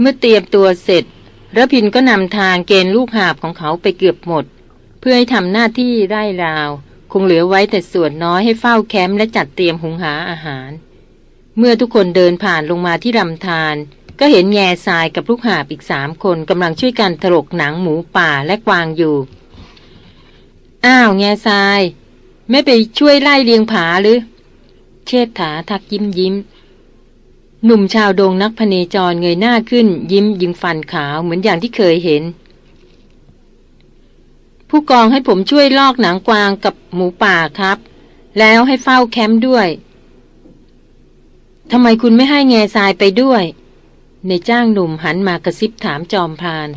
เมื่อเตรียมตัวเสร็จระพินก็นำทางเกณฑ์ลูกหาบของเขาไปเกือบหมด เพื่อให้ทำหน้าที่ไร่ราว คงเหลือไว้แต่ส่วนน้อยให้เฝ้าแคมป์และจัดเตรียมหุงหาอาหาร เมื่อทุกคนเดินผ่านลงมาที่ลำธารก็เห็นแง่ทรายกับลูกหาบอีกสามคนกำลังช่วยกันถลกหนังหมูป่าและกวางอยู่ อ้าวแง่ทราย ไม่ไปช่วยไล่เลียงผาหรือ เชษฐาทักยิ้มยิ้ม หนุ่มชาวโดงนักพเนจรเงยหน้าขึ้น ยิ้มยิงฟันขาวเหมือนอย่างที่เคยเห็น ผู้กองให้ผมช่วยลอกหนังกวางกับหมูป่าครับ แล้วให้เฝ้าแคมป์ด้วยทำไมคุณไม่ให้แง่ทรายไปด้วย ในจ้างหนุ่มหันมากระซิบถามจอมพาน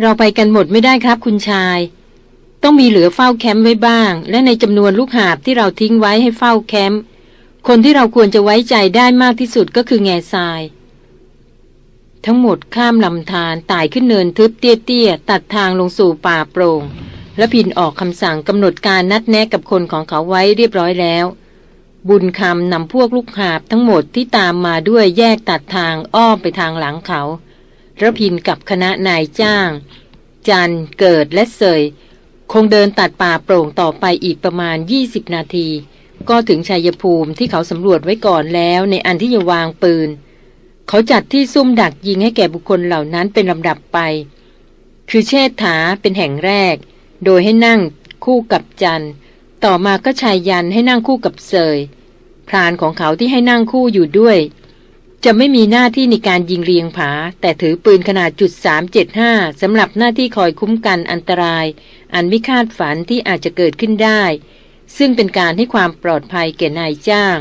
เราไปกันหมดไม่ได้ครับคุณชาย ต้องมีเหลือเฝ้าแคมป์ไว้บ้าง และในจำนวนลูกหาบที่เราทิ้งไว้ให้เฝ้าแคมป์ คนที่เราควรจะไว้ใจได้มากที่สุดก็คือแง่ทราย ทั้งหมดข้ามลำธารไต่ขึ้นเนินทึบเตี้ยๆ ตัดทางลงสู่ป่าโปร่ง และพินออกคำสั่งกำหนดการนัดแนะกับคนของเขาไว้เรียบร้อยแล้ว บุญคำนำพวกลูกหาบทั้งหมดที่ตามมาด้วยแยกตัดทางอ้อมไปทางหลังเขาระพินกับคณะนายจ้าง จันเกิดและเสย คงเดินตัดป่าโปร่งต่อไปอีกประมาณ 20 นาที ก็ถึงชัยภูมิที่เขาสำรวจไว้ก่อนแล้วในอันที่จะวางปืน เขาจัดที่ซุ่มดักยิงให้แก่บุคคลเหล่านั้นเป็นลำดับไป คือเชษฐาเป็นแห่งแรก โดยให้นั่งคู่กับจันต่อมาก็ชายยันให้นั่งคู่กับเสยพรานของเขาที่ให้นั่งคู่อยู่ด้วย จะไม่มีหน้าที่ในการยิงเรียงผา แต่ถือปืนขนาดจุด375สำหรับหน้าที่คอยคุ้มกันอันตราย อันไม่คาดฝันที่อาจจะเกิดขึ้นได้ ซึ่งเป็นการให้ความปลอดภัยแก่นายจ้าง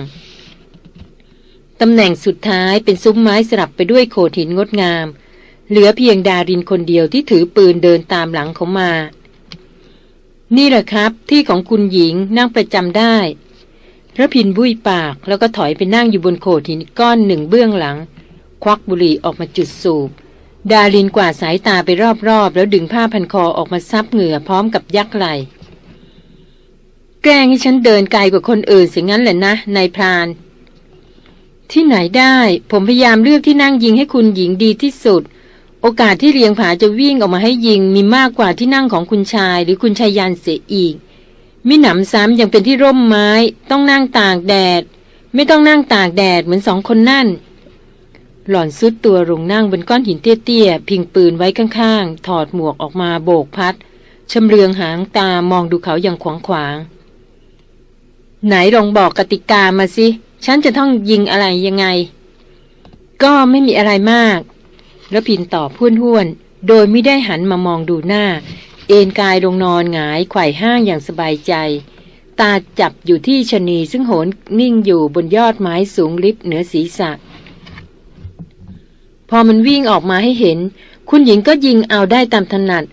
ตำแหน่งสุดท้ายเป็นซุ้มไม้สลับไปด้วยโขดหินงดงาม เหลือเพียงดารินคนเดียวที่ถือปืนเดินตามหลังเขามา นี่แหละครับที่ของคุณหญิงนั่งประจำได้พระพินบุยปากแล้วก็ถอยไปนั่งอยู่บนโขดหินก้อนหนึ่งเบื้องหลัง ควักบุหรี่ออกมาจุดสูบ ดารินกวาดสายตาไปรอบๆ แล้วดึงผ้าพันคอออกมาซับเหงื่อพร้อมกับยักไหล แกล้งให้ฉันเดินไกลกว่าคนอื่นเสียงั้นแหละนะนายพราน ที่ไหนได้ ผมพยายามเลือกที่นั่งยิงให้คุณหญิงดีที่สุด โอกาสที่เรียงผาจะวิ่งออกมาให้ยิงมีมากกว่าที่นั่งของคุณชายหรือคุณชายยันเสียอีกมิหนำซ้ำยังเป็นที่ร่มไม้ ต้องนั่งตากแดด ไม่ต้องนั่งตากแดดเหมือนสองคนนั่น หล่อนซุดตัวลงนั่งบนก้อนหินเตี้ยๆพิงปืนไว้ข้างๆ ถอดหมวกออกมาโบกพัดชำเลืองหางตามองดูเขาอย่างขวางขวาง ไหนลองบอกกติกามาสิ ฉันจะต้องยิงอะไรยังไง ก็ไม่มีอะไรมาก แล้วพินตอบพุ่นห้วนโดยไม่ได้หันมามองดูหน้า เอนกายลงนอนหงายไขว่ห้างอย่างสบายใจ ตาจับอยู่ที่ชนีซึ่งโหนนิ่งอยู่บนยอดไม้สูงลิบเหนือศีรษะ พอมันวิ่งออกมาให้เห็น คุณหญิงก็ยิงเอาได้ตามถนัด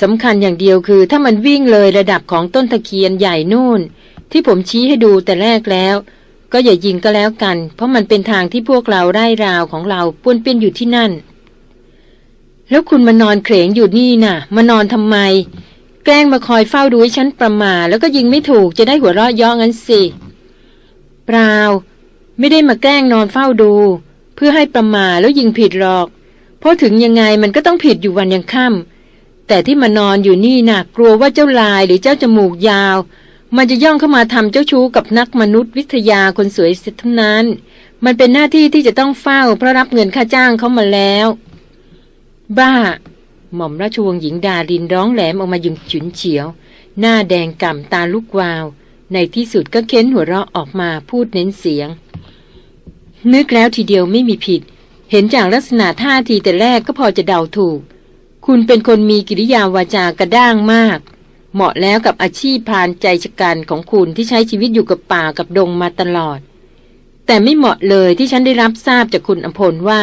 สำคัญอย่างเดียวคือ ถ้ามันวิ่งเลยระดับของต้นตะเคียนใหญ่นู่น ที่ผมชี้ให้ดูแต่แรกแล้ว ก็อย่ายิงก็แล้วกัน เพราะมันเป็นทางที่พวกเราไร้ราวของเราป้วนเปี้ยนอยู่ที่นั่น แล้วคุณมานอนเคลงอยู่นี่นะ่ะ มานอนทำไม แกล้งมาคอยเฝ้าดูให้ฉันประมาแล้วก็ยิงไม่ถูกจะได้หัวเราะย่องั้นสิเปล่าไม่ได้มาแกล้งนอนเฝ้าดู เพื่อให้ประมาแล้วยิงผิดหรอก เพราะถึงยังไงมันก็ต้องผิดอยู่วันยังค่ำแต่ที่มานอนอยู่นี่นะ่ะกลัวว่าเจ้าลายหรือเจ้าจมูกยาว มันจะย่องเข้ามาทำเจ้าชู้กับนักมนุษยวิทยาคนสวยเสียทั้งนั้น มันเป็นหน้าที่ที่จะต้องเฝ้าเพราะรับเงินค่าจ้างเขามาแล้ว บ้า หม่อมราชวงศ์หญิงดารินร้องแหลมออกมายุงฉุนเฉียว หน้าแดงก่ำตาลุกวาว ในที่สุดก็เค้นหัวเราะออกมาพูดเน้นเสียง นึกแล้วทีเดียวไม่มีผิด เห็นจากลักษณะท่าทีแต่แรกก็พอจะเดาถูก คุณเป็นคนมีกิริยาวาจากระด้างมาก เหมาะแล้วกับอาชีพพานใจชะกันของคุณที่ใช้ชีวิตอยู่กับป่ากับดงมาตลอด แต่ไม่เหมาะเลยที่ฉันได้รับทราบจากคุณอภพลว่า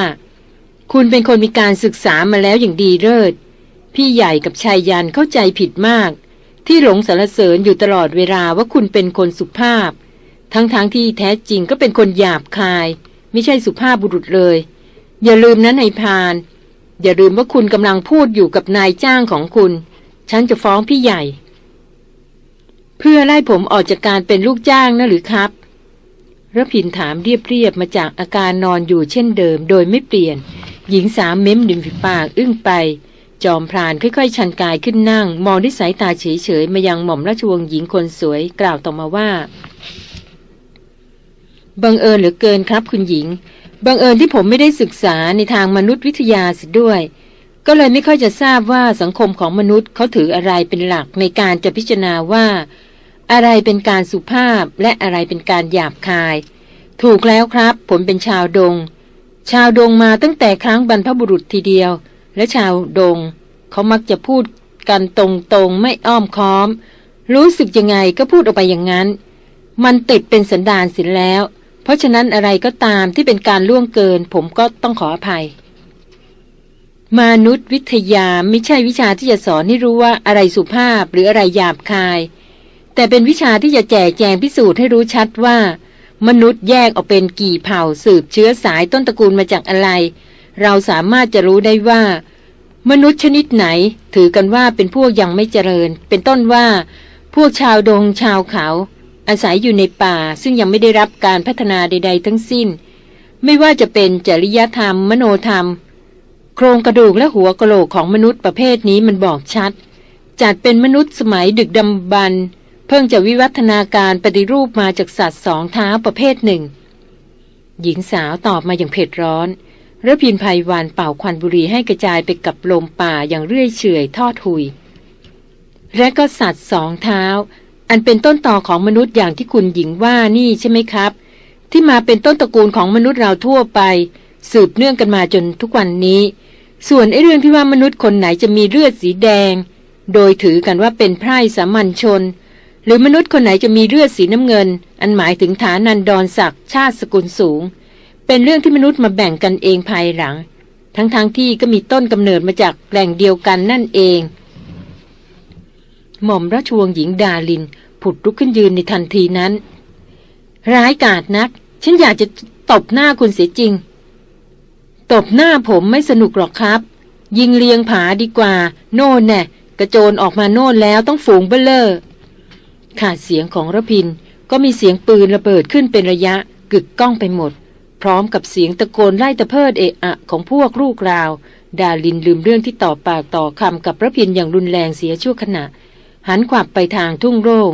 คุณเป็นคนมีการศึกษามาแล้วอย่างดีเลิศพี่ใหญ่กับชายยันเข้าใจผิดมาก ที่หลงสารเสริญอยู่ตลอดเวลาว่าคุณเป็นคนสุภาพ ทั้งๆทที่แท้จริงก็เป็นคนหยาบคาย ไม่ใช่สุภาพบุรุษเลย อย่าลืมนะนายพาน อย่าลืมว่าคุณกำลังพูดอยู่กับนายจ้างของคุณ ฉันจะฟ้องพี่ใหญ่ เพื่อไล่ผมออกจากการเป็นลูกจ้างนะหรือครับระพินถามเรียบๆมาจากอาการนอนอยู่เช่นเดิม โดยไม่เปลี่ยน หญิงสามเม้มดิมฝีปากอึ้งไป จอมพรานค่อยๆ ชันกายขึ้นนั่ง มองด้วยสายตาเฉยๆ มายังหม่อมราชวงศ์หญิงคนสวยกล่าวต่อมาว่า บังเอิญเหลือเกินครับคุณหญิง บังเอิญที่ผมไม่ได้ศึกษาในทางมนุษยวิทยาสิด้วย ก็เลยไม่ค่อยจะทราบว่าสังคมของมนุษย์เขาถืออะไรเป็นหลักในการจะพิจารณาว่า อะไรเป็นการสุภาพและอะไรเป็นการหยาบคาย ถูกแล้วครับ ผมเป็นชาวดง ชาวดงมาตั้งแต่ครั้งบรรพบุรุษทีเดียว และชาวดง เขามักจะพูดกันตรงๆไม่อ้อมค้อม รู้สึกยังไงก็พูดออกไปอย่างนั้น มันติดเป็นสันดานสินแล้ว เพราะฉะนั้นอะไรก็ตามที่เป็นการล่วงเกิน ผมก็ต้องขออภัย มนุษยวิทยาไม่ใช่วิชาที่จะสอนให้รู้ว่าอะไรสุภาพหรืออะไรหยาบคาย แต่เป็นวิชาที่จะแจกแจงพิสูจน์ให้รู้ชัดว่า มนุษย์แยกออกเป็นกี่เผ่าสืบเชื้อสายต้นตระกูลมาจากอะไร เราสามารถจะรู้ได้ว่า มนุษย์ชนิดไหน ถือกันว่าเป็นพวกยังไม่เจริญ เป็นต้นว่า พวกชาวดงชาวเขา อาศัยอยู่ในป่า ซึ่งยังไม่ได้รับการพัฒนาใด ๆ ทั้งสิ้น ไม่ว่าจะเป็นจริยธรรม มโนธรรม โครงกระดูกและหัวกะโหลกของมนุษย์ประเภทนี้มันบอกชัด จัดเป็นมนุษย์สมัยดึกดำบรรพ์เพิ่งจะวิวัฒนาการปฏิรูปมาจากสัตว์สองเท้าประเภทหนึ่ง หญิงสาวตอบมาอย่างเผ็ดร้อนระพินภัยวันเป่าควันบุหรี่ให้กระจายไปกับลมป่าอย่างเรื่อยเฉยทอดหุย และก็สัตว์สองเท้า อันเป็นต้นต่อของมนุษย์อย่างที่คุณหญิงว่านี่ใช่ไหมครับ ที่มาเป็นต้นตระกูลของมนุษย์เราทั่วไป สืบเนื่องกันมาจนทุกวันนี้ ส่วนไอเรื่องที่ว่ามนุษย์คนไหนจะมีเลือดสีแดง โดยถือกันว่าเป็นไพร่สามัญชน หรือมนุษย์คนไหนจะมีเลือดสีน้ำเงิน อันหมายถึงฐานันดรศักดิ์ชาติสกุลสูง เป็นเรื่องที่มนุษย์มาแบ่งกันเองภายหลัง ทั้งๆทที่ก็มีต้นกำเนิดมาจากแหล่งเดียวกันนั่นเอง หม่อมราชวงศ์หญิงดาลิน ผุดลุกขึ้นยืนในทันทีนั้น ร้ายกาจนัก ฉันอยากจะตบหน้าคุณเสียจริง ตบหน้าผมไม่สนุกหรอกครับ ยิงเลียงผาดีกว่า โน่นแน่กระโจนออกมาโน่นแล้วต้องฝูงเบลเลอร์ขาดเสียงของระพินก็มีเสียงปืนระเบิดขึ้นเป็นระยะกึกก้องไปหมด พร้อมกับเสียงตะโกนไล่ตะเพิดเอะอะของพวกลูกราว ดาลินลืมเรื่องที่ต่อปากต่อคำกับระพินอย่างรุนแรงเสียชั่วขณะ หันขวับไปทางทุ่งโร่ง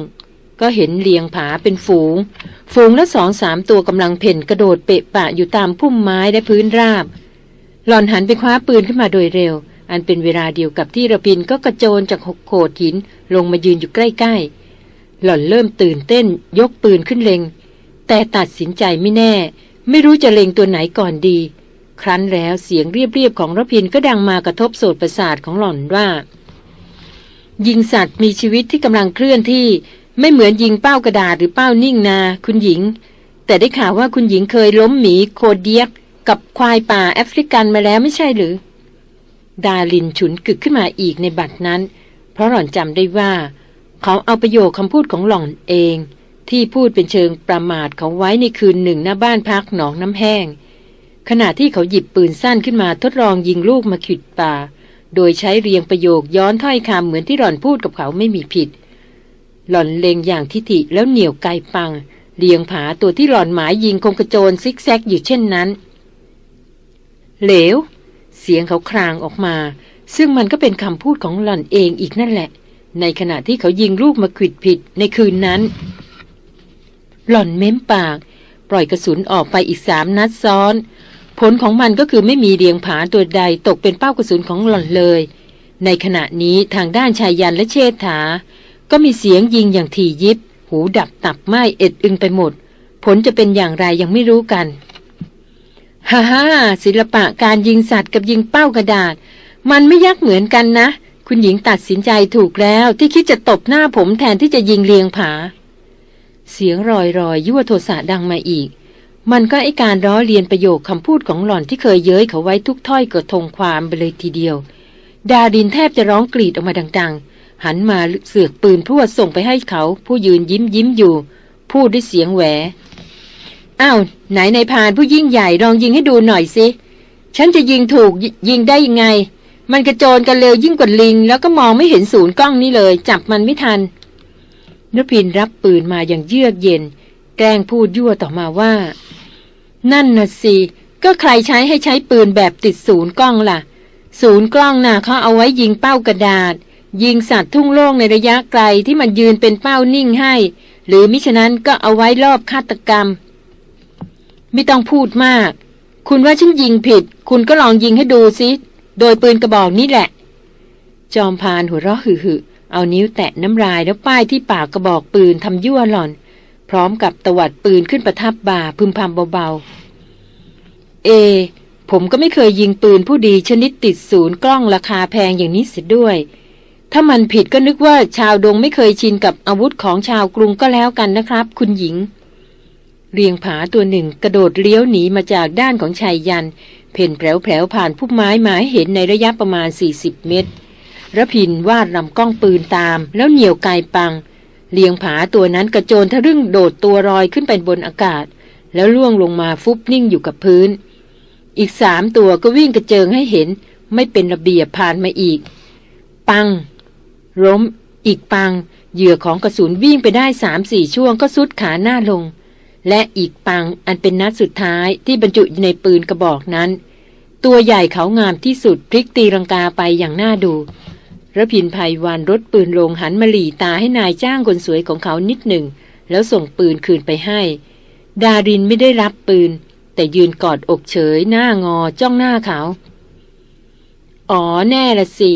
ก็เห็นเลียงผาเป็นฝูง ฝูงละสองสามตัวกำลังเพ่นกระโดดเปะปะอยู่ตามพุ่มไม้และพื้นราบ หล่อนหันไปคว้าปืนขึ้นมาโดยเร็ว อันเป็นเวลาเดียวกับที่ระพินก็กระโจนจากหกโขดหินลงมายืนอยู่ใกล้ๆ หล่อนเริ่มตื่นเต้น ยกปืนขึ้นเล็ง แต่ตัดสินใจไม่แน่ ไม่รู้จะเล็งตัวไหนก่อนดี ครั้นแล้วเสียงเรียบๆของระพินก็ดังมากระทบโสตประสาทของหล่อนว่ายิงสัตว์มีชีวิตที่กำลังเคลื่อนที่ ไม่เหมือนยิงเป้ากระดาษหรือเป้านิ่งนา คุณหญิง แต่ได้ข่าวว่าคุณหญิงเคยล้มหมีโคเดียก กับควายป่าแอฟริกันมาแล้วไม่ใช่หรือ ดาลินฉุนกึกขึ้นมาอีกในบัดนั้น เพราะหล่อนจำได้ว่า เขาเอาประโยคคำพูดของหล่อนเอง ที่พูดเป็นเชิงประมาทเขาไว้ในคืนหนึ่งหน้าบ้านพักหนองน้ำแห้ง ขณะที่เขาหยิบปืนสั้นขึ้นมาทดลองยิงลูกมาขิดป่า โดยใช้เรียงประโยคย้อนถ้อยคำเหมือนที่หล่อนพูดกับเขาไม่มีผิด หล่อนเลงอย่างทิฐิแล้วเหนี่ยวไกปังเรียงผาตัวที่หล่อนหมายยิงคงกระโจนซิกแซกอยู่เช่นนั้น เหลว เสียงเขาครางออกมา ซึ่งมันก็เป็นคำพูดของหล่อนเองอีกนั่นแหละ ในขณะที่เขายิงลูกมาขิดผิดในคืนนั้น หล่อนเม้มปาก ปล่อยกระสุนออกไปอีกสามนัดซ้อน ผลของมันก็คือไม่มีเรียงผาตัวใดตกเป็นเป้ากระสุนของหล่อนเลย ในขณะนี้ทางด้านชายยันและเชษฐา ก็มีเสียงยิงอย่างถี่ยิบ หูดับตับไหมเอ็ดอึงไปหมด ผลจะเป็นอย่างไรยังไม่รู้กันฮ่าฮ่าศิลปะการยิงสัตว์กับยิงเป้ากระดาษ มันไม่ยักเหมือนกันนะ คุณหญิงตัดสินใจถูกแล้วที่คิดจะตบหน้าผมแทนที่จะยิงเลียงผา เสียงรอยรอยยั่วโทสะดังมาอีก มันก็ไอการร้อเรียนประโยคคำพูดของหล่อนที่เคยเย้ยเขาไว้ทุกถ้อยเกระทงความไปเลยทีเดียว ดาดินแทบจะร้องกรีดออกมาดัง ๆ หันมาเสือกปืนพรวดส่งไปให้เขา ผู้ยืนยิ้มยิ้มอยู่ พูดด้วยเสียงแหวอ้าวไหนในพานผู้ยิ่งใหญ่ลองยิงให้ดูหน่อยสิฉันจะยิงถูกยยิงได้ยังไง มันกระโจนกันเร็วยิ่งกว่าลิง แล้วก็มองไม่เห็นศูนย์กล้องนี่เลย จับมันไม่ทันนพินรับปืนมาอย่างเยือกเย็น แกล้งพูดยั่วต่อมาว่า นั่นน่ะสิก็ใครใช้ให้ใช้ปืนแบบติดศูนย์กล้องล่ะ ศูนย์กล้องน่ะเขาเอาไว้ยิงเป้ากระดาษ ยิงสัตว์ทุ่งโล่งในระยะไกลที่มันยืนเป็นเป้านิ่งให้ หรือมิฉะนั้นก็เอาไว้รอบฆาตกรรม ไม่ต้องพูดมาก คุณว่าฉันยิงผิด คุณก็ลองยิงให้ดูสิ โดยปืนกระบอกนี้แหละ จอมพานหัวเราะหึ่เอานิ้วแตะน้ำลายแล้วป้ายที่ปากกระบอกปืนทำยั่วหล่อน พร้อมกับตวัดปืนขึ้นประทับบ่าพึมพำเบาๆ เอ ผมก็ไม่เคยยิงปืนผู้ดีชนิดติดศูนย์กล้องราคาแพงอย่างนี้เสียด้วย ถ้ามันผิดก็นึกว่าชาวดงไม่เคยชินกับอาวุธของชาวกรุงก็แล้วกันนะครับ คุณหญิง เรียงผาตัวหนึ่งกระโดดเลี้ยวหนีมาจากด้านของชายยัน เพ่นแผลวผ่านพุ่มไม้มาเห็นในระยะประมาณ 40 เมตรระพินวาดลำกล้องปืนตาม แล้วเหนี่ยวไกปัง เลียงผาตัวนั้นกระโจนทะลึ่งโดดตัวรอยขึ้นไปบนอากาศ แล้วล่วงลงมาฟุบนิ่งอยู่กับพื้น อีกสามตัวก็วิ่งกระเจิงให้เห็น ไม่เป็นระเบียบผ่านมาอีก ปัง ล้ม อีกปัง เหยื่อของกระสุนวิ่งไปได้สามสี่ช่วงก็สุดขาหน้าลง และอีกปังอันเป็นนัดสุดท้ายที่บรรจุอยู่ในปืนกระบอกนั้น ตัวใหญ่เขางามที่สุดพลิกตีรังกาไปอย่างน่าดูระพินภัยวานรถปืนลงหันมาหลีตาให้นายจ้างคนสวยของเขานิดหนึ่ง แล้วส่งปืนคืนไปให้ ดารินไม่ได้รับปืน แต่ยืนกอดอกเฉยหน้างอจ้องหน้าเขา อ๋อแน่ละสิ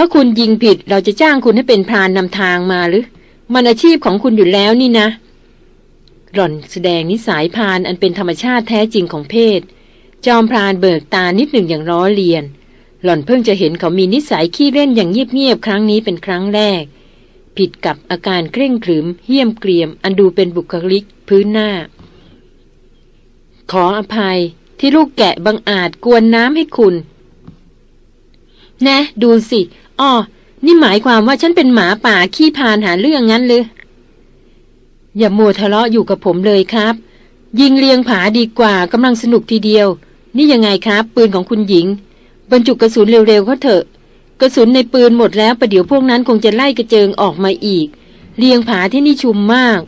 ถ้าคุณยิงผิดเราจะจ้างคุณให้เป็นพรานนำทางมาหรือ มันอาชีพของคุณอยู่แล้วนี่นะ หล่อนแสดงนิสัยพรานอันเป็นธรรมชาติแท้จริงของเพศ จอมพรานเบิกตานิดหนึ่งอย่างร้อเลียน หล่อนเพิ่งจะเห็นเขามีนิสัยขี้เล่นอย่างเงียบๆครั้งนี้เป็นครั้งแรก ผิดกับอาการเคร่งขรึม เหี้ยมเกรียม อันดูเป็นบุคลิกพื้นหน้า ขออภัยที่ลูกแกะบังอาจกวนน้ำให้คุณนะดูสิ อ้อนี่หมายความว่าฉันเป็นหมาป่าขี้พานหาเรื่องงั้นเลยอย่ามัวทะเลาะอยู่กับผมเลยครับ ยิงเลียงผาดีกว่ากำลังสนุกทีเดียว นี่ยังไงครับ ปืนของคุณหญิง บรรจุกระสุนเร็วๆเขาเถอะ กระสุนในปืนหมดแล้วประเดี๋ยวพวกนั้นคงจะไล่กระเจิงออกมาอีกเรียงผาที่นี่ชุมมาก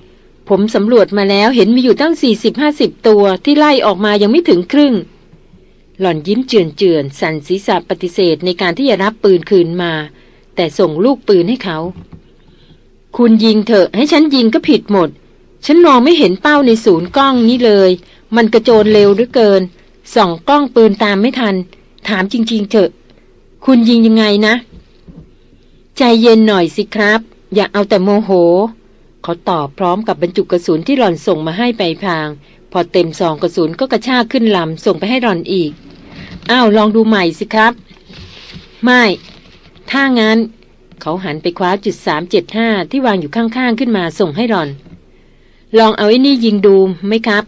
ผมสำรวจมาแล้วเห็นมีอยู่ตั้งสี่สิบห้าสิบตัวที่ไล่ออกมายังไม่ถึงครึ่ง หล่อนยิ้มเจือนเจือนสันศีรษะปฏิเสธในการที่จะรับปืนคืนมา แต่ส่งลูกปืนให้เขา คุณยิงเถอะให้ฉันยิงก็ผิดหมด ฉันมองไม่เห็นเป้าในศูนย์กล้องนี้เลย มันกระโจนเร็วหรือเกินส่องกล้องปืนตามไม่ทัน ถามจริง ๆ เถอะ คุณยิงยังไงนะ ใจเย็นหน่อยสิครับ อย่าเอาแต่โมโห เขาตอบพร้อมกับบรรจุกระสุนที่หล่อนส่งมาให้ไปพาง พอเต็มซองกระสุนก็กระชากขึ้นลำส่งไปให้หล่อนอีก อ้าวลองดูใหม่สิครับ ไม่ ถ้างั้น เขาหันไปคว้าจุดสามเจ็ดห้าที่วางอยู่ข้างๆขึ้นมาส่งให้หล่อน ลองเอาไอ้นี่ยิงดูไหมครับ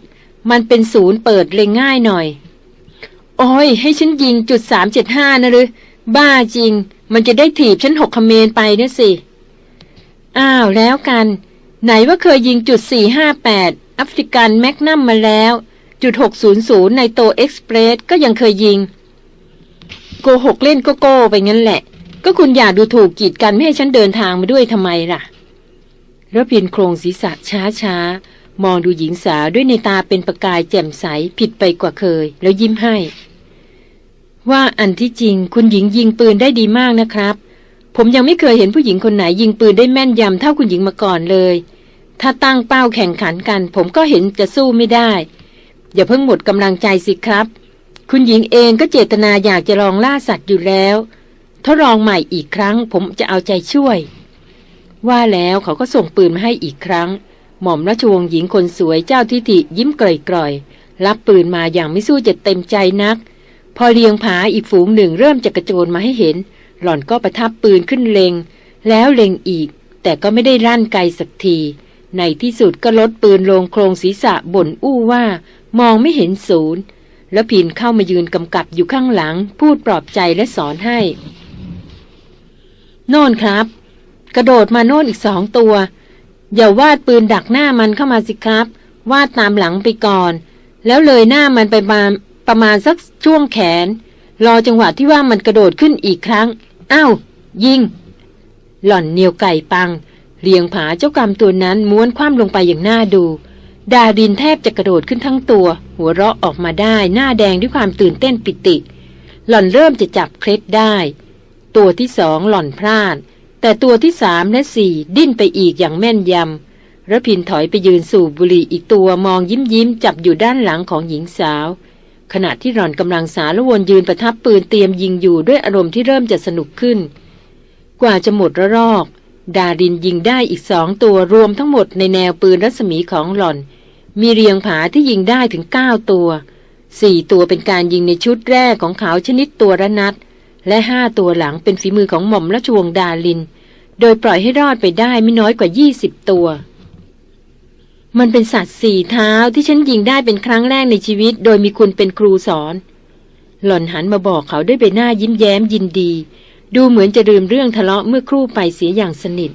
มันเป็นศูนย์เปิดเล็งง่ายหน่อย โอ้ย ให้ฉันยิงจุดสามเจ็ดห้านะหรือบ้าจริง มันจะได้ถีบฉันหกคเมนไปเนี่ยสิ อ้าวแล้วกัน ไหนว่าเคยยิงจุดสี่ห้าแปดแอฟริกันแมกนัมมาแล้ว จุดหกศูนย์ศูนย์ในโตเอ็กซ์เพรสก็ยังเคยยิง โกหกเล่นก็โก้ไปงั้นแหละ ก็คุณอยากดูถูกกีดกันไม่ให้ฉันเดินทางมาด้วยทำไมล่ะระพินโครงศีรษะช้าช้ามองดูหญิงสาวด้วยในตาเป็นประกายแจ่มใสผิดไปกว่าเคย แล้วยิ้มให้ ว่าอันที่จริงคุณหญิงยิงปืนได้ดีมากนะครับ ผมยังไม่เคยเห็นผู้หญิงคนไหนยิงปืนได้แม่นยำเท่าคุณหญิงมาก่อนเลย ถ้าตั้งเป้าแข่งขันกัน ผมก็เห็นจะสู้ไม่ได้ อย่าเพิ่งหมดกำลังใจสิครับ คุณหญิงเองก็เจตนาอยากจะลองล่าสัตว์อยู่แล้ว ถ้าลองใหม่อีกครั้ง ผมจะเอาใจช่วย ว่าแล้วเขาก็ส่งปืนมาให้อีกครั้ง หม่อมราชวงศ์หญิงคนสวยเจ้าทิฐิยิ้มกร่อยๆรับปืนมาอย่างไม่สู้จะเต็มใจนัก พอเรียงผาอีกฝูงหนึ่งเริ่มจะกระโจนมาให้เห็น หล่อนก็ประทับปืนขึ้นเลงแล้วเลงอีก แต่ก็ไม่ได้ลั่นไกลสักทีในที่สุดก็ลดปืนลงโครงศีรษะบ่นอู้ว่า มองไม่เห็นศูนย์ แล้วพินเข้ามายืนกำกับอยู่ข้างหลัง พูดปลอบใจและสอนให้ โน่นครับ กระโดดมาโน่นอีกสองตัว อย่าวาดปืนดักหน้ามันเข้ามาสิครับ วาดตามหลังไปก่อน แล้วเลยหน้ามันไปมาประมาณสักช่วงแขน รอจังหวะที่ว่ามันกระโดดขึ้นอีกครั้งอ้าวยิง หล่อนเหนียวไก่ปังเรียงผาเจ้ากรรมตัวนั้นม้วนคว่ำลงไปอย่างน่าดู ดาดินแทบจะกระโดดขึ้นทั้งตัว หัวเราะออกมาได้หน้าแดงด้วยความตื่นเต้นปิติ หล่อนเริ่มจะจับเคล็ดได้ ตัวที่สองหล่อนพลาด แต่ตัวที่สามและสี่ดิ้นไปอีกอย่างแม่นยำระพินถอยไปยืนสูบบุหรี่อีกตัวมองยิ้มยิ้มจับอยู่ด้านหลังของหญิงสาว ขณะที่หล่อนกำลังสารวนยืนประทับปืนเตรียมยิงอยู่ด้วยอารมณ์ที่เริ่มจะสนุกขึ้น กว่าจะหมดระลอก ดารินยิงได้อีกสองตัวรวมทั้งหมดในแนวปืนรัศมีของหล่อน มีเรียงผาที่ยิงได้ถึงเก้าตัวสี่ตัวเป็นการยิงในชุดแรกของเขาชนิดตัวระนัด และห้าตัวหลังเป็นฝีมือของหม่อมราชวงศ์ดาลิน โดยปล่อยให้รอดไปได้ไม่น้อยกว่ายี่สิบตัว มันเป็นสัตว์สี่เท้าที่ฉันยิงได้เป็นครั้งแรกในชีวิต โดยมีคุณเป็นครูสอน หล่อนหันมาบอกเขาด้วยใบหน้ายิ้มแย้มยินดี ดูเหมือนจะลืมเรื่องทะเลาะเมื่อครู่ไปเสียอย่างสนิท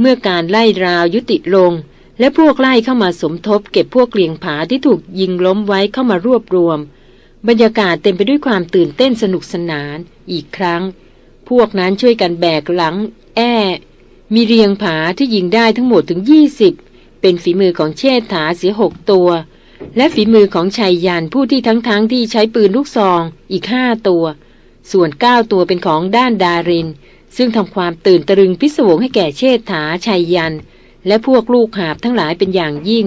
เมื่อการไล่ราวยุติลง และพวกไล่เข้ามาสมทบ เก็บพวกเกลียงผาที่ถูกยิงล้มไว้เข้ามารวบรวม บรรยากาศเต็มไปด้วยความตื่นเต้นสนุกสนานอีกครั้ง พวกนั้นช่วยกันแบกหลัง แอ้มีเรียงผาที่ยิงได้ทั้งหมดถึงยี่สิบเป็นฝีมือของเชษฐาเสียหกตัว และฝีมือของชัยยันผู้ที่ทั้งๆทที่ใช้ปืนลูกซองอีกห้าตัว ส่วนเก้าตัวเป็นของด้านดาริน ซึ่งทำความตื่นตรึงพิศวงให้แก่เชษฐาชัยยัน และพวกลูกหาบทั้งหลายเป็นอย่างยิ่ง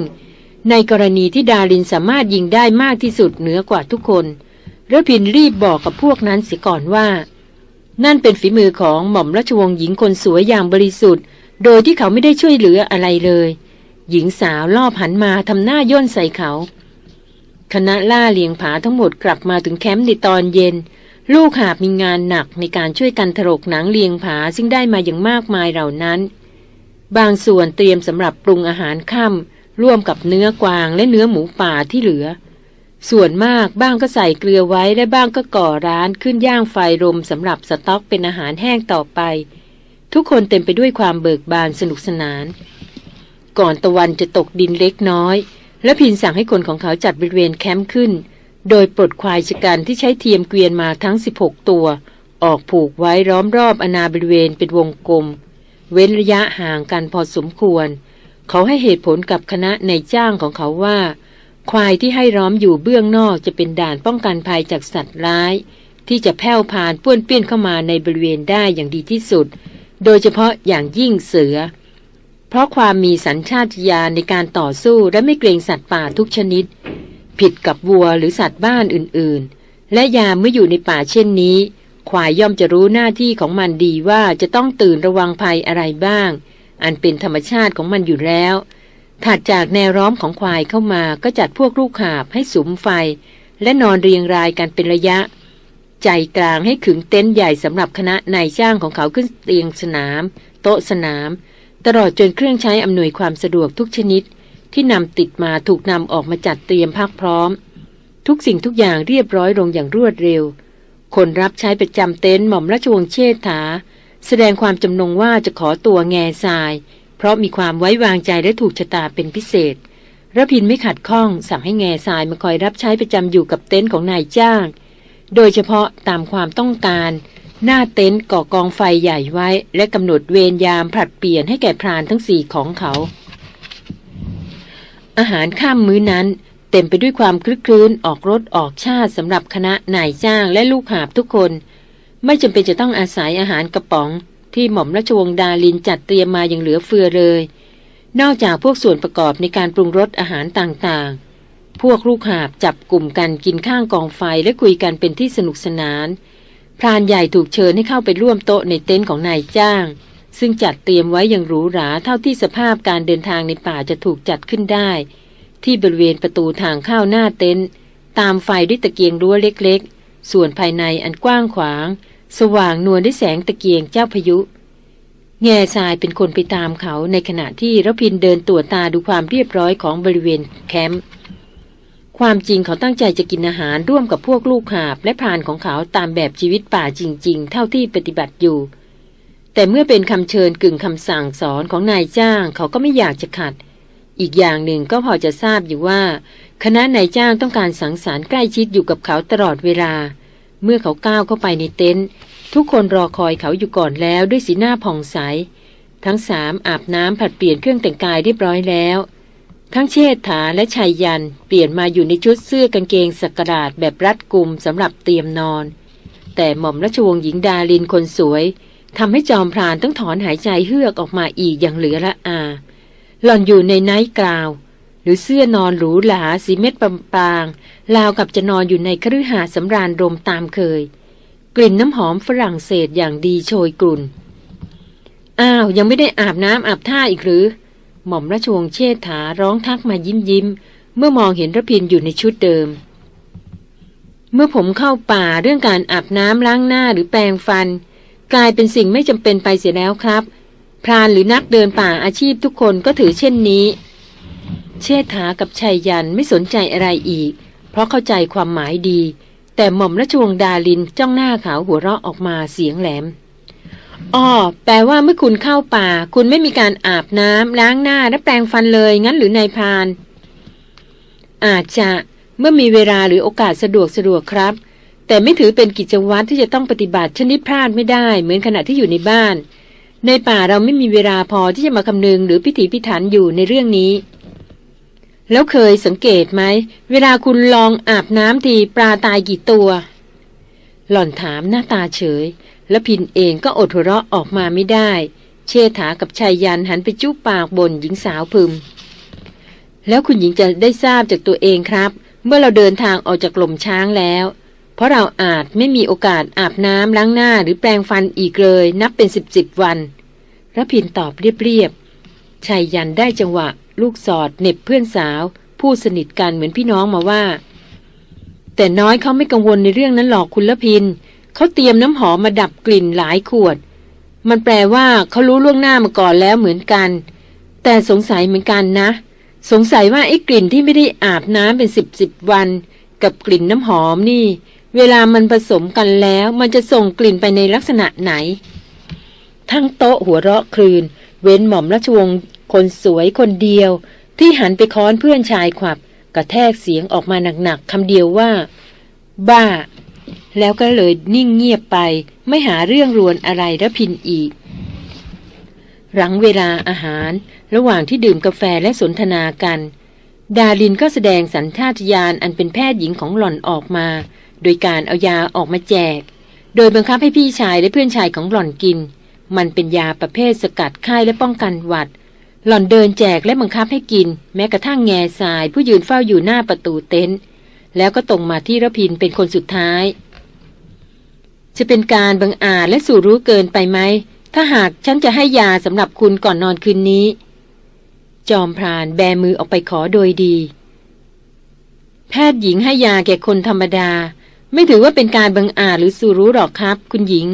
ในกรณีที่ดารินสามารถยิงได้มากที่สุดเหนือกว่าทุกคนระพินรีบบอกกับพวกนั้นเสียก่อนว่า นั่นเป็นฝีมือของหม่อมราชวงศ์หญิงคนสวยอย่างบริสุทธิ์ โดยที่เขาไม่ได้ช่วยเหลืออะไรเลย หญิงสาวรอบหันมาทำหน้าย่นใส่เขา คณะล่าเลียงผาทั้งหมดกลับมาถึงแคมป์ในตอนเย็น ลูกหาบมีงานหนักในการช่วยกันถลกหนังเลียงผาซึ่งได้มาอย่างมากมายเหล่านั้น บางส่วนเตรียมสำหรับปรุงอาหารค่ำร่วมกับเนื้อกวางและเนื้อหมูป่าที่เหลือ ส่วนมากบ้างก็ใส่เกลือไว้และบ้างก็ก่อร้านขึ้นย่างไฟรมสำหรับสต๊อกเป็นอาหารแห้งต่อไป ทุกคนเต็มไปด้วยความเบิกบานสนุกสนาน ก่อนตะวันจะตกดินเล็กน้อย และพินสั่งให้คนของเขาจัดบริเวณแคมป์ขึ้น โดยปลดควายชะกันที่ใช้เทียมเกวียนมาทั้ง 16 ตัว ออกผูกไว้ล้อมรอบอนาบริเวณเป็นวงกลม เว้นระยะห่างกันพอสมควร เขาให้เหตุผลกับคณะในจ้างของเขาว่า ควายที่ให้ร้อมอยู่เบื้องนอกจะเป็นด่านป้องกันภัยจากสัตว์ร้าย ที่จะแผ่วพานป้วนเปี้ยนเข้ามาในบริเวณได้อย่างดีที่สุด โดยเฉพาะอย่างยิ่งเสือ เพราะความมีสัญชาตญาณในการต่อสู้และไม่เกรงสัตว์ป่าทุกชนิด ผิดกับวัวหรือสัตว์บ้านอื่นๆ และยามเมื่ออยู่ในป่าเช่นนี้ ควายย่อมจะรู้หน้าที่ของมันดีว่าจะต้องตื่นระวังภัยอะไรบ้าง อันเป็นธรรมชาติของมันอยู่แล้ว ถัดจากแนวล้อมของควายเข้ามาก็จัดพวกลูกหาบให้สุมไฟ และนอนเรียงรายกันเป็นระยะ ใจกลางให้ขึงเต็นท์ใหญ่สำหรับคณะนายจ้างของเขาขึ้นเตียงสนาม โต๊ะสนาม ตลอดจนเครื่องใช้อำนวยความสะดวกทุกชนิด ที่นำติดมาถูกนำออกมาจัดเตรียมพักพร้อม ทุกสิ่งทุกอย่างเรียบร้อยลงอย่างรวดเร็ว คนรับใช้ประจำเต็นท์หม่อมราชวงศ์เชษฐา แสดงความจำนงว่าจะขอตัวแง่ทราย เพราะมีความไว้วางใจและถูกชะตาเป็นพิเศษระพินไม่ขัดข้องสั่งให้แง่ทรายมาคอยรับใช้ประจำอยู่กับเต็นท์ของนายจ้าง โดยเฉพาะตามความต้องการ หน้าเต็นท์ก่อกองไฟใหญ่ไว้ และกำหนดเวรยามผลัดเปลี่ยนให้แก่พรานทั้งสี่ของเขา อาหารข้ามมื้อนั้น เต็มไปด้วยความคลึกคลื้นออกรถออกชาติสำหรับคณะนายจ้างและลูกหาบทุกคน ไม่จำเป็นจะต้องอาศัยอาหารกระป๋อง ที่หม่อมราชวงศ์ดาลินจัดเตรียมมาอย่างเหลือเฟือเลย นอกจากพวกส่วนประกอบในการปรุงรสอาหารต่างๆ พวกลูกหาบจับกลุ่มกันกินข้างกองไฟและคุยกันเป็นที่สนุกสนานพรานใหญ่ถูกเชิญให้เข้าไปร่วมโต๊ะในเต็นท์ของนายจ้าง ซึ่งจัดเตรียมไว้อย่างหรูหราเท่าที่สภาพการเดินทางในป่าจะถูกจัดขึ้นได้ ที่บริเวณประตูทางเข้าหน้าเต็นท์ตามไฟด้วยตะเกียงรั้วเล็กๆ ส่วนภายในอันกว้างขวาง สว่างนวลด้วยแสงตะเกียงเจ้าพายุแง่ทรายเป็นคนไปตามเขาในขณะที่รพินเดินตรวจตาดูความเรียบร้อยของบริเวณแคมป์ความจริงเขาตั้งใจจะกินอาหารร่วมกับพวกลูกหาบและพานของเขาตามแบบชีวิตป่าจริง ๆ เท่าที่ปฏิบัติอยู่ แต่เมื่อเป็นคำเชิญกึ่งคำสั่งสอนของนายจ้างเขาก็ไม่อยากจะขัด อีกอย่างหนึ่งก็พอจะทราบอยู่ว่า คณะนายจ้างต้องการสังสรรค์ใกล้ชิดอยู่กับเขาตลอดเวลา เมื่อเขาก้าวเข้าไปในเต็นท์ทุกคนรอคอยเขาอยู่ก่อนแล้วด้วยสีหน้าผ่องใส ทั้งสามอาบน้ำผัดเปลี่ยนเครื่องแต่งกายเรียบร้อยแล้ว ทั้งเชษฐาและชายยันเปลี่ยนมาอยู่ในชุดเสื้อกางเกงสักดาดแบบรัดกุมสำหรับเตรียมนอน แต่หม่อมราชวงศ์หญิงดาลินคนสวย ทำให้จอมพรานต้องถอนหายใจเฮือกออกมาอีกอย่างเหลือละอา หล่อนอยู่ในไนท์กราว หรือเสื้อนอนหรูหราสีเม็ดปำปางๆราวกับจะนอนอยู่ในคฤหาสำราญรมตามเคย กลิ่นน้ำหอมฝรั่งเศสอย่างดีโชยกลุ่น อ้าว ยังไม่ได้อาบน้ำอาบท่าอีกหรือ หม่อมราชวงศ์เชษฐาร้องทักมายิ้มยิ้ม เมื่อมองเห็นระพินอยู่ในชุดเดิมเมื่อผมเข้าป่าเรื่องการอาบน้ำล้างหน้าหรือแปรงฟัน กลายเป็นสิ่งไม่จำเป็นไปเสียแล้วครับ พรานหรือนักเดินป่าอาชีพทุกคนก็ถือเช่นนี้ เชษฐากับชัยยันไม่สนใจอะไรอีก เพราะเข้าใจความหมายดี แต่หม่อมราชวงศ์ดาลินจ้องหน้าขาวหัวเราะออกมาเสียงแหลมอ๋อแปลว่าเมื่อคุณเข้าป่า คุณไม่มีการอาบน้ำล้างหน้าและแปรงฟันเลยงั้นหรือนายพราน อาจจะเมื่อมีเวลาหรือโอกาสสะดวกสะดวกครับ แต่ไม่ถือเป็นกิจวัตรที่จะต้องปฏิบัติชนิดพลาดไม่ได้ เหมือนขณะที่อยู่ในบ้าน ในป่าเราไม่มีเวลาพอที่จะมาคำนึงหรือพิถีพิถันอยู่ในเรื่องนี้ แล้วเคยสังเกตไหม เวลาคุณลองอาบน้ำทีปลาตายกี่ตัว หล่อนถามหน้าตาเฉย และพินเองก็อดหัวเราะออกมาไม่ได้ เชษฐากับชายยันหันไปจุ๊บปากบนหญิงสาวพึม แล้วคุณหญิงจะได้ทราบจากตัวเองครับ เมื่อเราเดินทางออกจากกลมช้างแล้ว ราะเราอาจไม่มีโอกาสอาบน้ำล้างหน้าหรือแปรงฟันอีกเลย นับเป็นสิบสิบวันระพินตอบเรียบๆชายยันได้จังหวะ ลูกสอดเน็บเพื่อนสาว ผู้สนิทกันเหมือนพี่น้องมาว่า แต่น้อยเขาไม่กังวลในเรื่องนั้นหรอกคุณละพินเขาเตรียมน้ำหอมมาดับกลิ่นหลายขวด มันแปลว่าเขารู้ล่วงหน้ามาก่อนแล้วเหมือนกัน แต่สงสัยเหมือนกันนะ สงสัยว่าไอ้กลิ่นที่ไม่ได้อาบน้ำเป็นสิบสิบวัน กับกลิ่นน้ำหอมนี่ เวลามันผสมกันแล้วมันจะส่งกลิ่นไปในลักษณะไหน ทั้งโต๊ะหัวเราะคลืน เว้นหม่อมราชวงศ์คนสวยคนเดียว ที่หันไปค้อนเพื่อนชายขวับ กระแทกเสียงออกมาหนักๆคำเดียวว่า บ้า แล้วก็เลยนิ่งเงียบไป ไม่หาเรื่องรวนอะไรระพินอีก หลังเวลาอาหาร ระหว่างที่ดื่มกาแฟและสนทนากัน ดาลินก็แสดงสัญชาตญาณอันเป็นแพทย์หญิงของหล่อนออกมา โดยการเอายาออกมาแจก โดยบังคับให้พี่ชายและเพื่อนชายของหล่อนกิน มันเป็นยาประเภทสกัดไข้และป้องกันหวัด หล่อนเดินแจกและบังคับให้กิน แม้กระทั่งแง่ทรายผู้ยืนเฝ้าอยู่หน้าประตูเต็นท์แล้วก็ตรงมาที่ระพินเป็นคนสุดท้าย จะเป็นการบังอาจและสู่รู้เกินไปไหม ถ้าหากฉันจะให้ยาสำหรับคุณก่อนนอนคืนนี้ จอมพรานแบมือออกไปขอโดยดี แพทย์หญิงให้ยาแก่คนธรรมดา ไม่ถือว่าเป็นการบังอาจหรือสูรู้หรอกครับ คุณหญิง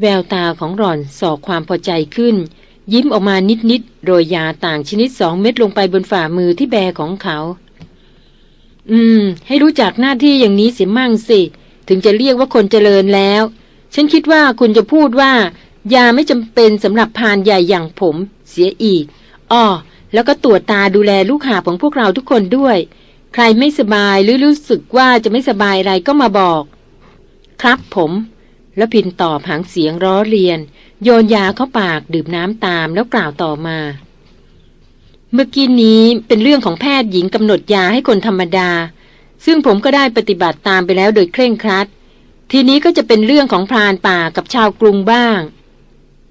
แววตาของหล่อนส่อความพอใจขึ้น ยิ้มออกมานิดๆโรยยาต่างชนิดสองเม็ดลงไปบนฝ่ามือที่แบของเขา อืม ให้รู้จักหน้าที่อย่างนี้เสียมั่งสิ ถึงจะเรียกว่าคนเจริญแล้ว ฉันคิดว่าคุณจะพูดว่า ยาไม่จำเป็นสำหรับพานใหญ่อย่างผม เสียอีกอ้อแล้วก็ตรวจตาดูแลลูกหาของพวกเราทุกคนด้วย ใครไม่สบายหรือรู้สึกว่าจะไม่สบายอะไรก็มาบอก ครับผมแล้วพินตอบหางเสียงร้อเรียน โยนยาเข้าปากดื่มน้ำตามแล้วกล่าวต่อมา เมื่อกี้นี้เป็นเรื่องของแพทย์หญิงกำหนดยาให้คนธรรมดา ซึ่งผมก็ได้ปฏิบัติตามไปแล้วโดยเคร่งครัด ทีนี้ก็จะเป็นเรื่องของพรานป่ากับชาวกรุงบ้าง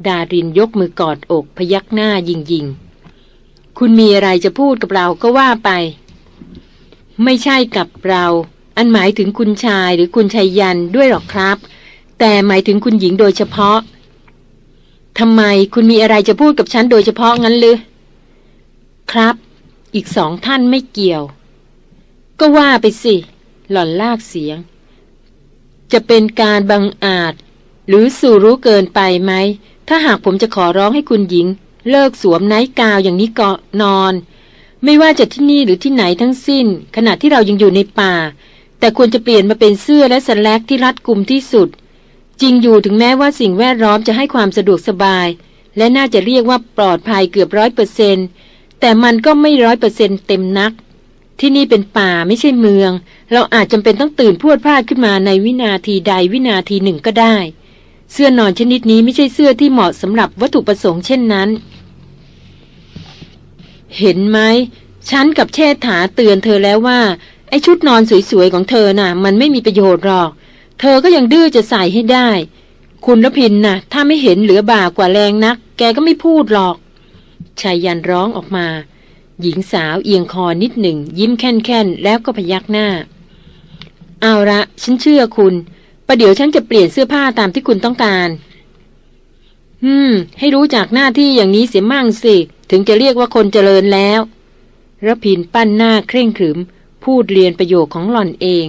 ดารินยกมือกอดอกพยักหน้ายิงยิงคุณมีอะไรจะพูดกับเราก็ว่าไป ไม่ใช่กับเรา อันหมายถึงคุณชายหรือคุณชายยันด้วยหรอกครับ แต่หมายถึงคุณหญิงโดยเฉพาะทำไมคุณมีอะไรจะพูดกับฉันโดยเฉพาะงั้นหรือครับ อีกสองท่านไม่เกี่ยว ก็ว่าไปสิ หล่อนลากเสียง จะเป็นการบังอาจ หรือสู่รู้เกินไปไหม ถ้าหากผมจะขอร้องให้คุณหญิง เลิกสวมไนท์กาวอย่างนี้ก็นอน ไม่ว่าจะที่นี่หรือที่ไหนทั้งสิ้น ขณะที่เรายังอยู่ในป่า แต่ควรจะเปลี่ยนมาเป็นเสื้อและสแลกที่รัดกุมที่สุด จริงอยู่ถึงแม้ว่าสิ่งแวดล้อมจะให้ความสะดวกสบาย และน่าจะเรียกว่าปลอดภัยเกือบร้อยเปอร์เซนแต่มันก็ไม่ร้อยเปอร์เซนเต็มนัก ที่นี่เป็นป่าไม่ใช่เมือง เราอาจจำเป็นต้องตื่นพวดพลาดขึ้นมาในวินาทีใดวินาทีหนึ่งก็ได้ เสื้อนอนชนิดนี้ไม่ใช่เสื้อที่เหมาะสำหรับวัตถุประสงค์เช่นนั้น เห็นไหมฉันกับเชษฐาเตือนเธอแล้วว่า ไอ้ชุดนอนสวยๆของเธอน่ะ มันไม่มีประโยชน์หรอก เธอก็ยังดื้อจะใส่ให้ได้ คุณรพินน่ะ ถ้าไม่เห็นเหลือบ่ากว่าแรงนัก แกก็ไม่พูดหรอกชายยันร้องออกมา หญิงสาวเอียงคอนิดหนึ่ง ยิ้มแค่นๆ แล้วก็พยักหน้า เอาละฉันเชื่อคุณประเดี๋ยวฉันจะเปลี่ยนเสื้อผ้าตามที่คุณต้องการ อืม ให้รู้จากหน้าที่อย่างนี้เสียมั่งสิ ถึงจะเรียกว่าคนเจริญแล้วระพินปั้นหน้าเคร่งขรึม พูดเรียนประโยคของหล่อนเอง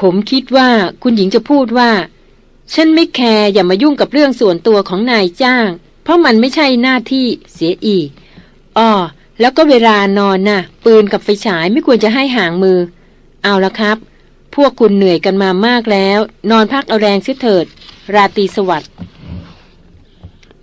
ผมคิดว่าคุณหญิงจะพูดว่า ฉันไม่แคร์อย่ามายุ่งกับเรื่องส่วนตัวของนายจ้าง เพราะมันไม่ใช่หน้าที่เสียอีกอ้อแล้วก็เวลานอนนะ่ะ ปืนกับไฟฉายไม่ควรจะให้ห่างมือ เอาละครับ พวกคุณเหนื่อยกันมามากแล้ว นอนพักเอาแรงเสียเถิด ราตรีสวัสดิ์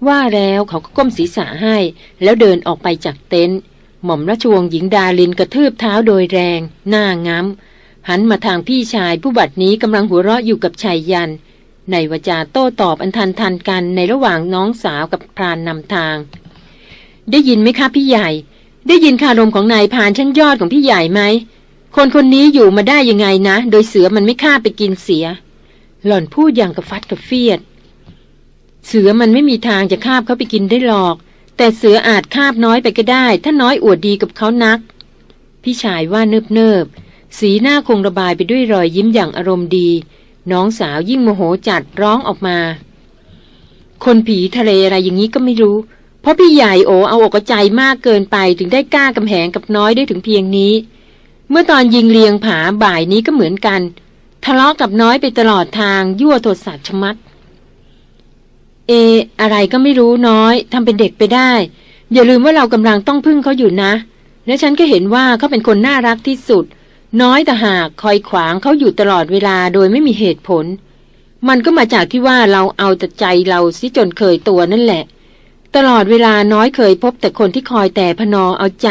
ว่าแล้วเขาก็ก้มศีรษะให้ แล้วเดินออกไปจากเต็นท์หม่อมราชวงศ์หญิงดาลินกระทืบเท้าโดยแรง หน้าง้ำ หันมาทางพี่ชายผู้บัดนี้กำลังหัวเราะอยู่กับชายยัน ในวาจาโต้ตอบอันทันทันกันในระหว่างน้องสาวกับพรานนำทาง ได้ยินไหมคะพี่ใหญ่ ได้ยินคารมของนายพานชั้นยอดของพี่ใหญ่ไหมคนคนนี้อยู่มาได้ยังไงนะ โดยเสือมันไม่ฆ่าไปกินเสีย หล่อนพูดอย่างกับฟัดกับเฟียด เสือมันไม่มีทางจะคาบเขาไปกินได้หรอก แต่เสืออาจคาบน้อยไปก็ได้ ถ้าน้อยอวดดีกับเขานัก พี่ชายว่าเนิบเนิบสีหน้าคงระบายไปด้วยรอยยิ้มอย่างอารมณ์ดี น้องสาวยิ่งโมโหจัดร้องออกมา คนผีทะเลอะไรอย่างนี้ก็ไม่รู้ เพราะพี่ใหญ่โอเอาอกใจมากเกินไปถึงได้กล้ากำแหงกับน้อยได้ถึงเพียงนี้ เมื่อตอนยิงเลียงผาบ่ายนี้ก็เหมือนกัน ทะเลาะกับน้อยไปตลอดทางยั่วโทสะชมัด เอ อะไรก็ไม่รู้น้อยทำเป็นเด็กไปได้ อย่าลืมว่าเรากำลังต้องพึ่งเขาอยู่นะ และฉันก็เห็นว่าเขาเป็นคนน่ารักที่สุด น้อยแต่หากคอยขวางเขาอยู่ตลอดเวลาโดยไม่มีเหตุผล มันก็มาจากที่ว่าเราเอาแต่ใจเราซิจนเคยตัวนั่นแหละ ตลอดเวลาน้อยเคยพบแต่คนที่คอยแต่พนอเอาใจ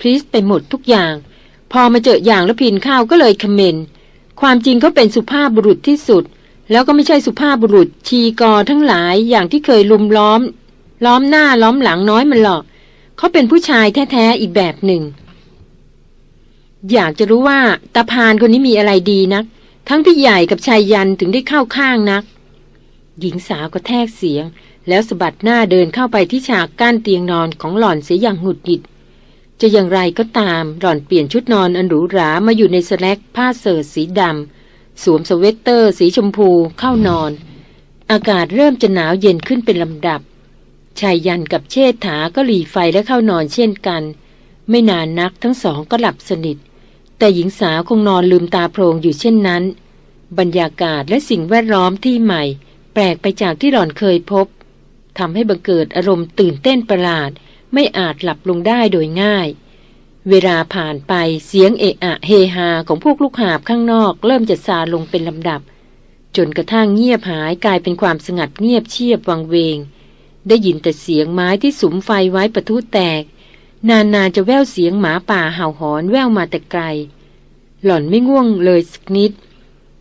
พริสไปหมดทุกอย่าง พอมาเจออย่างแล้วพินข้าวก็เลยคเมนความจริงเขาเป็นสุภาพบุรุษที่สุด แล้วก็ไม่ใช่สุภาพบุรุษชีกอทั้งหลายอย่างที่เคยลุมล้อม ล้อมหน้าล้อมหลังน้อยมันหรอก เขาเป็นผู้ชายแท้ๆอีกแบบหนึ่ง อยากจะรู้ว่าตาพานคนนี้มีอะไรดีนัก ทั้งพี่ใหญ่กับชายยันถึงได้เข้าข้างนัก หญิงสาวก็แทกเสียง แล้วสะบัดหน้าเดินเข้าไปที่ฉากกั้นเตียงนอนของหล่อนเสียอย่างหงุดหงิดจะอย่างไรก็ตามหล่อนเปลี่ยนชุดนอนอันหรูหรามาอยู่ในสแลกผ้าเสื่อสีดำ สวมสเวตเตอร์สีชมพูเข้านอน อากาศเริ่มจะหนาวเย็นขึ้นเป็นลำดับชายยันกับเชษฐาก็หลีไฟและเข้านอนเช่นกัน ไม่นานนักทั้งสองก็หลับสนิท แต่หญิงสาวคงนอนลืมตาโพลงอยู่เช่นนั้น บรรยากาศและสิ่งแวดล้อมที่ใหม่ แปลกไปจากที่หล่อนเคยพบทำให้บังเกิดอารมณ์ตื่นเต้นประหลาด ไม่อาจหลับลงได้โดยง่าย เวลาผ่านไปเสียงเอะอะเฮฮาของพวกลูกหาบข้างนอก เริ่มจะซาลงเป็นลำดับ จนกระทั่งเงียบหายกลายเป็นความสงัดเงียบเชียบวังเวง ได้ยินแต่เสียงไม้ที่สุมไฟไว้ประทุแตก นานๆจะแววเสียงหมาป่าเห่าหอนแววมาแต่ไกล หล่อนไม่ง่วงเลยสักนิด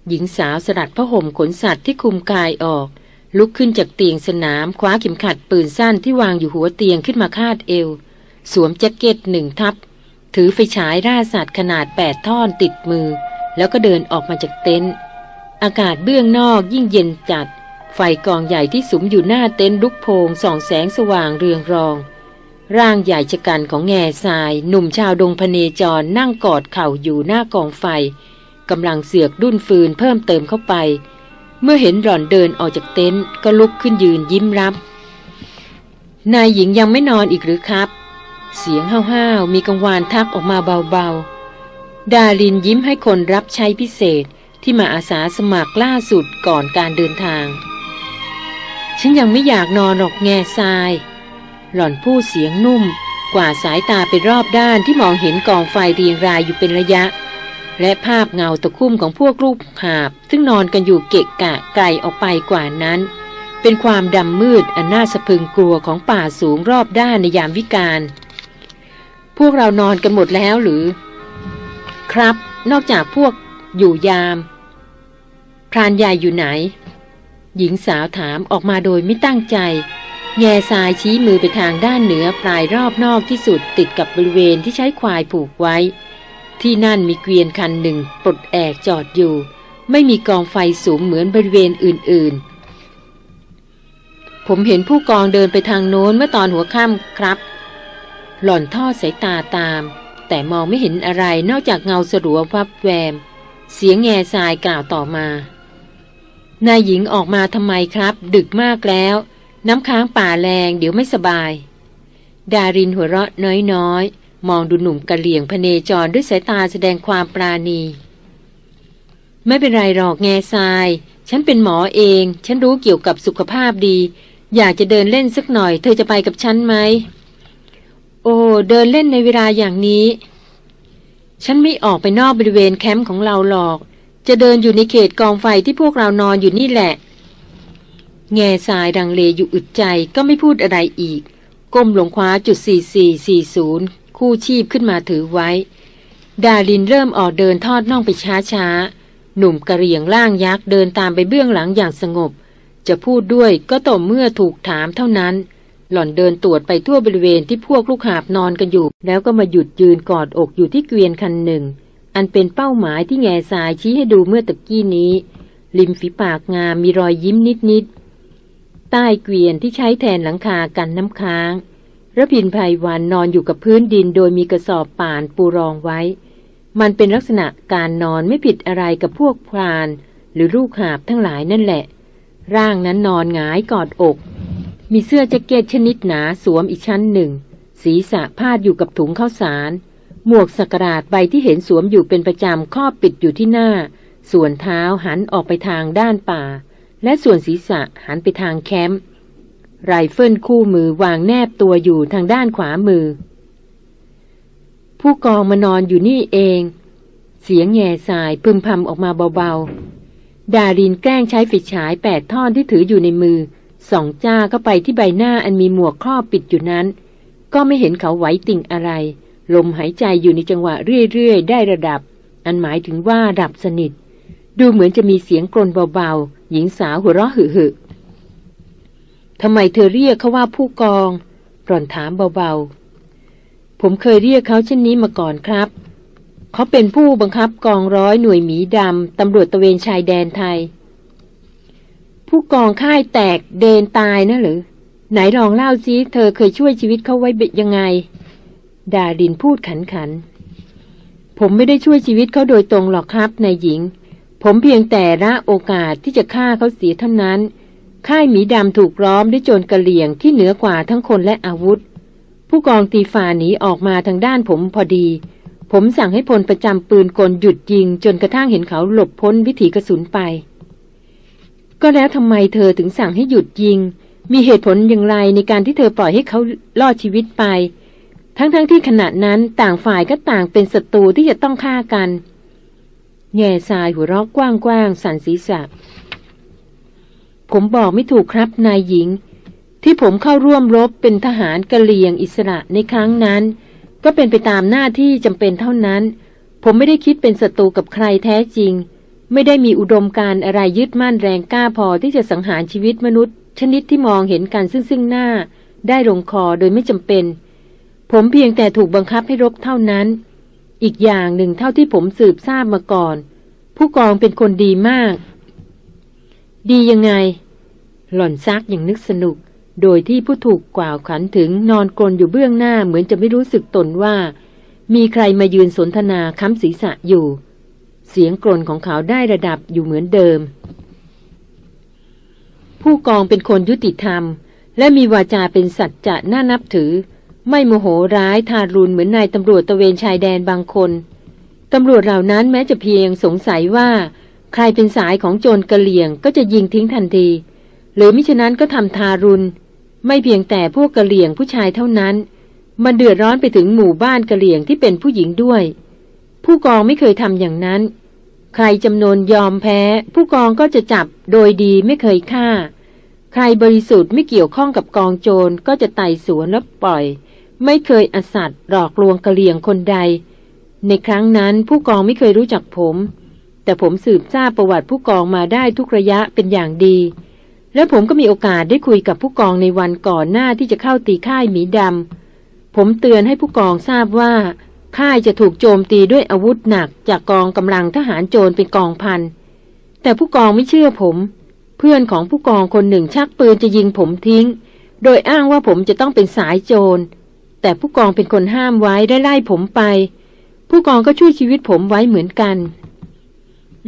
หญิงสาวสลัดผ้าห่มขนสัตว์ที่คุมกายออก ลุกขึ้นจากเตียงสนามคว้าเข็มขัดปืนสั้นที่วางอยู่หัวเตียงขึ้นมาคาดเอว สวมแจ็คเก็ตหนึ่งทับ ถือไฟฉายราสัตว์ขนาดแปดท่อนติดมือ แล้วก็เดินออกมาจากเต็นท์อากาศเบื้องนอกยิ่งเย็นจัด ไฟกองใหญ่ที่สุมอยู่หน้าเต็นท์ลุกโพงส่องแสงสว่างเรืองรอง ร่างใหญ่ชะกันของแง่ทราย หนุ่มชาวดงพเนจรนั่งกอดเข่าอยู่หน้ากองไฟกำลังเสือกดุ้นฟืนเพิ่มเติมเข้าไป เมื่อเห็นหล่อนเดินออกจากเต็นท์ก็ลุกขึ้นยืนยิ้มรับ นายหญิงยังไม่นอนอีกหรือครับ เสียงห้าวๆมีกังวานทักออกมาเบาๆ ดาลินยิ้มให้คนรับใช้พิเศษที่มาอาสาสมัครล่าสุดก่อนการเดินทาง ฉันยังไม่อยากนอนหรอกแง่ทราย หล่อนพูดเสียงนุ่มกว่าสายตาไปรอบด้านที่มองเห็นกองไฟเรียงรายอยู่เป็นระยะ และภาพเงาตะคุ่มของพวกรูปหาบ ซึ่งนอนกันอยู่เกะกะไกลออกไปกว่านั้น เป็นความดำมืดอันน่าสะพึงกลัวของป่าสูงรอบด้านในยามวิกาล พวกเรานอนกันหมดแล้วหรือ ครับ นอกจากพวกอยู่ยาม พรานใหญ่อยู่ไหน หญิงสาวถามออกมาโดยไม่ตั้งใจ แง่ทรายชี้มือไปทางด้านเหนือปลายรอบนอกที่สุดติดกับบริเวณที่ใช้ควายผูกไว้ ที่นั่นมีเกวียนคันหนึ่งปลดแอกจอดอยู่ ไม่มีกองไฟสูงเหมือนบริเวณอื่น ๆ ผมเห็นผู้กองเดินไปทางโน้นเมื่อตอนหัวค่ำครับ หล่อนทอดสายตาตาม แต่มองไม่เห็นอะไรนอกจากเงาสลัววับแวม เสียงแง่ทรายกล่าวต่อมา นายหญิงออกมาทำไมครับ ดึกมากแล้ว น้ำค้างป่าแรงเดี๋ยวไม่สบาย ดารินหัวเราะน้อยๆ มองดูหนุ่มกะเหลี่ยงพเนจรด้วยสายตาแสดงความปราณี ไม่เป็นไรหรอกแง่ทราย ฉันเป็นหมอเอง ฉันรู้เกี่ยวกับสุขภาพดี อยากจะเดินเล่นสักหน่อย เธอจะไปกับฉันไหม อ้เดินเล่นในเวลาอย่างนี้ ฉันไม่ออกไปนอกบริเวณแคมป์ของเราหรอก จะเดินอยู่ในเขตกองไฟที่พวกเรานอนอยู่นี่แหละ แง่ทรายดังเลอยู่อึดใจก็ไม่พูดอะไรอีก ก้มลงคว้าจุด 4440 คู่ชีพขึ้นมาถือไว้ ดาลินเริ่มออกเดินทอดน่องไปช้าๆ หนุ่มกระเหรี่ยงล่างยักษ์เดินตามไปเบื้องหลังอย่างสงบ จะพูดด้วยก็ต่อเมื่อถูกถามเท่านั้น หล่อนเดินตรวจไปทั่วบริเวณที่พวกลูกหาบนอนกันอยู่ แล้วก็มาหยุดยืนกอดอกอยู่ที่เกวียนคันหนึ่ง อันเป็นเป้าหมายที่แง่สายชี้ให้ดูเมื่อตะกี้นี้ ริมฝีปากงามมีรอยยิ้มนิดๆใต้เกวียนที่ใช้แทนหลังคากันน้ำค้างระพินภัยวันนอนอยู่กับพื้นดินโดยมีกระสอบป่านปูรองไว้ มันเป็นลักษณะการนอนไม่ผิดอะไรกับพวกพราน หรือลูกหาบทั้งหลายนั่นแหละ ร่างนั้นนอนหงายกอดอก มีเสื้อแจ็คเก็ตชนิดหนาสวมอีกชั้นหนึ่ง ศีรษะพาดอยู่กับถุงข้าวสาร หมวกสกราดใบที่เห็นสวมอยู่เป็นประจำครอบปิดอยู่ที่หน้า ส่วนเท้าหันออกไปทางด้านป่า และส่วนศีรษะหันไปทางแคมป์ไรเฟิลคู่มือวางแนบตัวอยู่ทางด้านขวามือ ผู้กองมานอนอยู่นี่เอง เสียงแงซายพึมพำออกมาเบาๆ ดารินแกล้งใช้ไฟฉายแปดท่อนที่ถืออยู่ในมือ ส่องจ้าเข้าไปที่ใบหน้าอันมีหมวกครอบปิดอยู่นั้น ก็ไม่เห็นเขาไหวติงอะไร ลมหายใจอยู่ในจังหวะเรื่อยๆ ได้ระดับ อันหมายถึงว่าดับสนิท ดูเหมือนจะมีเสียงกรนเบาๆ หญิงสาวหัวเราะหึ่ทำไมเธอเรียกเขาว่าผู้กองร่อนถามเบาๆ ผมเคยเรียกเขาเช่นนี้มาก่อนครับ เขาเป็นผู้บังคับกองร้อยหน่วยหมีดำตำรวจตะเวนชายแดนไทย ผู้กองค่ายแตกเดินตายนะหรือ ไหนลองเล่าซิเธอเคยช่วยชีวิตเขาไว้เบ็ดยังไง ดาดินพูดขันขัน ผมไม่ได้ช่วยชีวิตเขาโดยตรงหรอกครับนายหญิง ผมเพียงแต่ละโอกาสที่จะฆ่าเขาเสียเท่านั้น ค่ายหมีดำถูกล้อมด้วยโจรกระเหลี่ยงที่เหนือกว่าทั้งคนและอาวุธ ผู้กองตีฝ่าหนีออกมาทางด้านผมพอดีผมสั่งให้พลประจำปืนกลหยุดยิงจนกระทั่งเห็นเขาหลบพ้นวิถีกระสุนไป ก็แล้วทำไมเธอถึงสั่งให้หยุดยิง มีเหตุผลอย่างไรในการที่เธอปล่อยให้เขาลอดชีวิตไป ทั้งๆทที่ขณะนั้นต่างฝ่ายก็ต่างเป็นศัตรูที่จะต้องฆ่ากัน แง่ทรายหัวเราะกว้างๆสันศีรษะ ผมบอกไม่ถูกครับนายหญิง ที่ผมเข้าร่วมรบเป็นทหารกะเหลี่ยงอิสระในครั้งนั้น ก็เป็นไปตามหน้าที่จำเป็นเท่านั้น ผมไม่ได้คิดเป็นศัตรูกับใครแท้จริง ไม่ได้มีอุดมการอะไรยึดมั่นแรงกล้าพอที่จะสังหารชีวิตมนุษย์ ชนิดที่มองเห็นกันซึ่งซึ่งหน้า ได้ลงคอโดยไม่จำเป็น ผมเพียงแต่ถูกบังคับให้รบเท่านั้น อีกอย่างหนึ่งเท่าที่ผมสืบทราบมาก่อน ผู้กองเป็นคนดีมาก ดียังไง หล่อนซักอย่างนึกสนุก โดยที่ผู้ถูกกล่าวขันถึงนอนกลนอยู่เบื้องหน้าเหมือนจะไม่รู้สึกตนว่า มีใครมายืนสนทนาค้ำศีรษะอยู่ เสียงกลนของเขาได้ระดับอยู่เหมือนเดิม ผู้กองเป็นคนยุติธรรม และมีวาจาเป็นสัจจะน่านับถือ ไม่โมโหร้ายทารุณเหมือนนายตำรวจตะเวนชายแดนบางคนตำรวจเหล่านั้นแม้จะเพียงสงสัยว่า ใครเป็นสายของโจรกระเหลี่ยงก็จะยิงทิ้งทันที หรือมิฉะนั้นก็ทำทารุณ ไม่เพียงแต่พวกกระเหลี่ยงผู้ชายเท่านั้น มันเดือดร้อนไปถึงหมู่บ้านกระเหลี่ยงที่เป็นผู้หญิงด้วย ผู้กองไม่เคยทำอย่างนั้น ใครจำนวนยอมแพ้ ผู้กองก็จะจับโดยดีไม่เคยฆ่า ใครบริสุทธิ์ไม่เกี่ยวข้องกับกองโจรก็จะไต่สวนแล้วปล่อย ไม่เคยอสัตว์หลอกลวงกระเหลี่ยงคนใด ในครั้งนั้นผู้กองไม่เคยรู้จักผม แต่ผมสืบทราบประวัติผู้กองมาได้ทุกระยะเป็นอย่างดี แล้วผมก็มีโอกาสได้คุยกับผู้กองในวันก่อนหน้าที่จะเข้าตีค่ายหมีดำผมเตือนให้ผู้กองทราบว่า ค่ายจะถูกโจมตีด้วยอาวุธหนักจากกองกำลังทหารโจรเป็นกองพัน แต่ผู้กองไม่เชื่อผม เพื่อนของผู้กองคนหนึ่งชักปืนจะยิงผมทิ้ง โดยอ้างว่าผมจะต้องเป็นสายโจร แต่ผู้กองเป็นคนห้ามไว้ได้ไล่ผมไป ผู้กองก็ช่วยชีวิตผมไว้เหมือนกัน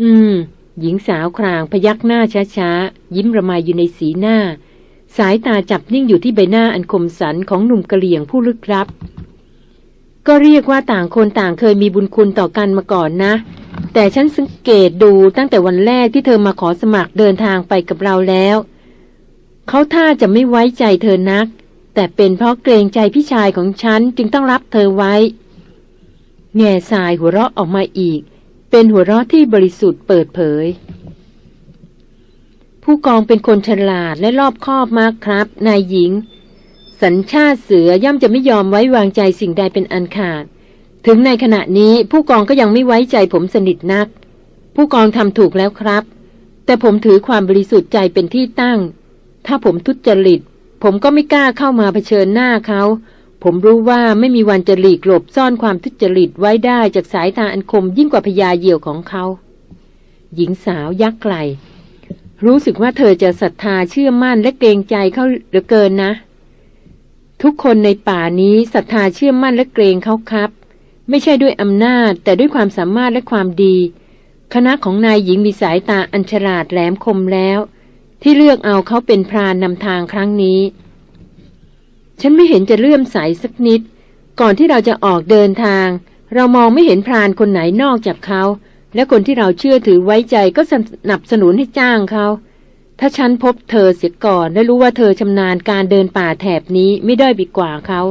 อืม หญิงสาวครางพยักหน้าช้าๆ ยิ้มระมายอยู่ในสีหน้า สายตาจับนิ่งอยู่ที่ใบหน้าอันคมสันของหนุ่มกะเหลี่ยงผู้ลึกลับ ก็เรียกว่าต่างคนต่างเคยมีบุญคุณต่อกันมาก่อนนะ แต่ฉันสังเกตดูตั้งแต่วันแรกที่เธอมาขอสมัครเดินทางไปกับเราแล้ว เขาท่าจะไม่ไว้ใจเธอนัก แต่เป็นเพราะเกรงใจพี่ชายของฉันจึงต้องรับเธอไว้ แง่สายหัวเราะออกมาอีก เป็นหัวเราะที่บริสุทธิ์เปิดเผย ผู้กองเป็นคนฉลาดและรอบคอบมากครับ นายหญิง สัญชาติเสือย่อมจะไม่ยอมไว้วางใจสิ่งใดเป็นอันขาด ถึงในขณะนี้ผู้กองก็ยังไม่ไว้ใจผมสนิทนัก ผู้กองทำถูกแล้วครับ แต่ผมถือความบริสุทธิ์ใจเป็นที่ตั้ง ถ้าผมทุจริต ผมก็ไม่กล้าเข้ามาเผชิญหน้าเขา ผมรู้ว่าไม่มีวันจะหลีกหลบซ่อนความทุจริตไว้ได้จากสายตาอันคมยิ่งกว่าพยาเหี่ยวของเขา หญิงสาวยักไกลรู้สึกว่าเธอจะศรัทธาเชื่อมั่นและเกรงใจเขาเหลือเกินนะ ทุกคนในป่านี้ศรัทธาเชื่อมั่นและเกรงเขาครับ ไม่ใช่ด้วยอำนาจแต่ด้วยความสามารถและความดี คณะของนายหญิงมีสายตาอันฉลาดแหลมคมแล้ว ที่เลือกเอาเขาเป็นพรานนำทางครั้งนี้ ฉันไม่เห็นจะเลื่อมใสสักนิด ก่อนที่เราจะออกเดินทาง เรามองไม่เห็นพรานคนไหนนอกจากเขา และคนที่เราเชื่อถือไว้ใจก็สนับสนุนให้จ้างเขา ถ้าฉันพบเธอเสียก่อนและรู้ว่าเธอชำนาญการเดินป่าแถบนี้ไม่ได้บีกว่าเขา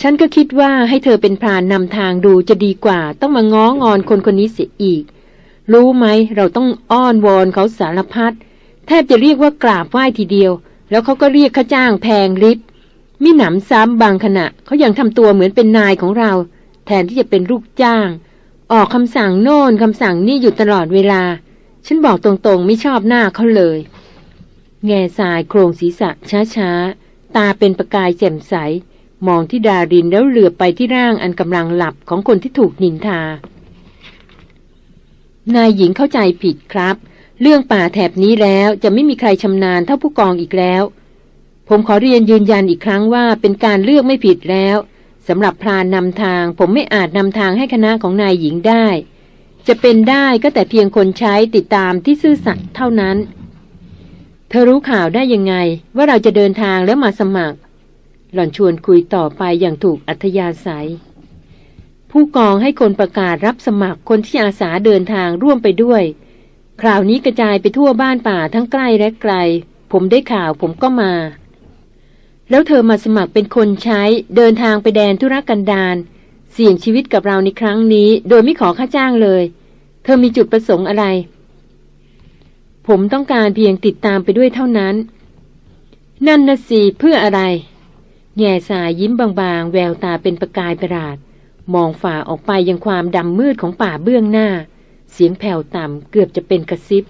ฉันก็คิดว่าให้เธอเป็นพรานนำทางดูจะดีกว่า ต้องมาง้องอนคนคนนี้เสียอีก รู้ไหมเราต้องอ้อนวอนเขาสารพัดแทบจะเรียกว่ากราบไหว้ทีเดียว แล้วเขาก็เรียกค่าจ้างแพงลิบมิหนำซ้ำบางขณะเขายังทำตัวเหมือนเป็นนายของเรา แทนที่จะเป็นลูกจ้าง ออกคำสั่งโน่นคำสั่งนี่อยู่ตลอดเวลา ฉันบอกตรงๆ ไม่ชอบหน้าเขาเลย แง่ทรายโครงศีรษะช้าๆ ตาเป็นประกายแจ่มใส มองที่ดารินแล้วเหลือไปที่ร่างอันกำลังหลับของคนที่ถูกนินทา นายหญิงเข้าใจผิดครับ เรื่องป่าแถบนี้แล้วจะไม่มีใครชำนาญเท่าผู้กองอีกแล้ว ผมขอเรียนยืนยันอีกครั้งว่าเป็นการเลือกไม่ผิดแล้วสำหรับพรานนำทาง ผมไม่อาจนำทางให้คณะของนายหญิงได้ จะเป็นได้ก็แต่เพียงคนใช้ติดตามที่ซื่อสัตย์เท่านั้น ธอรู้ข่าวได้ยังไงว่าเราจะเดินทางแล้วมาสมัคร หล่อนชวนคุยต่อไปอย่างถูกอัธยาศัย ผู้กองให้คนประกาศรับสมัครคนที่อาสาเดินทางร่วมไปด้วย คราวนี้กระจายไปทั่วบ้านป่าทั้งใกล้และไกล ผมได้ข่าวผมก็มา แล้วเธอมาสมัครเป็นคนใช้เดินทางไปแดนธุรกันดารเสี่ยงชีวิตกับเราในครั้งนี้ โดยไม่ขอค่าจ้างเลย เธอมีจุดประสงค์อะไร ผมต้องการเพียงติดตามไปด้วยเท่านั้น นั่นนะสิเพื่ออะไร แง่สายยิ้มบางๆ แววตาเป็นประกายประหลาด มองฝ่าออกไปยังความดำมืดของป่าเบื้องหน้า เสียงแผ่วต่ำเกือบจะเป็นกระซิบ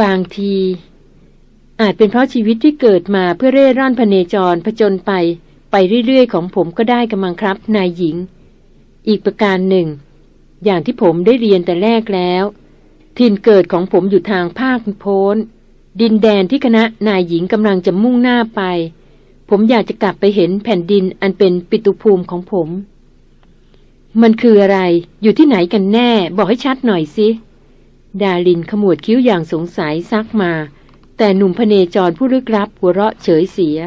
บางที อาจเป็นเพราะชีวิตที่เกิดมาเพื่อเร่ร่อนพเนจรผจญไป ไปเรื่อยๆ ของผมก็ได้กำลังครับนายหญิง อีกประการหนึ่ง อย่างที่ผมได้เรียนแต่แรกแล้ว ถิ่นเกิดของผมอยู่ทางภาคโพ้น ดินแดนที่คณะนายหญิงกำลังจะมุ่งหน้าไป ผมอยากจะกลับไปเห็นแผ่นดินอันเป็นปิตุภูมิของผม มันคืออะไร อยู่ที่ไหนกันแน่ บอกให้ชัดหน่อยสิ ดาลินขมวดคิ้วอย่างสงสัยซักมา แต่หนุ่มพเนจรผู้ลึกลับหัวเราะเฉยเสีย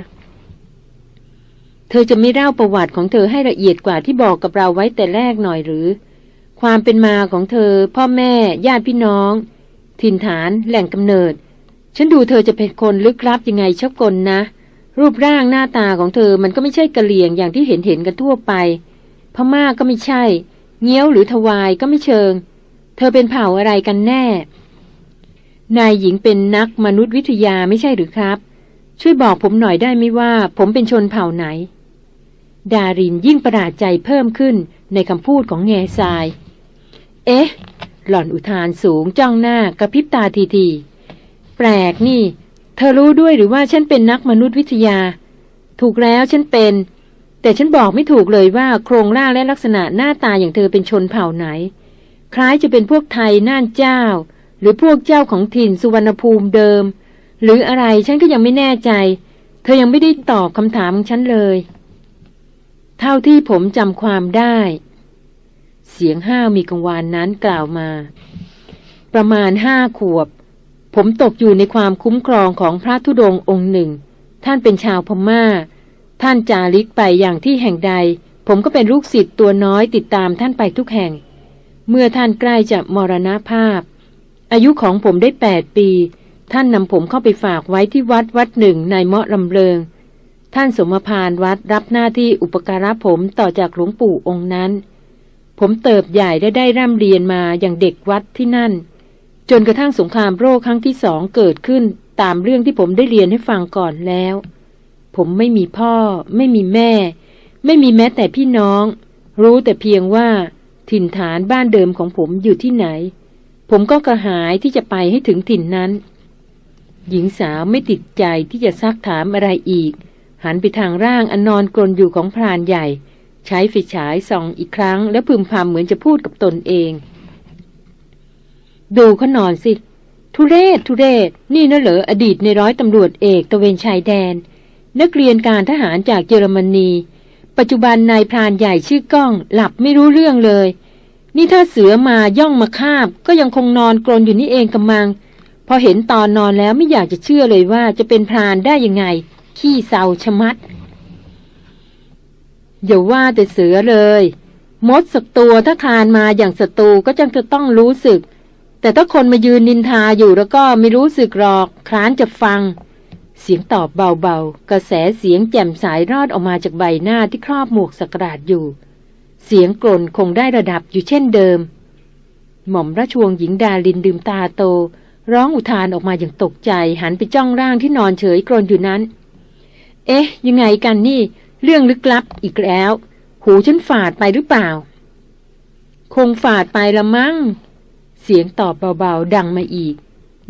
เธอจะไม่เล่าประวัติของเธอให้ละเอียดกว่าที่บอกกับเราไว้แต่แรกหน่อยหรือ ความเป็นมาของเธอ พ่อแม่ ญาติพี่น้อง ถิ่นฐาน แหล่งกำเนิด ฉันดูเธอจะเป็นคนลึกลับยังไงชอบกลนะ รูปร่างหน้าตาของเธอมันก็ไม่ใช่กะเหลี่ยงอย่างที่เห็นเห็นกันทั่วไป พม่าก็ไม่ใช่ เงี้ยวหรือทวายก็ไม่เชิง เธอเป็นเผ่าอะไรกันแน่ นายหญิงเป็นนักมนุษยวิทยาไม่ใช่หรือครับ ช่วยบอกผมหน่อยได้ไหมว่า ผมเป็นชนเผ่าไหนดารินยิ่งประหลาดใจเพิ่มขึ้นในคำพูดของแง่ทราย เอ๊ะ หล่อนอุทานสูงจ้องหน้ากระพริบตาทีทีแปลกนี่ เธอรู้ด้วยหรือว่าฉันเป็นนักมนุษยวิทยา ถูกแล้วฉันเป็น แต่ฉันบอกไม่ถูกเลยว่าโครงร่างและลักษณะหน้าตาอย่างเธอเป็นชนเผ่าไหน คล้ายจะเป็นพวกไทยน่านเจ้า หรือพวกเจ้าของถิ่นสุวรรณภูมิเดิม หรืออะไรฉันก็ยังไม่แน่ใจ เธอยังไม่ได้ตอบคำถามของฉันเลย เท่าที่ผมจำความได้ เสียงห้าวมีกังวานนั้นกล่าวมา ประมาณห้าขวบ ผมตกอยู่ในความคุ้มครองของพระธุดงค์องค์หนึ่ง ท่านเป็นชาวพมา่า ท่านจาริกไปอย่างที่แห่งใด ผมก็เป็นลูกศิษย์ตัวน้อยติดตามท่านไปทุกแห่ง เมื่อท่านใกล้จะมรณภาพ อายุของผมได้แปดปี ท่านนำผมเข้าไปฝากไว้ที่วัดวัดหนึ่งในเมาะลำเริงท่านสมภารวัดรับหน้าที่อุปการะผมต่อจากหลวงปู่องค์นั้น ผมเติบใหญ่ได้ได้ร่ำเรียนมาอย่างเด็กวัดที่นั่น จนกระทั่งสงครามโรคครั้งที่สองเกิดขึ้นตามเรื่องที่ผมได้เรียนให้ฟังก่อนแล้ว ผมไม่มีพ่อ ไม่มีแม่ ไม่มีแม้แต่พี่น้อง รู้แต่เพียงว่า ถิ่นฐานบ้านเดิมของผมอยู่ที่ไหน ผมก็กระหายที่จะไปให้ถึงถิ่นนั้น หญิงสาวไม่ติดใจที่จะซักถามอะไรอีก หันไปทางร่างอันนอนกลนอยู่ของพรานใหญ่ ใช้ไฟฉายส่องอีกครั้ง แล้วพึมพำเหมือนจะพูดกับตนเอง ดูเขานอนสิ ทุเรศทุเรศ นี่น่ะเหรออดีตในร้อยตำรวจเอกตะเวนชายแดน นักเรียนการทหารจากเยอรมนี ปัจจุบันนายพรานใหญ่ชื่อก้อง หลับไม่รู้เรื่องเลย นี่ถ้าเสือมาย่องมาคาบ ก็ยังคงนอนกรนอยู่นี่เองกำมัง พอเห็นตอนนอนแล้วไม่อยากจะเชื่อเลยว่าจะเป็นพรานได้ยังไง ขี้เศร้าชะมัด อย่าว่าแต่เสือเลย มดสักตัวถ้าคานมาอย่างศัตรูก็จังจะต้องรู้สึก แต่ถ้าคนมายืนนินทาอยู่แล้วก็ไม่รู้สึกหรอกคลานจะฟัง เสียงตอบเบาๆ กระแสเสียงแจ่มสายรอดออกมาจากใบหน้าที่ครอบหมวกสกราดอยู่ เสียงกลนคงได้ระดับอยู่เช่นเดิม หม่อมราชวงศ์หญิงดาลินดื่มตาโต ร้องอุทานออกมาอย่างตกใจ หันไปจ้องร่างที่นอนเฉยกรนอยู่นั้น เอ๊ะ ยังไงกันนี่ เรื่องลึกลับอีกแล้ว หูฉันฝาดไปหรือเปล่า คงฝาดไปละมั้ง เสียงตอบเบาๆ ดังมาอีก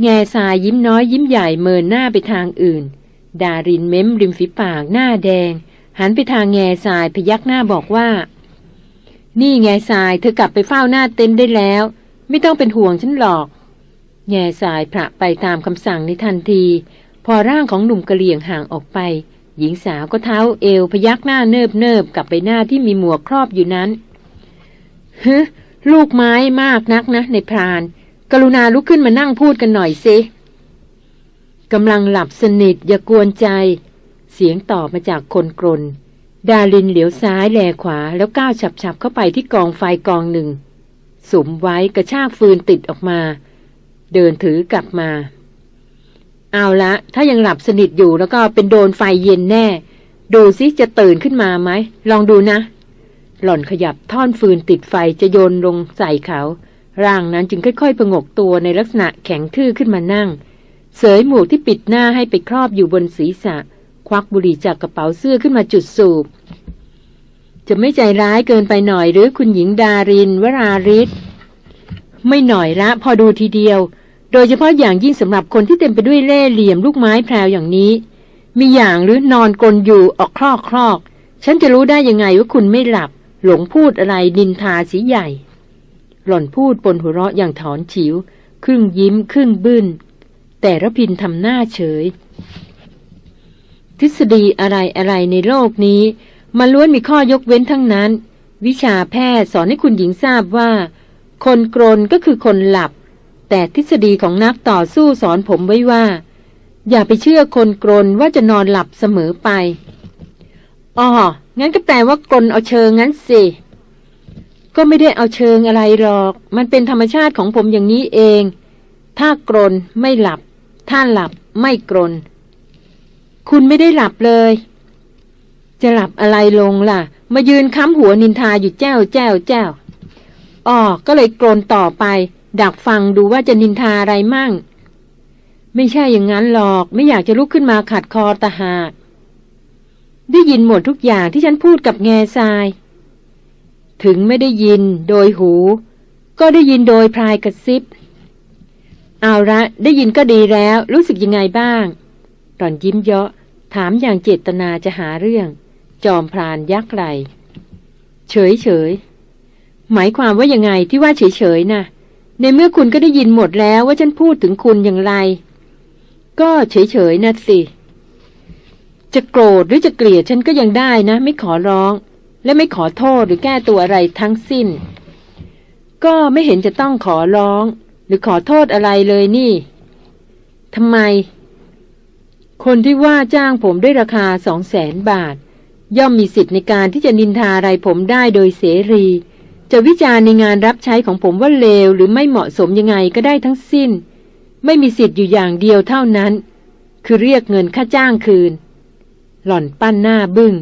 แง่ทรายยิ้มน้อยยิ้มใหญ่เมินหน้าไปทางอื่น ดารินเม้มริมฝีปากหน้าแดง หันไปทางแง่ทรายพยักหน้าบอกว่า นี่แง่ทรายเธอกลับไปเฝ้าหน้าเต็นท์ได้แล้ว ไม่ต้องเป็นห่วงฉันหรอก แง่ทรายพระไปตามคำสั่งในทันที พอร่างของหนุ่มกะเหลี่ยงห่างออกไป หญิงสาวก็เท้าเอวพยักหน้าเนิบเนิบกับไปหน้าที่มีหมวกครอบอยู่นั้นฮึลูกไม้มากนักนะ ในพราน กรุณาลุกขึ้นมานั่งพูดกันหน่อยสิกำลังหลับสนิทอย่ากวนใจ เสียงตอบมาจากคนกรน ดาลินเหลียวซ้ายแลขวาแล้วก้าวฉับๆเข้าไปที่กองไฟกองหนึ่งสมไว้กระชากฟืนติดออกมา เดินถือกลับมา เอาละถ้ายังหลับสนิทอยู่แล้วก็เป็นโดนไฟเย็นแน่ ดูซิจะตื่นขึ้นมาไหม ลองดูนะ หล่อนขยับท่อนฟืนติดไฟจะโยนลงใส่เขา ร่างนั้นจึงค่อยๆผงกตัวในลักษณะแข็งทื่อขึ้นมานั่ง เสยหมวกที่ปิดหน้าให้ไปครอบอยู่บนศีรษะ ควักบุหรี่จากกระเป๋าเสื้อขึ้นมาจุดสูบ จะไม่ใจร้ายเกินไปหน่อยหรือคุณหญิงดารินวราริศไม่หน่อยละพอดูทีเดียว โดยเฉพาะอย่างยิ่งสำหรับคนที่เต็มไปด้วยเล่ห์เหลี่ยมลูกไม้แพรวอย่างนี้ มีอย่างหรือนอนกลนอยู่ออกคลอกคลอก ฉันจะรู้ได้ยังไงว่าคุณไม่หลับ หลงพูดอะไรดินทาสีใหญ่ หล่อนพูดปนหัวเราะอย่างถอนฉิว ครึ่งยิ้ม ครึ่งบึ้น แต่ระพินทำหน้าเฉย ทฤษฎีอะไรอะไรในโลกนี้มันล้วนมีข้อยกเว้นทั้งนั้น วิชาแพทย์สอนให้คุณหญิงทราบว่า คนกรนก็คือคนหลับ แต่ทฤษฎีของนักต่อสู้สอนผมไว้ว่า อย่าไปเชื่อคนกรนว่าจะนอนหลับเสมอไปอ๋องั้นก็แปลว่ากรนเอาเชิงงั้นสิ ก็ไม่ได้เอาเชิงอะไรหรอก มันเป็นธรรมชาติของผมอย่างนี้เอง ถ้ากรนไม่หลับ ถ้าหลับไม่กรน คุณไม่ได้หลับเลย จะหลับอะไรลงล่ะ มายืนค้ำหัวนินทาอยู่แจ้วแจ้วแจ้วอ๋อก็เลยกรนต่อไป ดักฟังดูว่าจะนินทาอะไรมั่ง ไม่ใช่อย่างนั้นหรอกไม่อยากจะลุกขึ้นมาขัดคอตาหากได้ยินหมดทุกอย่างที่ฉันพูดกับแง่ทราย ถึงไม่ได้ยินโดยหู ก็ได้ยินโดยพลายกระซิบ เอาละได้ยินก็ดีแล้ว รู้สึกยังไงบ้างหล่อนยิ้มเยาะถามอย่างเจตนาจะหาเรื่อง จอมพรานยักไหลเฉยเฉยหมายความว่ายังไงที่ว่าเฉยเฉยนะ่ะ ในเมื่อคุณก็ได้ยินหมดแล้วว่าฉันพูดถึงคุณอย่างไร ก็เฉยเฉยนะสิ จะโกรธหรือจะเกลียดฉันก็ยังได้นะ ไม่ขอร้อง และไม่ขอโทษหรือแก้ตัวอะไรทั้งสิ้น ก็ไม่เห็นจะต้องขอร้อง หรือขอโทษอะไรเลยนี่ทำไม คนที่ว่าจ้างผมด้วยราคาสองแสนบาท ย่อมมีสิทธิ์ในการที่จะนินทาอะไรผมได้โดยเสรี จะวิจารณ์ในงานรับใช้ของผมว่าเลวหรือไม่เหมาะสมยังไงก็ได้ทั้งสิ้น ไม่มีสิทธิ์อยู่อย่างเดียวเท่านั้น คือเรียกเงินค่าจ้างคืน หล่อนปั้นหน้าบึง้ง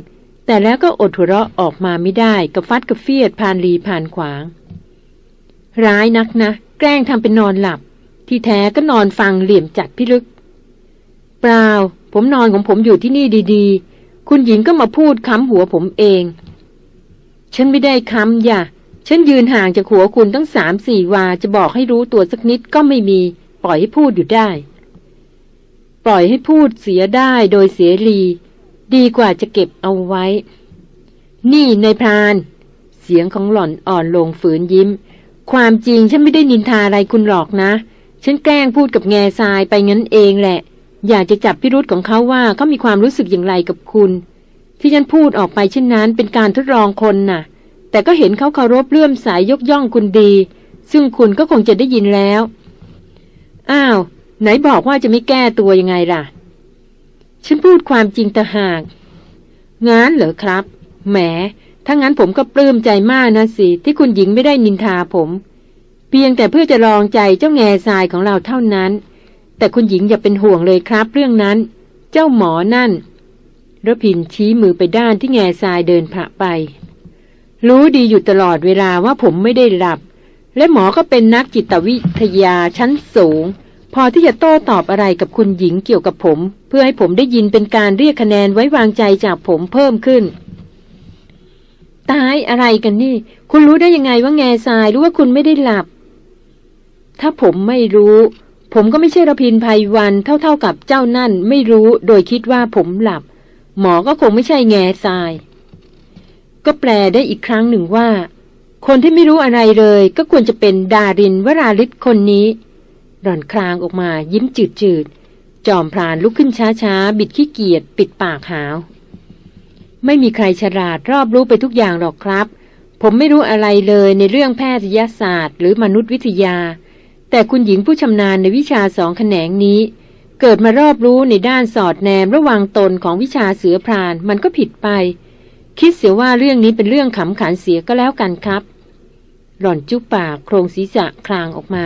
แต่แล้วก็อดหัวเราะออกมาไม่ได้กับฟัดกับเฟียดผ่านรีผ่านขวาง ร้ายนักนะ แกล้งทำเป็นนอนหลับ ที่แท้ก็นอนฟังเหลี่ยมจัดพิลึก เปล่า ผมนอนของผมอยู่ที่นี่ดีๆ คุณหญิงก็มาพูดค้ำหัวผมเอง ฉันไม่ได้ค้ำอย่า ฉันยืนห่างจากหัวคุณตั้งสามสี่วาจะบอกให้รู้ตัวสักนิดก็ไม่มี ปล่อยให้พูดอยู่ได้ ปล่อยให้พูดเสียได้โดยเสียรี ดีกว่าจะเก็บเอาไว้ นี่ในพราน เสียงของหล่อนอ่อนลงฝืนยิ้ม ความจริงฉันไม่ได้นินทาอะไรคุณหรอกนะ ฉันแกล้งพูดกับแง่ทรายไปงั้นเองแหละ อยากจะจับพิรุษของเขาว่าเขามีความรู้สึกอย่างไรกับคุณ ที่ฉันพูดออกไปเช่นนั้นเป็นการทดลองคนน่ะ แต่ก็เห็นเขาเคารพเลื่อมสายยกย่องคุณดี ซึ่งคุณก็คงจะได้ยินแล้ว อ้าว ไหนบอกว่าจะไม่แก้ตัวยังไงล่ะ ฉันพูดความจริงต่หากงานเหรอครับ แหม ถ้างั้นผมก็ปลื้มใจมากนะสิ ที่คุณหญิงไม่ได้นินทาผม เพียงแต่เพื่อจะลองใจเจ้าแง่ทรายของเราเท่านั้น แต่คุณหญิงอย่าเป็นห่วงเลยครับ เรื่องนั้น เจ้าหมอนั่นระพินชี้มือไปด้านที่แง่ทรายเดินผ่าไป รู้ดีอยู่ตลอดเวลาว่าผมไม่ได้หลับ และหมอก็เป็นนักจิตวิทยาชั้นสูง พอที่จะโต้ตอบอะไรกับคุณหญิงเกี่ยวกับผม เพื่อให้ผมได้ยินเป็นการเรียกคะแนนไว้วางใจจากผมเพิ่มขึ้น ตายอะไรกันนี่ คุณรู้ได้ยังไงว่าแง่ทรายรู้ว่าคุณไม่ได้หลับ ถ้าผมไม่รู้ ผมก็ไม่ใช่ระพินภัยวันเท่าๆกับเจ้านั่น ไม่รู้โดยคิดว่าผมหลับ หมอก็คงไม่ใช่แง่ทราย ก็แปลได้อีกครั้งหนึ่งว่า คนที่ไม่รู้อะไรเลย ก็ควรจะเป็นดารินวราลิศคนนี้หล่อนคลางออกมายิ้มจืดจืดจอมพรานลุกขึ้นช้าช้าบิดขี้เกียจปิดปากหาว ไม่มีใครฉลาดรอบรู้ไปทุกอย่างหรอกครับ ผมไม่รู้อะไรเลยในเรื่องแพทยศาสตร์ หรือมนุษยวิทยา แต่คุณหญิงผู้ชำนาญในวิชาสองแขนงนี้ เกิดมารอบรู้ในด้านสอดแนมระวังตนของวิชาเสือพรานมันก็ผิดไป คิดเสียว่าเรื่องนี้เป็นเรื่องขำขันเสียก็แล้วกันครับ หล่อนจุปปากโครงศีรษะคลางออกมา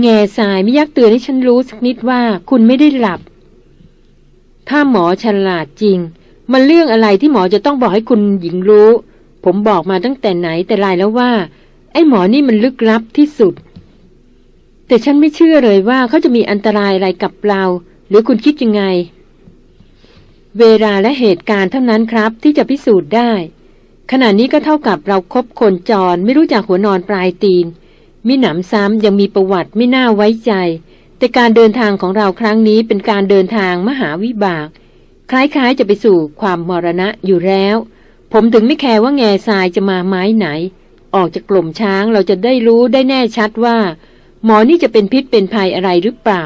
แง่สายไม่ยักเตือนให้ฉันรู้สักนิดว่าคุณไม่ได้หลับ ถ้าหมอฉลาดจริง มันเรื่องอะไรที่หมอจะต้องบอกให้คุณหญิงรู้ ผมบอกมาตั้งแต่ไหนแต่ไรแล้วว่า ไอ้หมอนี่มันลึกลับที่สุด แต่ฉันไม่เชื่อเลยว่าเขาจะมีอันตรายอะไรกับเรา หรือคุณคิดยังไง เวลาและเหตุการณ์เท่านั้นครับที่จะพิสูจน์ได้ ขณะนี้ก็เท่ากับเราครบคนจรไม่รู้จักหัวนอนปลายตีน มิหนำซ้ำยังมีประวัติไม่น่าไว้ใจ แต่การเดินทางของเราครั้งนี้เป็นการเดินทางมหาวิบาก คล้ายๆจะไปสู่ความมรณะอยู่แล้ว ผมถึงไม่แคร์ว่าแง่ทรายจะมาไม้ไหน ออกจากกลุ่มช้างเราจะได้รู้ได้แน่ชัดว่า หมอนี่จะเป็นพิษเป็นภัยอะไรหรือเปล่า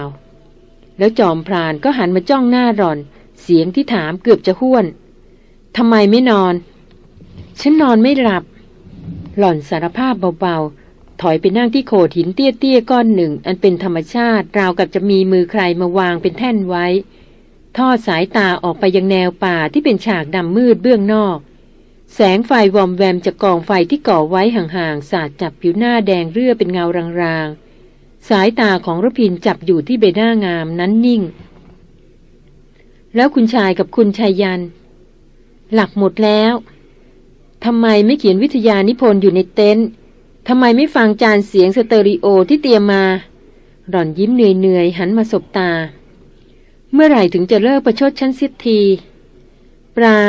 แล้วจอมพรานก็หันมาจ้องหน้าหล่อน เสียงที่ถามเกือบจะห้วนทำไมไม่นอน ฉันนอนไม่หลับ หล่อนสารภาพเบาๆ ถอยไปนั่งที่โขดหินเตี้ยๆก้อนหนึ่ง อันเป็นธรรมชาติราวกับจะมีมือใครมาวางเป็นแท่นไว้ ทอดสายตาออกไปยังแนวป่าที่เป็นฉากดำมืดเบื้องนอก แสงไฟวอมแวมจากกองไฟที่ก่อไว้ห่างๆ สาดจับผิวหน้าแดงเรื่อเป็นเงารางๆ สายตาของรพินจับอยู่ที่ใบหน้างามนั้นนิ่ง แล้วคุณชายกับคุณชายยัน หลับหมดแล้วทำไมไม่เขียนวิทยานิพนธ์อยู่ในเต็นท์ทำไมไม่ฟังจานเสียงสเตอริโอที่เตรียมมา หล่อนยิ้มเหนื่อยๆ หันมาสบตา เมื่อไหร่ถึงจะเลิกประชดฉันสิที เปล่า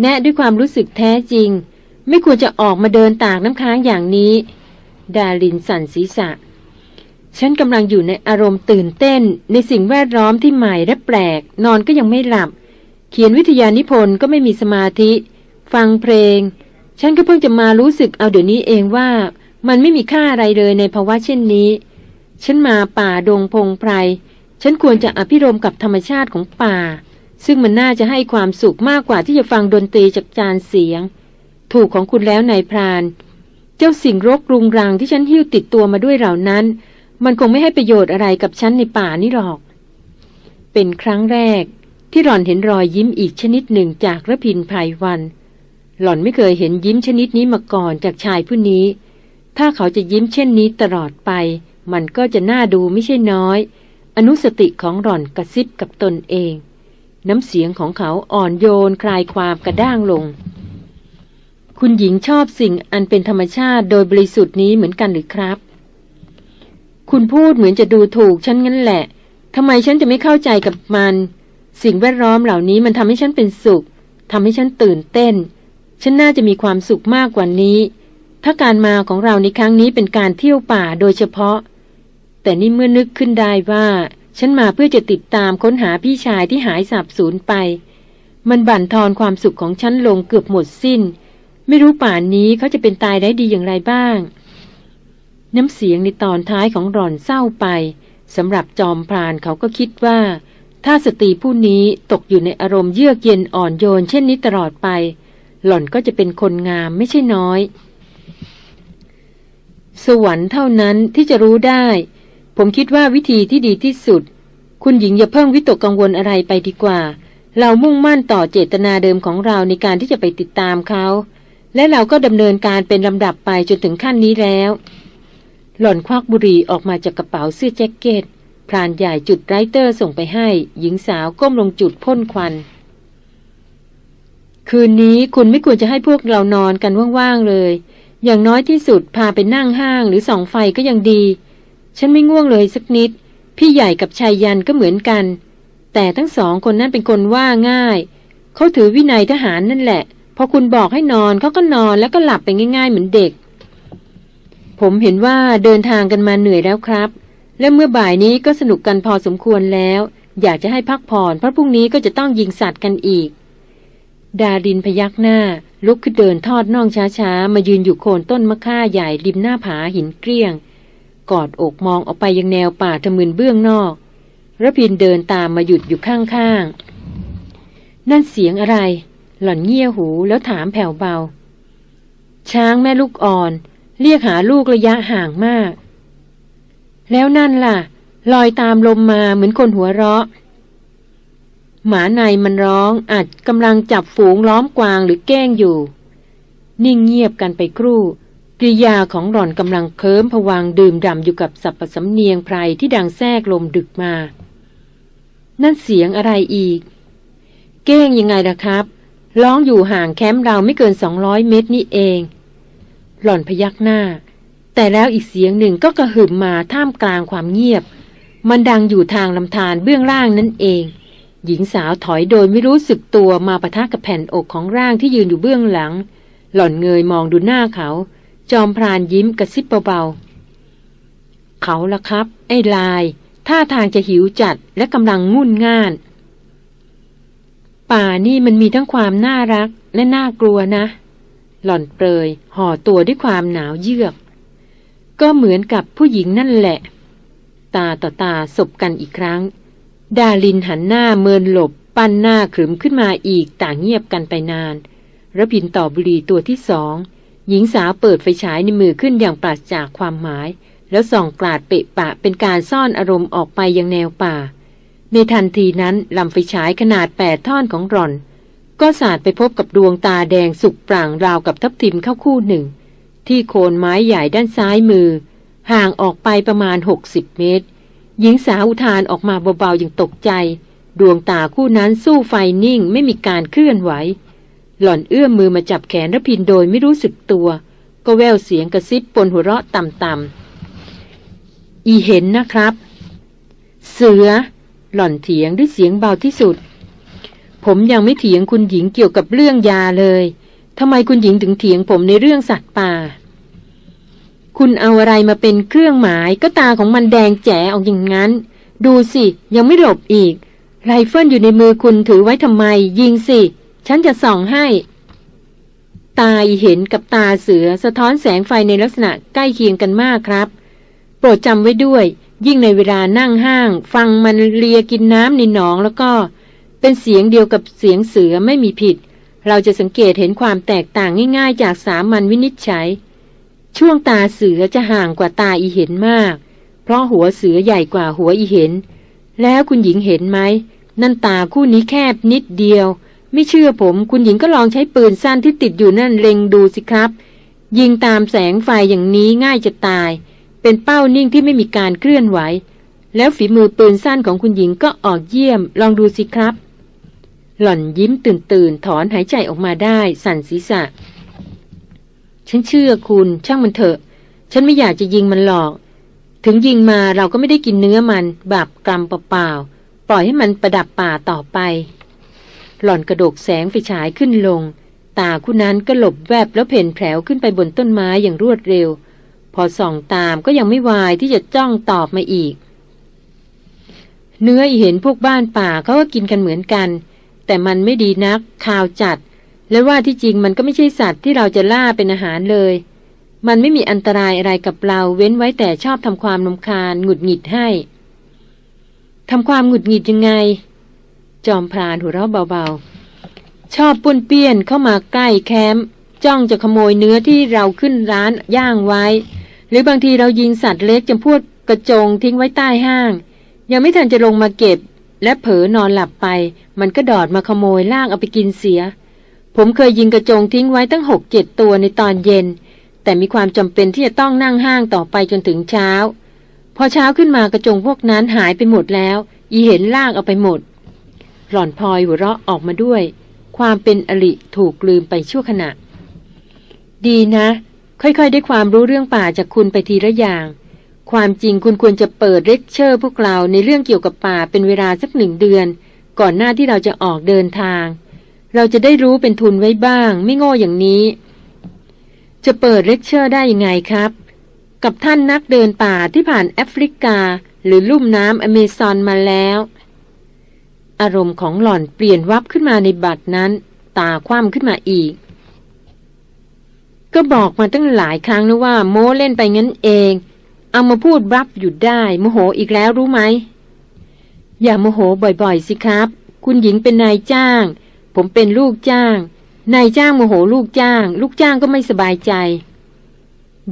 แนะด้วยความรู้สึกแท้จริง ไม่ควรจะออกมาเดินตากน้ำค้างอย่างนี้ ดาลินสั่นศีรษะ ฉันกำลังอยู่ในอารมณ์ตื่นเต้น ในสิ่งแวดล้อมที่ใหม่และแปลก นอนก็ยังไม่หลับ เขียนวิทยานิพนธ์ก็ไม่มีสมาธิ ฟังเพลง ฉันก็เพิ่งจะมารู้สึกเอาเดี๋ยวนี้เองว่า มันไม่มีค่าอะไรเลยในภาวะเช่นนี้ ฉันมาป่าดงพงไพร ฉันควรจะอภิรมกับธรรมชาติของป่า ซึ่งมันน่าจะให้ความสุขมากกว่าที่จะฟังดนตรีจากจานเสียง ถูกของคุณแล้วนายพราน เจ้าสิ่งรกรุงรังที่ฉันหิ้วติดตัวมาด้วยเหล่านั้น มันคงไม่ให้ประโยชน์อะไรกับฉันในป่านี่หรอก เป็นครั้งแรกที่หล่อนเห็นรอยยิ้มอีกชนิดหนึ่งจากระพินไพรวัน หล่อนไม่เคยเห็นยิ้มชนิดนี้มาก่อนจากชายผู้นี้ ถ้าเขาจะยิ้มเช่นนี้ตลอดไป มันก็จะน่าดูไม่ใช่น้อย อนุสติของหล่อนกระซิบกับตนเอง น้ำเสียงของเขาอ่อนโยนคลายความกระด้างลง คุณหญิงชอบสิ่งอันเป็นธรรมชาติโดยบริสุทธิ์นี้เหมือนกันหรือครับ คุณพูดเหมือนจะดูถูกฉันงั้นแหละทำไมฉันจะไม่เข้าใจกับมัน สิ่งแวดล้อมเหล่านี้มันทำให้ฉันเป็นสุขทำให้ฉันตื่นเต้น ฉันน่าจะมีความสุขมากกว่านี้ ถ้าการมาของเราในครั้งนี้เป็นการเที่ยวป่าโดยเฉพาะ แต่นี่เมื่อนึกขึ้นได้ว่า ฉันมาเพื่อจะติดตามค้นหาพี่ชายที่หายสาบสูญไป มันบั่นทอนความสุขของฉันลงเกือบหมดสิ้น ไม่รู้ป่านนี้เขาจะเป็นตายได้ดีอย่างไรบ้าง น้ำเสียงในตอนท้ายของหล่อนเศร้าไปสำหรับจอมพรานเขาก็คิดว่า ถ้าสตรีผู้นี้ตกอยู่ในอารมณ์เยือกเย็นอ่อนโยน เช่นนี้ตลอดไป หล่อนก็จะเป็นคนงามไม่ใช่น้อย สวรรค์เท่านั้นที่จะรู้ได้ ผมคิดว่าวิธีที่ดีที่สุด คุณหญิงอย่าเพิ่งวิตกกังวลอะไรไปดีกว่า เรามุ่งมั่นต่อเจตนาเดิมของเราในการที่จะไปติดตามเขา และเราก็ดำเนินการเป็นลำดับไปจนถึงขั้นนี้แล้ว หล่อนควักบุหรี่ออกมาจากกระเป๋าเสื้อแจ็คเก็ต พรานใหญ่จุดไรเตอร์ส่งไปให้ หญิงสาวก้มลงจุดพ่นควัน คืนนี้คุณไม่ควรจะให้พวกเรานอนกันว่างๆเลย อย่างน้อยที่สุดพาไปนั่งห้างหรือส่องไฟก็ยังดี ฉันไม่ง่วงเลยสักนิด พี่ใหญ่กับชายยันก็เหมือนกัน แต่ทั้งสองคนนั้นเป็นคนว่าง่าย เขาถือวินัยทหารนั่นแหละ พอคุณบอกให้นอนเขาก็นอนแล้วก็หลับไปง่าย ๆ เหมือนเด็ก ผมเห็นว่าเดินทางกันมาเหนื่อยแล้วครับ และเมื่อบ่ายนี้ก็สนุกกันพอสมควรแล้ว อยากจะให้พักผ่อนเพราะพรุ่งนี้ก็จะต้องยิงสัตว์กันอีก ดาดินพยักหน้า ลุกขึ้นเดินทอดน่องช้าๆ มายืนอยู่โคนต้นมะค่าใหญ่ริมหน้าผาหินเกลี้ยง กอดอกมองออกไปยังแนวป่าทะมึนเบื้องนอกระพินเดินตามมาหยุดอยู่ข้างๆ นั่นเสียงอะไร หล่อนเงี่ยหูแล้วถามแผ่วเบา ช้างแม่ลูกอ่อน เรียกหาลูกระยะห่างมาก แล้วนั่นล่ะ ลอยตามลมมาเหมือนคนหัวเราะ หมาในมันร้องอาจกำลังจับฝูงล้อมกวางหรือแก้งอยู่ นิ่งเงียบกันไปครู่กริยาของหล่อนกำลังเคิมผวังดื่มด่ำอยู่กับสับปะสำเนียงไพรที่ดังแทรกลมดึกมา นั่นเสียงอะไรอีก เก้งยังไงล่ะครับ ร้องอยู่ห่างแคมป์เราไม่เกินสองร้อยเมตรนี่เอง หล่อนพยักหน้า แต่แล้วอีกเสียงหนึ่งก็กระหึ่มมาท่ามกลางความเงียบ มันดังอยู่ทางลำธารเบื้องล่างนั่นเอง หญิงสาวถอยโดยไม่รู้สึกตัวมาปะทะกับแผ่นอกของร่างที่ยืนอยู่เบื้องหลัง หล่อนเงยมองดูหน้าเขา จอมพรานยิ้มกระซิบเบาๆเขาละครับ ไอ้ลายท่าทางจะหิวจัดและกำลังงุ่นง่าน ป่านี่มันมีทั้งความน่ารักและน่ากลัวนะ หล่อนเปรยห่อตัวด้วยความหนาวเยือก ก็เหมือนกับผู้หญิงนั่นแหละ ตาต่อตาสบกันอีกครั้ง ดาลินหันหน้าเมินหลบ ปั้นหน้าขรึมขึ้นมาอีกต่างเงียบกันไปนานระพินต่อบุรีตัวที่สอง หญิงสาวเปิดไฟฉายในมือขึ้นอย่างปราศจากความหมาย แล้วส่องกลาดเปะปะเป็นการซ่อนอารมณ์ออกไปยังแนวป่า ในทันทีนั้นลำไฟฉายขนาดแปดท่อนของรอน ก็สาดไปพบกับดวงตาแดงสุกปร่างราวกับทับทิมเข้าคู่หนึ่ง ที่โคนไม้ใหญ่ด้านซ้ายมือ ห่างออกไปประมาณหกสิบเมตร หญิงสาวอุทานออกมาเบาๆอย่างตกใจ ดวงตาคู่นั้นสู้ไฟนิ่งไม่มีการเคลื่อนไหว หล่อนเอื้อมมือมาจับแขนรพินโดยไม่รู้สึกตัว ก็แววเสียงกระซิบปนหัวเราะต่ำๆอีเห็นนะครับ เสือ หล่อนเถียงด้วยเสียงเบาที่สุด ผมยังไม่เถียงคุณหญิงเกี่ยวกับเรื่องยาเลยทำไมคุณหญิงถึงเถียงผมในเรื่องสัตว์ป่า คุณเอาอะไรมาเป็นเครื่องหมายก็ตาของมันแดงแจ๋ออกอย่างนั้น ดูสิ ยังไม่หลบอีก ไรเฟิลอยู่ในมือคุณถือไว้ทำไม ยิงสิ ฉันจะส่องให้ ตาเห็นกับตาเสือสะท้อนแสงไฟในลักษณะใกล้เคียงกันมากครับ โปรดจำไว้ด้วย ยิ่งในเวลานั่งห้าง ฟังมันเลียกินน้ำในหนองแล้วก็ เป็นเสียงเดียวกับเสียงเสือไม่มีผิด เราจะสังเกตเห็นความแตกต่างง่าย ๆ จากสามัญวินิจฉัย ช่วงตาเสือจะห่างกว่าตาอีเห็นมาก เพราะหัวเสือใหญ่กว่าหัวอีเห็น แล้วคุณหญิงเห็นไหม นั่นตาคู่นี้แคบนิดเดียว ไม่เชื่อผม คุณหญิงก็ลองใช้ปืนสั้นที่ติดอยู่นั่นเล็งดูสิครับ ยิงตามแสงไฟอย่างนี้ง่ายจะตาย เป็นเป้านิ่งที่ไม่มีการเคลื่อนไหว แล้วฝีมือปืนสั้นของคุณหญิงก็ออกเยี่ยม ลองดูสิครับ หล่อนยิ้มตื่นตื่นถอนหายใจออกมาได้ สั่นศีรษะ ฉันเชื่อคุณช่างมันเถอะ ฉันไม่อยากจะยิงมันหรอก ถึงยิงมาเราก็ไม่ได้กินเนื้อมัน บาปกรรมเปล่าๆปล่อยให้มันประดับป่าต่อไป หล่อนกระดกแสงไฟฉายขึ้นลง ตาคู่นั้นก็หลบแวบแล้วเพ่นแผลวขึ้นไปบนต้นไม้อย่างรวดเร็ว พอส่องตามก็ยังไม่วายที่จะจ้องตอบมาอีก เนื้อเห็นพวกบ้านป่าเขาก็กินกันเหมือนกัน แต่มันไม่ดีนักข่าวจัด และว่าที่จริงมันก็ไม่ใช่สัตว์ที่เราจะล่าเป็นอาหารเลย มันไม่มีอันตรายอะไรกับเราเว้นไว้แต่ชอบทำความนำคาญหงุดหงิดให้ทำความหงุดหงิดยังไง จอมพรานหัวเราะเบาๆ ชอบปุ้นเปี้ยนเข้ามาใกล้แคมป์จ้องจะขโมยเนื้อที่เราขึ้นร้านย่างไว้ หรือบางทีเรายิงสัตว์เล็กจำพวกกระจงทิ้งไว้ใต้ห้าง ยังไม่ทันจะลงมาเก็บ และเผลอนอนหลับไป มันก็ดอดมาขโมยล่างเอาไปกินเสีย ผมเคยยิงกระจงทิ้งไว้ตั้งหกเจ็ดตัวในตอนเย็น แต่มีความจำเป็นที่จะต้องนั่งห้างต่อไปจนถึงเช้า พอเช้าขึ้นมากระจงพวกนั้นหายไปหมดแล้ว อีเห็นลากเอาไปหมด หล่อนพลอยหัวเราะออกมาด้วย ความเป็นอริถูกลืมไปชั่วขณะ ดีนะ ค่อยๆ ได้ความรู้เรื่องป่าจากคุณไปทีละอย่าง ความจริงคุณควรจะเปิดเลคเชอร์พวกเราในเรื่องเกี่ยวกับป่าเป็นเวลาสักหนึ่งเดือน ก่อนหน้าที่เราจะออกเดินทาง เราจะได้รู้เป็นทุนไว้บ้าง ไม่โง่อย่างนี้ จะเปิดเลคเชอร์ได้ยังไงครับ กับท่านนักเดินป่าที่ผ่านแอฟริกา หรือลุ่มน้ำอเมซอนมาแล้ว อารมณ์ของหล่อนเปลี่ยนวับขึ้นมาในบัดนั้น ตาคว่ำขึ้นมาอีก ก็บอกมาตั้งหลายครั้งนะว่า โม้เล่นไปงั้นเอง เอามาพูดรับหยุดได้โมโหอีกแล้วรู้ไหม อย่าโมโหบ่อยๆ สิครับ คุณหญิงเป็นนายจ้าง ผมเป็นลูกจ้าง นายจ้างโมโหลูกจ้าง ลูกจ้างก็ไม่สบายใจ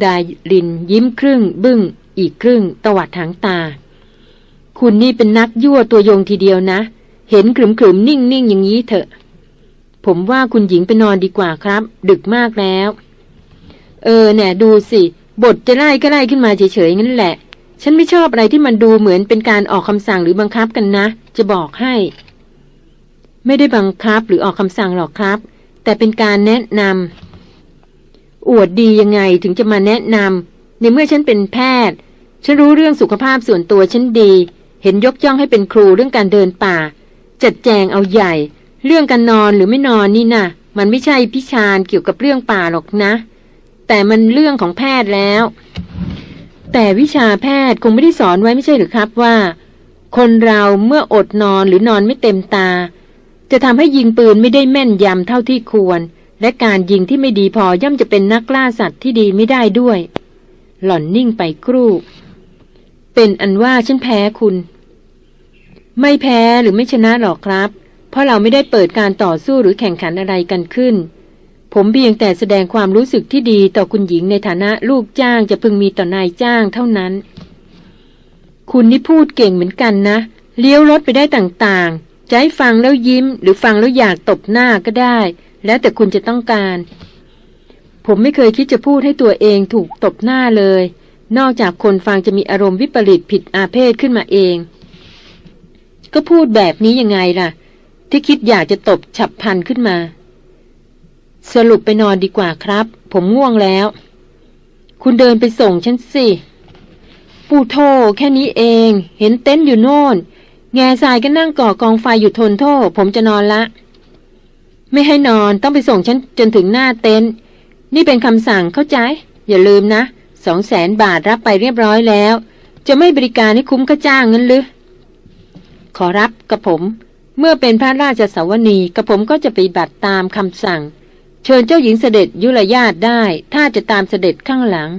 ดายลินยิ้มครึ่ง บึง้ง อีกครึ่ง ตวัดหางตา คุณนี่เป็นนักยั่วตัวยงทีเดียวนะ เห็นขรึมๆนิ่งๆอย่างนี้เถอะ ผมว่าคุณหญิงไปนอนดีกว่าครับ ดึกมากแล้ว เออเนี่ยดูสิ บทจะไล่ก็ไล่ขึ้นมาเฉยๆงั้นแหละ ฉันไม่ชอบอะไรที่มันดูเหมือนเป็นการออกคำสั่งหรือบังคับกันนะ จะบอกให้ ไม่ได้บังคับหรือออกคำสั่งหรอกครับ แต่เป็นการแนะนำอวดดียังไงถึงจะมาแนะนำในเมื่อฉันเป็นแพทย์ฉันรู้เรื่องสุขภาพส่วนตัวฉันดี เห็นยกย่องให้เป็นครูเรื่องการเดินป่า จัดแจงเอาใหญ่ เรื่องการนอนหรือไม่นอนนี่นะมันไม่ใช่พิชานเกี่ยวกับเรื่องป่าหรอกนะ แต่มันเรื่องของแพทย์แล้ว แต่วิชาแพทย์คงไม่ได้สอนไว้ไม่ใช่หรือครับว่า คนเราเมื่ออดนอนหรือนอนไม่เต็มตา จะทำให้ยิงปืนไม่ได้แม่นยำเท่าที่ควร และการยิงที่ไม่ดีพอย่อมจะเป็นนักล่าสัตว์ที่ดีไม่ได้ด้วย หล่อนนิ่งไปครู่ เป็นอันว่าฉันแพ้คุณ ไม่แพ้หรือไม่ชนะหรอกครับ เพราะเราไม่ได้เปิดการต่อสู้หรือแข่งขันอะไรกันขึ้น ผมเพียงแต่แสดงความรู้สึกที่ดีต่อคุณหญิงในฐานะลูกจ้างจะพึงมีต่อนายจ้างเท่านั้น คุณนี่พูดเก่งเหมือนกันนะ เลี้ยวรถไปได้ต่างๆจให้ฟังแล้วยิ้ม หรือฟังแล้วอยากตบหน้าก็ได้ แล้วแต่คุณจะต้องการ ผมไม่เคยคิดจะพูดให้ตัวเองถูกตบหน้าเลย นอกจากคนฟังจะมีอารมณ์วิปริตผิดอาเพศขึ้นมาเอง ก็พูดแบบนี้ยังไงล่ะ ที่คิดอยากจะตบฉับพันขึ้นมา สรุปไปนอนดีกว่าครับ ผมง่วงแล้ว คุณเดินไปส่งฉันสิ ปูโทแค่นี้เอง เห็นเต็นท์อยู่โน่น แง่ทรายก็นั่งก่อกองไฟอยู่ทนโทษผมจะนอนละ ไม่ให้นอนต้องไปส่งฉันจนถึงหน้าเต็นท์นี่เป็นคำสั่งเข้าใจ อย่าลืมนะสองแสนบาทรับไปเรียบร้อยแล้ว จะไม่บริการให้คุ้มค่าจ้างงั้นหรือขอรับกระผม เมื่อเป็นพระราชสวนีกระผมก็จะไปบัติตามคำสั่ง เชิญเจ้าหญิงเสด็จยุรญาตได้ ถ้าจะตามเสด็จข้างหลัง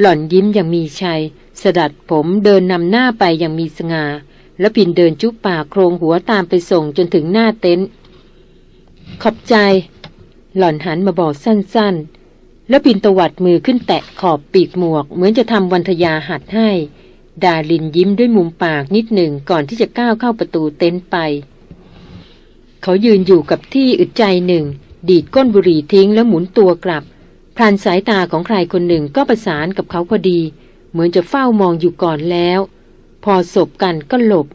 หล่อนยิ้มอย่างมีชัย สดัดผมเดินนำหน้าไปอย่างมีสง่าแล้วปินเดินจุ๊บปากโครงหัวตามไปส่งจนถึงหน้าเต็นท์ขอบใจ หล่อนหันมาบอกสั้นๆ แล้วปินตวัดมือขึ้นแตะขอบปีกหมวก เหมือนจะทำวันทยาหัดให้ ดาลินยิ้มด้วยมุมปากนิดหนึ่งก่อนที่จะก้าวเข้าประตูเต็นท์ไป เขายืนอยู่กับที่อึดใจหนึ่ง ดีดก้นบุหรี่ทิ้งแล้วหมุนตัวกลับพลันสายตาของใครคนหนึ่งก็ประสานกับเขาพอดี เหมือนจะเฝ้ามองอยู่ก่อนแล้ว พอสบกันก็หลบ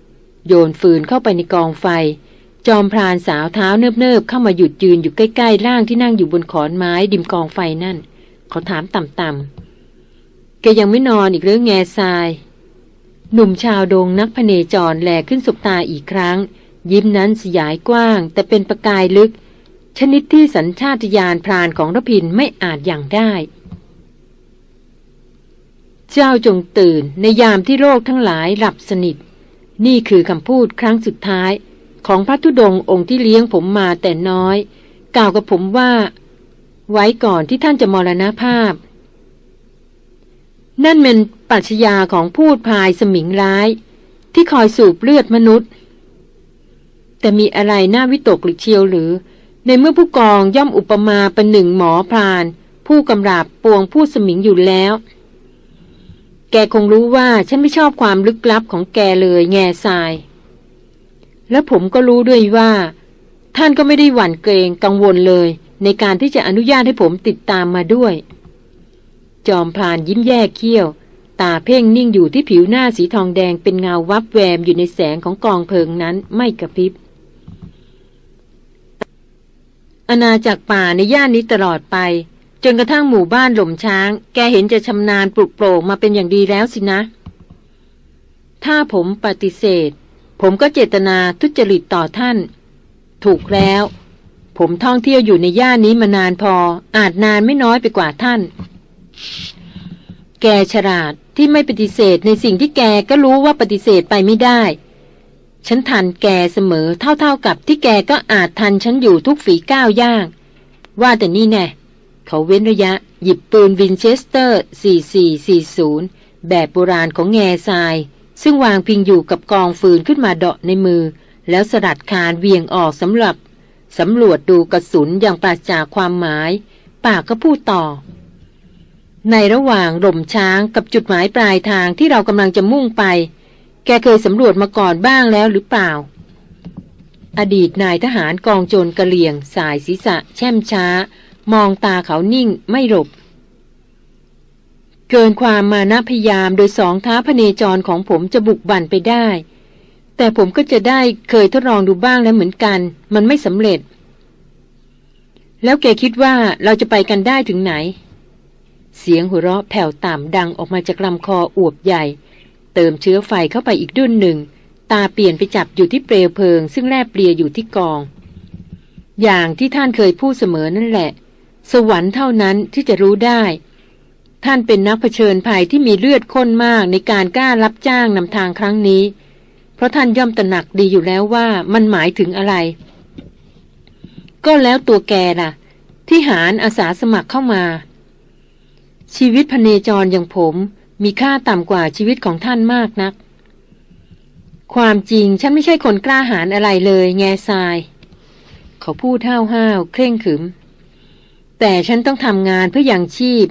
โยนฟืนเข้าไปในกองไฟ จอมพรานสาวเท้าเนิบๆเข้ามาหยุดยืนอยู่ใกล้ๆร่างที่นั่งอยู่บนขอนไม้ดิมกองไฟนั่น เขาถามต่ำๆแกยังไม่นอนอีกหรือแง่ทราย หนุ่มชาวโดงนักพเนจรแหลขึ้นสบตาอีกครั้ง ยิ้มนั้นสยายกว้าง แต่เป็นประกายลึก ชนิดที่สัญชาตญาณพรานของรพินไม่อาจอย่างได้ เจ้าจงตื่นในยามที่โรคทั้งหลายหลับสนิท นี่คือคำพูดครั้งสุดท้าย ของพระธุดงค์องค์ที่เลี้ยงผมมาแต่น้อย กล่าวกับผมว่า ไว้ก่อนที่ท่านจะมรณภาพ นั่นเป็นปัชญาของพูดพายสมิงร้าย ที่คอยสูบเลือดมนุษย์ แต่มีอะไรน่าวิตกหรือเชียวหรือ ในเมื่อผู้กองย่อมอุปมาเป็นหนึ่งหมอพราน ผู้กำราบปวงผู้สมิงอยู่แล้ว แกคงรู้ว่าฉันไม่ชอบความลึกลับของแกเลยแง่ทราย และผมก็รู้ด้วยว่า ท่านก็ไม่ได้หวั่นเกรงกังวลเลย ในการที่จะอนุญาตให้ผมติดตามมาด้วย จอมพลานยิ้มแย่เขี้ยว ตาเพ่งนิ่งอยู่ที่ผิวหน้าสีทองแดงเป็นเงาวับแวมอยู่ในแสงของกองเพลิงนั้นไม่กระพริบ อาณาจักรป่าในย่านนี้ตลอดไป จนกระทั่งหมู่บ้านหล่มช้าง แกเห็นจะชำนาญปลุกโปร่งมาเป็นอย่างดีแล้วสินะ ถ้าผมปฏิเสธ ผมก็เจตนาทุจริตต่อท่าน ถูกแล้ว ผมท่องเที่ยวอยู่ในย่านนี้มานานพอ อาจนานไม่น้อยไปกว่าท่าน แกฉลาดที่ไม่ปฏิเสธในสิ่งที่แกก็รู้ว่าปฏิเสธไปไม่ได้ ฉันทันแกเสมอเท่าๆกับที่แกก็อาจทันฉันอยู่ทุกฝีก้าวย่าง ว่าแต่นี่แน่เขาเว้นระยะ หยิบปืนวินเชสเตอร์ 4440 แบบโบราณของแง่ทราย ซึ่งวางพิงอยู่กับกองฟืนขึ้นมาเดาะในมือ แล้วสลัดคานเวียงออกสำหรับสำรวจดูกระสุนอย่างปราศจากความหมาย ปากก็พูดต่อ ในระหว่างหล่มช้างกับจุดหมายปลายทางที่เรากำลังจะมุ่งไป แกเคยสำรวจมาก่อนบ้างแล้วหรือเปล่า อดีตนายทหารกองโจรกะเหลี่ยง สายศีรษะ แช่มช้า มองตาเขานิ่งไม่หลบ เกินความมานะพยายามโดยสองท้าพเนจรของผมจะบุกบั่นไปได้ แต่ผมก็จะได้เคยทดลองดูบ้างแล้วเหมือนกัน มันไม่สำเร็จ แล้วแกคิดว่าเราจะไปกันได้ถึงไหน เสียงหัวเราะแผ่วต่ำดังออกมาจากลำคออวบใหญ่ เติมเชื้อไฟเข้าไปอีกดุนหนึ่ง ตาเปลี่ยนไปจับอยู่ที่เปลวเพลิง ซึ่งแลบเปลียอยู่ที่กอง อย่างที่ท่านเคยพูดเสมอนั่นแหละ สวรรค์เท่านั้นที่จะรู้ได้ ท่านเป็นนักเผชิญภัยที่มีเลือดข้นมากในการกล้ารับจ้างนำทางครั้งนี้ เพราะท่านย่อมตระหนักดีอยู่แล้วว่ามันหมายถึงอะไร ก็แล้วตัวแกล่ะ ที่หารอาสาสมัครเข้ามา ชีวิตพเนจรอย่างผม มีค่าต่ำกว่าชีวิตของท่านมากนัก ความจริงฉันไม่ใช่คนกล้าหาญอะไรเลย แง่ทราย เขาพูดห้าวเคร่งขึม แต่ฉันต้องทำงานเพื่ออย่างชีพ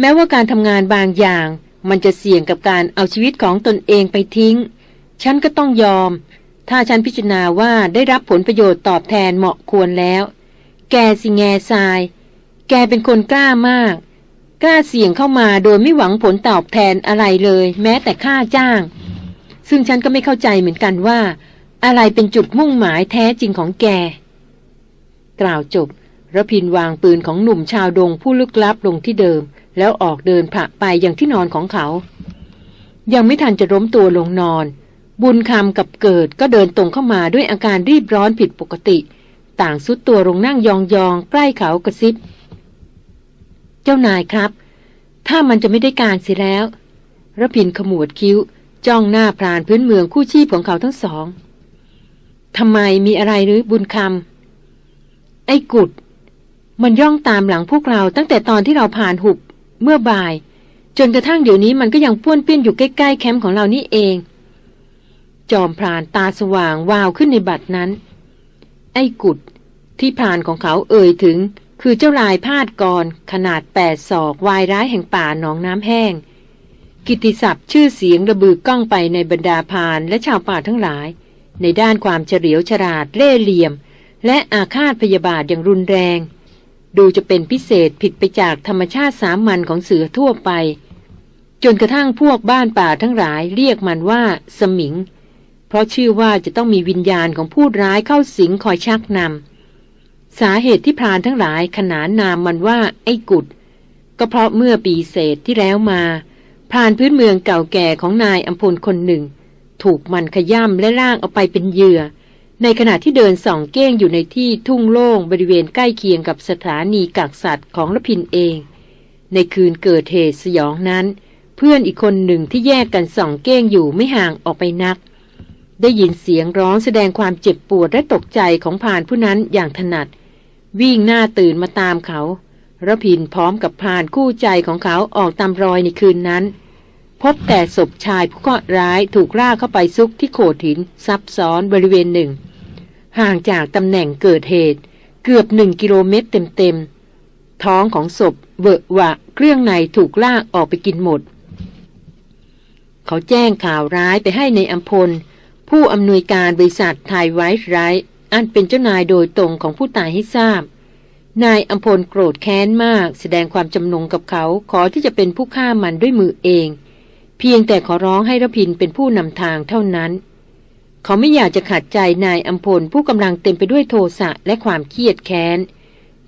แม้ว่าการทำงานบางอย่าง มันจะเสี่ยงกับการเอาชีวิตของตนเองไปทิ้ง ฉันก็ต้องยอม ถ้าฉันพิจารณาว่าได้รับผลประโยชน์ตอบแทนเหมาะควรแล้ว แกสิแง่ทราย แกเป็นคนกล้ามาก กล้าเสี่ยงเข้ามาโดยไม่หวังผลตอบแทนอะไรเลย แม้แต่ค่าจ้าง ซึ่งฉันก็ไม่เข้าใจเหมือนกันว่า อะไรเป็นจุดมุ่งหมายแท้จริงของแก กล่าวจบระพินวางปืนของหนุ่มชาวดงผู้ลึกลับลงที่เดิม แล้วออกเดินผ่าไปอย่างที่นอนของเขา ยังไม่ทันจะล้มตัวลงนอน บุญคำกับเกิดก็เดินตรงเข้ามาด้วยอาการรีบร้อนผิดปกติ ต่างสุดตัวลงนั่งยองๆใกล้เขากระซิบ จ้านายครับ ถ้ามันจะไม่ได้การเสียแล้วระพินขมวดคิ้ว จ้องหน้าพรานพื้นเมืองคู่ชีพของเขาทั้งสองทำไมมีอะไรหรือบุญคำไอ้กุด มันย่องตามหลังพวกเราตั้งแต่ตอนที่เราผ่านหุบ เมื่อบ่าย จนกระทั่งเดี๋ยวนี้มันก็ยังป้วนเปี้ยนอยู่ใกล้ ๆ แคมป์ของเรานี่เอง จอมพรานตาสว่างวาวขึ้นในบัดนั้น ไอ้กุดที่พรานของเขาเอ่ยถึง คือเจ้าลายพาดกรขนาดแปดศอกวายร้ายแห่งป่าหนองน้ำแห้ง กิติศัพท์ชื่อเสียงระบือก้องไปในบรรดาพานและชาวป่าทั้งหลาย ในด้านความเฉลียวฉลาดเล่เหลี่ยม และอาฆาตพยาบาทอย่างรุนแรง ดูจะเป็นพิเศษผิดไปจากธรรมชาติสามัญของเสือทั่วไป จนกระทั่งพวกบ้านป่าทั้งหลายเรียกมันว่าสมิง เพราะชื่อว่าจะต้องมีวิญญาณของผู้ร้ายเข้าสิงคอยชักนำ สาเหตุที่พรานทั้งหลายขนานนามมันว่า ไอ้กุด ก็เพราะเมื่อปีเศษที่แล้วมา พรานพื้นเมืองเก่าแก่ของนายอัมพลคนหนึ่ง ถูกมันขย่ำและล่างเอาไปเป็นเหยื่อ ในขณะที่เดินส่องเก้งอยู่ในที่ทุ่งโล่งบริเวณใกล้เคียงกับสถานีกักสัตว์ของละพินเอง ในคืนเกิดเหตุสยองนั้น เพื่อนอีกคนหนึ่งที่แยกกันส่องเก้งอยู่ไม่ห่างออกไปนักได้ยินเสียงร้องแสดงความเจ็บปวดและตกใจของผ่านผู้นั้นอย่างถนัด วิ่งหน้าตื่นมาตามเขาระพินพร้อมกับผ่านคู่ใจของเขาออกตามรอยในคืนนั้น พบแต่ศพชายผู้ก็ร้ายถูกล่าเข้าไปซุกที่โขดหินซับซ้อนบริเวณหนึ่ง ห่างจากตำแหน่งเกิดเหตุ เกือบหนึ่งกิโลเมตรเต็มๆ ท้องของศพเบอะวะเครื่องในถูกลากออกไปกินหมด เขาแจ้งข่าวร้ายไปให้ในอัมพลผู้อำนวยการบริษัทไทยไวท์ไรท์ อันเป็นเจ้านายโดยตรงของผู้ตายให้ทราบ นายอัมพลโกรธแค้นมาก แสดงความจำนงกับเขาขอที่จะเป็นผู้ฆ่ามันด้วยมือเอง เพียงแต่ขอร้องให้ระพินเป็นผู้นำทางเท่านั้น เขาไม่อยากจะขัดใจนายอัมพลผู้กำลังเต็มไปด้วยโทสะและความเครียดแค้น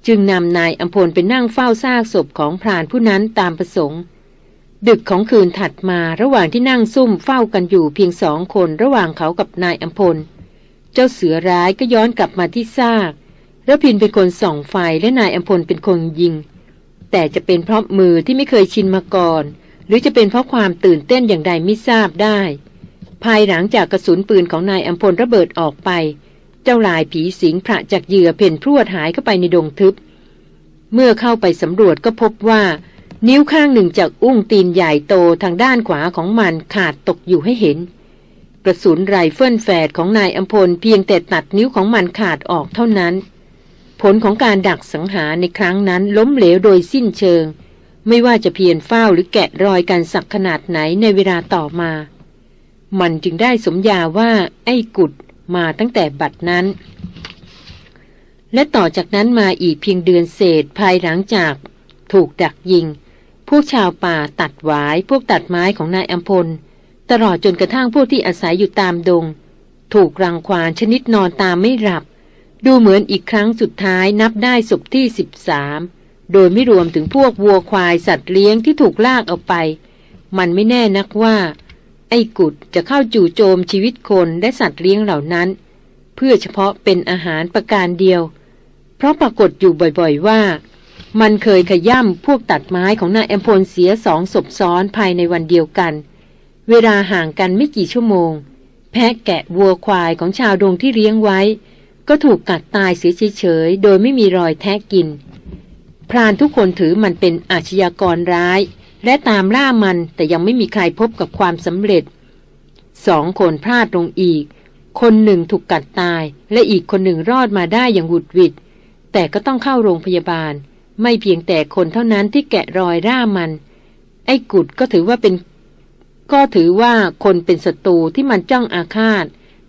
จึงนำนายอัมพลไปนั่งเฝ้าซากศพของพรานผู้นั้นตามประสงค์ดึกของคืนถัดมาระหว่างที่นั่งซุ่มเฝ้ากันอยู่เพียงสองคนระหว่างเขากับนายอัมพล เจ้าเสือร้ายก็ย้อนกลับมาที่ซากรพินทร์เป็นคนส่องไฟและนายอำพลเป็นคนยิง แต่จะเป็นเพราะมือที่ไม่เคยชินมาก่อน หรือจะเป็นเพราะความตื่นเต้นอย่างใดไม่ทราบได้ ภายหลังจากกระสุนปืนของนายอำพลระเบิดออกไป เจ้าลายผีสิงผละจากเหยื่อเผ่นพรวดหายเข้าไปในดงทึบ เมื่อเข้าไปสำรวจก็พบว่า นิ้วข้างหนึ่งจากอุ้งตีนใหญ่โตทางด้านขวาของมันขาดตกอยู่ให้เห็น กระสุนไรเฟิลแฝดของนายอำพลเพียงแต่ตัดนิ้วของมันขาดออกเท่านั้น ผลของการดักสังหารในครั้งนั้นล้มเหลวโดยสิ้นเชิง ไม่ว่าจะเพียรเฝ้าหรือแกะรอยการสักขนาดไหนในเวลาต่อมา มันจึงได้สมญาว่าไอ้กุดมาตั้งแต่บัดนั้น และต่อจากนั้นมาอีกเพียงเดือนเศษภายหลังจากถูกดักยิง พวกชาวป่าตัดหวายพวกตัดไม้ของนายอัมพล ตลอดจนกระทั่งพวกที่อาศัยอยู่ตามดง ถูกรังควานชนิดนอนตามไม่หลับ ดูเหมือนอีกครั้งสุดท้ายนับได้ศพที่สิบสามโดยไม่รวมถึงพวกวัวควายสัตว์เลี้ยงที่ถูกลากเอาไป มันไม่แน่นักว่า ไอ้กุดจะเข้าจู่โจมชีวิตคนและสัตว์เลี้ยงเหล่านั้น เพื่อเฉพาะเป็นอาหารประการเดียว เพราะปรากฏอยู่บ่อยๆว่า มันเคยขย่ำพวกตัดไม้ของนายแอมพลเสียสองศพซ้อนภายในวันเดียวกัน เวลาห่างกันไม่กี่ชั่วโมง แพะแกะวัวควายของชาวดงที่เลี้ยงไว้ ก็ถูกกัดตายเสียเฉยๆโดยไม่มีรอยแทะกิน พรานทุกคนถือมันเป็นอาชญากรร้าย และตามล่ามันแต่ยังไม่มีใครพบกับความสำเร็จสองคนพลาดลงอีก คนหนึ่งถูกกัดตาย และอีกคนหนึ่งรอดมาได้อย่างหุดหวิด แต่ก็ต้องเข้าโรงพยาบาล ไม่เพียงแต่คนเท่านั้นที่แกะรอยร่ามัน ไอ้กุดก็ถือว่าเป็น ก็ถือว่าคนเป็นศัตรูที่มันจ้องอาฆาต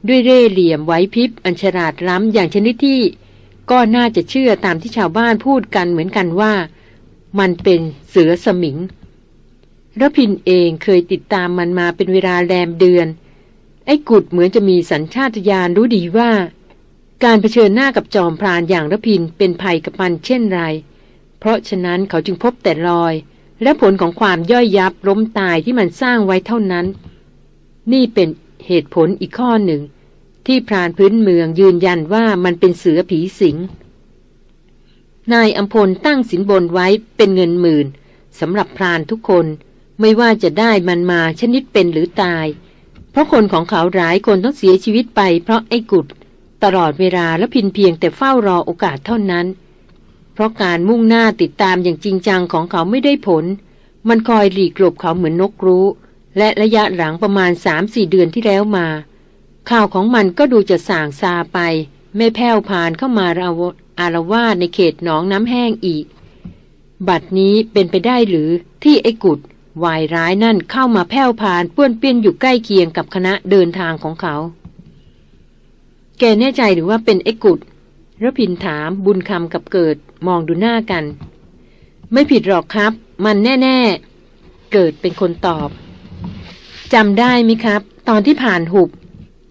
ด้วยเร่เหลี่ยมไว้พิบอัญชราดล้ำอย่างชนิดที่ ก็น่าจะเชื่อตามที่ชาวบ้านพูดกันเหมือนกันว่า มันเป็นเสือสมิงระพินเองเคยติดตามมันมาเป็นเวลาแรมเดือน ไอ้กุดเหมือนจะมีสัญชาตญาณรู้ดีว่า การเผชิญหน้ากับจอมพรานอย่างระพินเป็นภัยกับมันเช่นไร เพราะฉะนั้นเขาจึงพบแต่รอย และผลของความย่อยยับล้มตายที่มันสร้างไว้เท่านั้น นี่เป็นเหตุผลอีกข้อหนึ่ง ที่พรานพื้นเมืองยืนยันว่ามันเป็นเสือผีสิง นายอัมพลตั้งสินบนไว้เป็นเงินหมื่นสำหรับพรานทุกคนไม่ว่าจะได้มันมาชนิดเป็นหรือตาย เพราะคนของเขาหลายคนต้องเสียชีวิตไปเพราะไอ้กุด ตลอดเวลาและพินเพียงแต่เฝ้ารอโอกาสเท่านั้น เพราะการมุ่งหน้าติดตามอย่างจริงจังของเขาไม่ได้ผล มันคอยหลีกหลบเขาเหมือนนกรู้ และระยะหลังประมาณสามสี่เดือนที่แล้วมา ข่าวของมันก็ดูจะส่างซาไป ไม่แผ่วพานเข้ามาราอารวาสในเขตหนองน้ำแห้งอีก บัดนี้เป็นไปได้หรือที่ไอ้กุดวายร้ายนั่นเข้ามาแผ่วพานป้วนเปี้ยนอยู่ใกล้เคียงกับคณะเดินทางของเขา แกแน่ใจหรือว่าเป็นไอ้กุด ระพินถามบุญคำกับเกิดมองดูหน้ากัน ไม่ผิดหรอกครับ มันแน่ ๆ เกิดเป็นคนตอบจำได้ไหมครับ ตอนที่ผ่านหุบ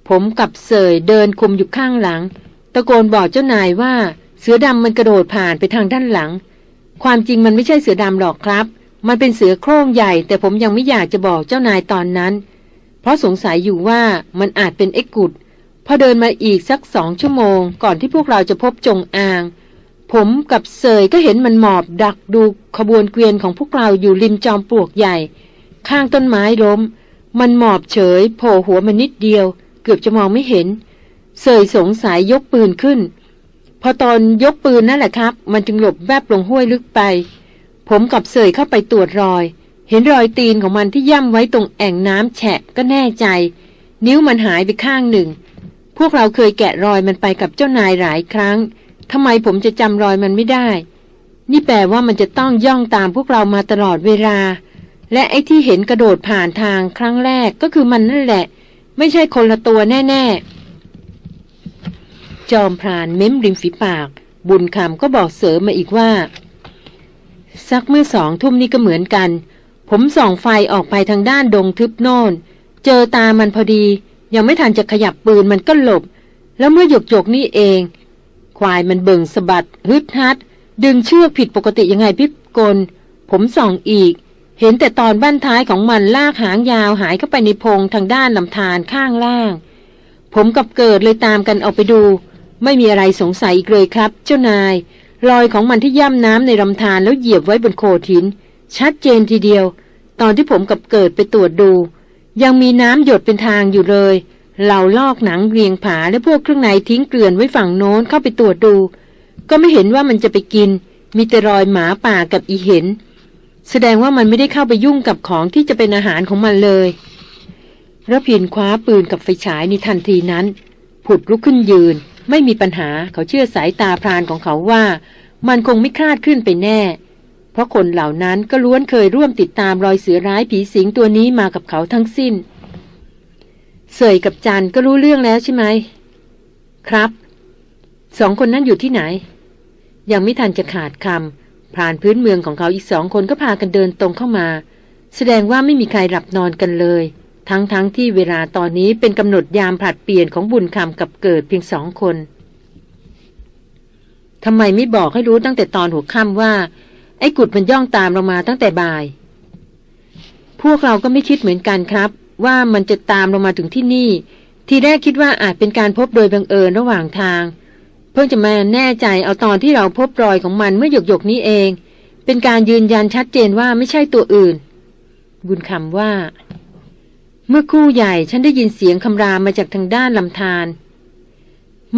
ผมกับเสยเดินคุมอยู่ข้างหลัง ตะโกนบอกเจ้านายว่า เสือดำมันกระโดดผ่านไปทางด้านหลัง ความจริงมันไม่ใช่เสือดำหรอกครับ มันเป็นเสือโคร่งใหญ่ แต่ผมยังไม่อยากจะบอกเจ้านายตอนนั้น เพราะสงสัยอยู่ว่ามันอาจเป็นเอ็กกุด พอเดินมาอีกสักสองชั่วโมง ก่อนที่พวกเราจะพบจงอาง ผมกับเสยก็เห็นมันหมอบดักดูขบวนเกวียนของพวกเราอยู่ริมจอมปลวกใหญ่ ข้างต้นไม้ล้ม มันหมอบเฉยโผล่หัวมันนิดเดียว เกือบจะมองไม่เห็น เสยสงสัยยกปืนขึ้น พอตอนยกปืนนั่นแหละครับ มันจึงหลบแวบลงห้วยลึกไป ผมกับเสยเข้าไปตรวจรอย เห็นรอยตีนของมันที่ย่ำไว้ตรงแอ่งน้ำแฉะก็แน่ใจ นิ้วมันหายไปข้างหนึ่ง พวกเราเคยแกะรอยมันไปกับเจ้านายหลายครั้งทำไมผมจะจำรอยมันไม่ได้ นี่แปลว่ามันจะต้องย่องตามพวกเรามาตลอดเวลา และไอ้ที่เห็นกระโดดผ่านทางครั้งแรกก็คือมันนั่นแหละ ไม่ใช่คนละตัวแน่ ๆ จอมพรานเม้มริมฝีปาก บุญคำก็บอกเสริมมาอีกว่า สักเมื่อสองทุ่มนี้ก็เหมือนกัน ผมส่องไฟออกไปทางด้านดงทึบโน่น เจอตามันพอดี ยังไม่ทันจะขยับปืนมันก็หลบ แล้วเมื่อหยกหยกนี่เอง ควายมันเบิ่งสะบัดฮึดฮัด ดึงเชือกผิดปกติยังไงพิกล ผมส่องอีก เห็นแต่ตอนบ้านท้ายของมันลากหางยาวหายเข้าไปในพงทางด้านลำธารข้างล่าง ผมกับเกิดเลยตามกันออกไปดู ไม่มีอะไรสงสัยอีกเลยครับ เจ้านาย รอยของมันที่ย่ำน้ำในลำธารแล้วเหยียบไว้บนโขดหิน ชัดเจนทีเดียว ตอนที่ผมกับเกิดไปตรวจดู ยังมีน้ำหยดเป็นทางอยู่เลย เราลอกหนังเรียงผาและพวกเครื่องในทิ้งเกลื่อนไว้ฝั่งโน้นเข้าไปตรวจดู ก็ไม่เห็นว่ามันจะไปกิน มีแต่รอยหมาป่ากับอีเห็น แสดงว่ามันไม่ได้เข้าไปยุ่งกับของที่จะเป็นอาหารของมันเลยระพินคว้าปืนกับไฟฉายในทันทีนั้น ผุดลุกขึ้นยืน ไม่มีปัญหาเขาเชื่อสายตาพรานของเขาว่า มันคงไม่คลาดขึ้นไปแน่ เพราะคนเหล่านั้นก็ล้วนเคยร่วมติดตามรอยเสือร้ายผีสิงตัวนี้มากับเขาทั้งสิ้น เสยกับจันก็รู้เรื่องแล้วใช่ไหม ครับ สองคนนั้นอยู่ที่ไหน ยังไม่ทันจะขาดคำผ่านพื้นเมืองของเขาอีกสองคนก็พากันเดินตรงเข้ามา แสดงว่าไม่มีใครหลับนอนกันเลย ทั้งๆทที่เวลาตอนนี้เป็นกำหนดยามผลัดเปลี่ยนของบุญคำกับเกิดเพียงสองคนทำไมไม่บอกให้รู้ตั้งแต่ตอนหัวค่ำว่า ไอ้กุดมันย่องตามเรามาตั้งแต่บ่าย พวกเราก็ไม่คิดเหมือนกันครับ ว่ามันจะตามเรามาถึงที่นี่ ทีแรกคิดว่าอาจเป็นการพบโดยบังเอิญระหว่างทาง เพิ่งจะมาแน่ใจเอาตอนที่เราพบรอยของมันเมื่อหยกหยกนี้เอง เป็นการยืนยันชัดเจนว่าไม่ใช่ตัวอื่น บุญคำว่า เมื่อคู่ใหญ่ฉันได้ยินเสียงคำรามมาจากทางด้านลำธาร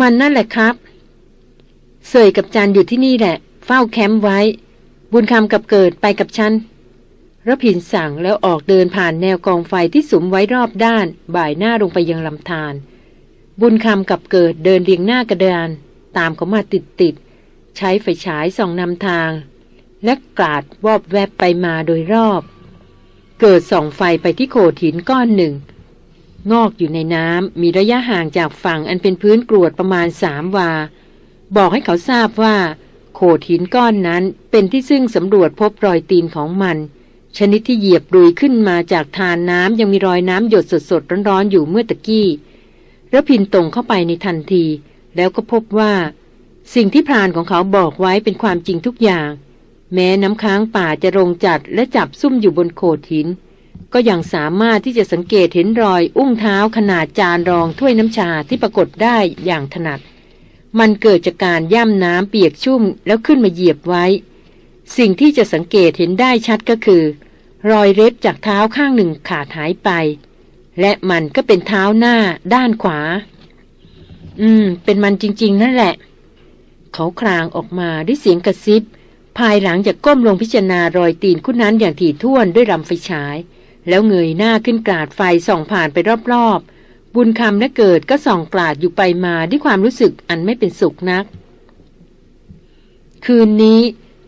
มันนั่นแหละครับเสยกับจันอยู่ที่นี่แหละ เฝ้าแคมป์ไว้ บุญคำกับเกิดไปกับฉันระพินสั่งแล้วออกเดินผ่านแนวกองไฟที่สุมไว้รอบด้าน บ่ายหน้าลงไปยังลำธาร บุญคำกับเกิดเดินเรียงหน้ากระดาน ตามเขามาติดติด ใช้ไฟฉายส่องนำทาง และกราดวอบแวบไปมาโดยรอบ เกิดส่องไฟไปที่โขดหินก้อนหนึ่ง งอกอยู่ในน้ำมีระยะห่างจากฝั่งอันเป็นพื้นกรวดประมาณสามวา บอกให้เขาทราบว่า โขดหินก้อนนั้นเป็นที่ซึ่งสำรวจพบรอยตีนของมัน ชนิดที่เหยียบรุยขึ้นมาจากทานน้ำยังมีรอยน้ำหยดสดๆร้อนๆอยู่เมื่อตะกี้ระพินตรงเข้าไปในทันที แล้วก็พบว่า สิ่งที่พรานของเขาบอกไว้เป็นความจริงทุกอย่าง แม้น้ำค้างป่าจะรงจัดและจับซุ่มอยู่บนโขดหิน ก็ยังสามารถที่จะสังเกตเห็นรอยอุ้งเท้าขนาดจานรองถ้วยน้ำชาที่ปรากฏได้อย่างถนัด มันเกิดจากการย่ำน้ำเปียกชุ่มแล้วขึ้นมาเหยียบไว้ สิ่งที่จะสังเกตเห็นได้ชัดก็คือ รอยเล็บจากเท้าข้างหนึ่งขาดหายไป และมันก็เป็นเท้าหน้าด้านขวา อืม เป็นมันจริง ๆ นั่นแหละ เขาครางออกมาด้วยเสียงกระซิบ ภายหลังจากก้มลงพิจารณารอยตีนคุณนั้นอย่างถี่ถ้วนด้วยลำไฟฉาย แล้วเงยหน้าขึ้นกราดไฟส่องผ่านไปรอบๆ บุญคำและเกิดก็ส่องกราดอยู่ไปมาด้วยความรู้สึกอันไม่เป็นสุขนัก คืนนี้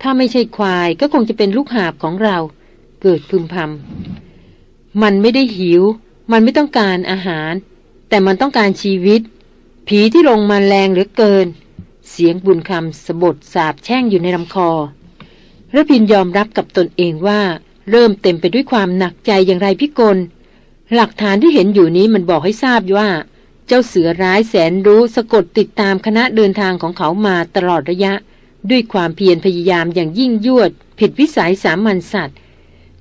ถ้าไม่ใช่ควายก็คงจะเป็นลูกหาบของเรา เกิดพึมพำมันไม่ได้หิว มันไม่ต้องการอาหาร แต่มันต้องการชีวิต ผีที่ลงมาแรงเหลือเกิน เสียงบุญคำสะบดสาบแช่งอยู่ในลำคอระพินยอมรับกับตนเองว่า เริ่มเต็มไปด้วยความหนักใจอย่างไรพิกล หลักฐานที่เห็นอยู่นี้มันบอกให้ทราบว่า เจ้าเสือร้ายแสนรู้สะกดติดตามคณะเดินทางของเขามาตลอดระยะ ด้วยความเพียรพยายามอย่างยิ่งยวด ผิดวิสัยสามัญสัตว์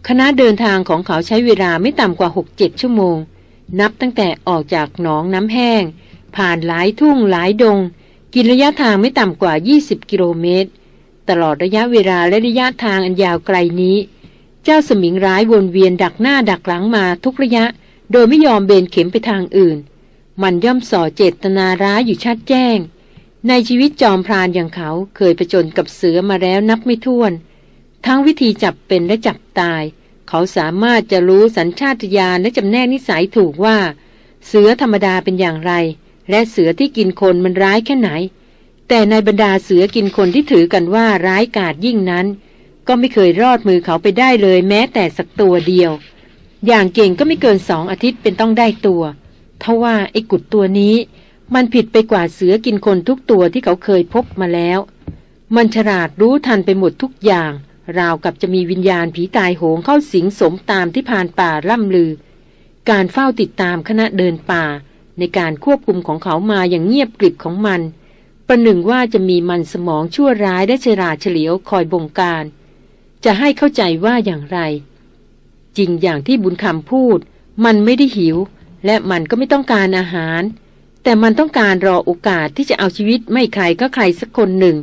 คณะเดินทางของเขาใช้เวลาไม่ต่ำกว่าหกเจ็ดชั่วโมง นับตั้งแต่ออกจากหนองน้ำแห้ง ผ่านหลายทุ่งหลายดง กินระยะทางไม่ต่ำกว่า 20 กิโลเมตร ตลอดระยะเวลาและระยะทางอันยาวไกลนี้ เจ้าสมิงร้ายวนเวียนดักหน้าดักหลังมาทุกระยะ โดยไม่ยอมเบนเข็มไปทางอื่น มันย่อมส่อเจตนาร้ายอยู่ชัดแจ้ง ในชีวิตจอมพรานอย่างเขาเคยประจนกับเสือมาแล้วนับไม่ถ้วน ทั้งวิธีจับเป็นและจับตาย เขาสามารถจะรู้สัญชาตญาณและจำแนกนิสัยถูกว่า เสือธรรมดาเป็นอย่างไร และเสือที่กินคนมันร้ายแค่ไหน แต่ในบรรดาเสือกินคนที่ถือกันว่าร้ายกาจยิ่งนั้น ก็ไม่เคยรอดมือเขาไปได้เลยแม้แต่สักตัวเดียว อย่างเก่งก็ไม่เกินสองอาทิตย์เป็นต้องได้ตัว เทว่าไอ้กุดตัวนี้ มันผิดไปกว่าเสือกินคนทุกตัวที่เขาเคยพบมาแล้ว มันฉลาดรู้ทันไปหมดทุกอย่าง ราวกับจะมีวิญญาณผีตายโหงเข้าสิงสมตามที่ผ่านป่าล่ำลือ การเฝ้าติดตามคณะเดินป่า ในการควบคุมของเขามาอย่างเงียบกริบของมันประหนึ่งว่าจะมีมันสมองชั่วร้ายและฉลาดเฉลียวคอยบงการ จะให้เข้าใจว่าอย่างไร จริงอย่างที่บุญคำพูด มันไม่ได้หิว และมันก็ไม่ต้องการอาหาร แต่มันต้องการรอโอกาสที่จะเอาชีวิตไม่ใครก็ใครสักคนหนึ่ง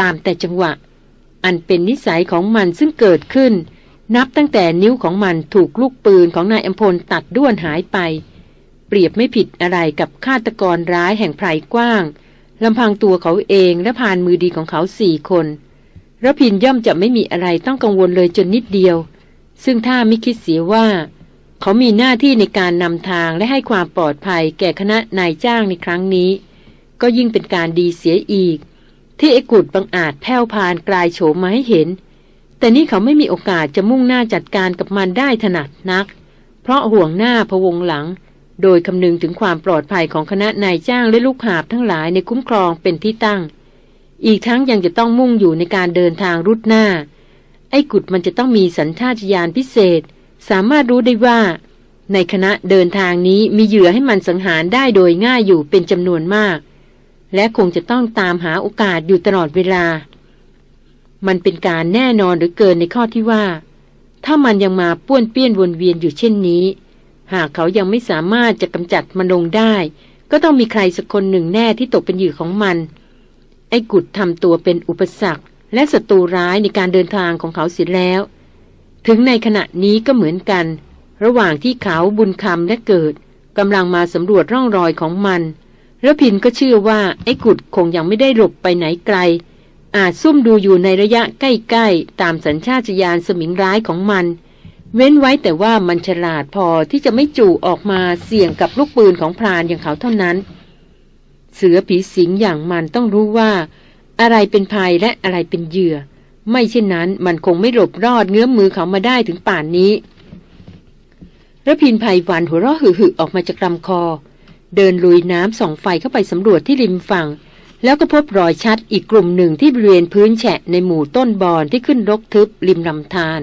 ตามแต่จังหวะ อันเป็นนิสัยของมันซึ่งเกิดขึ้น นับตั้งแต่นิ้วของมันถูกลูกปืนของนายอัมพลตัดด้วนหายไป เปรียบไม่ผิดอะไรกับฆาตกรร้ายแห่งไพรกว้างลำพังตัวเขาเองและพานมือดีของเขาสี่คน ระพินย่อมจะไม่มีอะไรต้องกังวลเลยจนนิดเดียว ซึ่งถ้าไม่คิดเสียว่า เขามีหน้าที่ในการนำทางและให้ความปลอดภัยแก่คณะนายจ้างในครั้งนี้ ก็ยิ่งเป็นการดีเสียอีก ที่ไอ้กุดบังอาจแผ่วพานกลายโฉมมาให้เห็น แต่นี่เขาไม่มีโอกาสจะมุ่งหน้าจัดการกับมันได้ถนัดนัก เพราะห่วงหน้าพวงหลัง โดยคำนึงถึงความปลอดภัยของคณะนายจ้างและลูกหาบทั้งหลายในคุ้มครองเป็นที่ตั้ง อีกทั้งยังจะต้องมุ่งอยู่ในการเดินทางรุดหน้า ไอ้กุดมันจะต้องมีสัญชาตญาณพิเศษ สามารถรู้ได้ว่า ในคณะเดินทางนี้มีเหยื่อให้มันสังหารได้โดยง่ายอยู่เป็นจำนวนมาก และคงจะต้องตามหาโอกาสอยู่ตลอดเวลา มันเป็นการแน่นอนหรือเกินในข้อที่ว่า ถ้ามันยังมาป้วนเปี้ยนวนเวียนอยู่เช่นนี้ หากเขายังไม่สามารถจะกำจัดมันลงได้ ก็ต้องมีใครสักคนหนึ่งแน่ที่ตกเป็นเหยื่อของมัน ไอ้กุดทำตัวเป็นอุปสรรค และศัตรูร้ายในการเดินทางของเขาเสียแล้ว ถึงในขณะนี้ก็เหมือนกัน ระหว่างที่เขาบุญคำและเกิดกำลังมาสำรวจร่องรอยของมันระพินก็เชื่อว่าไอ้กุดคงยังไม่ได้หลบไปไหนไกล อาจซุ่มดูอยู่ในระยะใกล้ๆ ตามสัญชาตญาณสมิงร้ายของมัน เว้นไว้แต่ว่ามันฉลาดพอที่จะไม่จู่ออกมาเสี่ยงกับลูกปืนของพรานอย่างเขาเท่านั้น เสือผีสิงอย่างมันต้องรู้ว่า อะไรเป็นภัยและอะไรเป็นเหยื่อ ไม่เช่นนั้นมันคงไม่หลบรอดเงื้อมมือเขามาได้ถึงป่านนี้ระพินภัยวันหัวเราะหึ่ๆออกมาจากลำคอ เดินลุยน้ำส่องไฟเข้าไปสำรวจที่ริมฝั่ง แล้วก็พบรอยชัดอีกกลุ่มหนึ่งที่บริเวณพื้นแฉะในหมู่ต้นบอนที่ขึ้นรกทึบริมลำธาร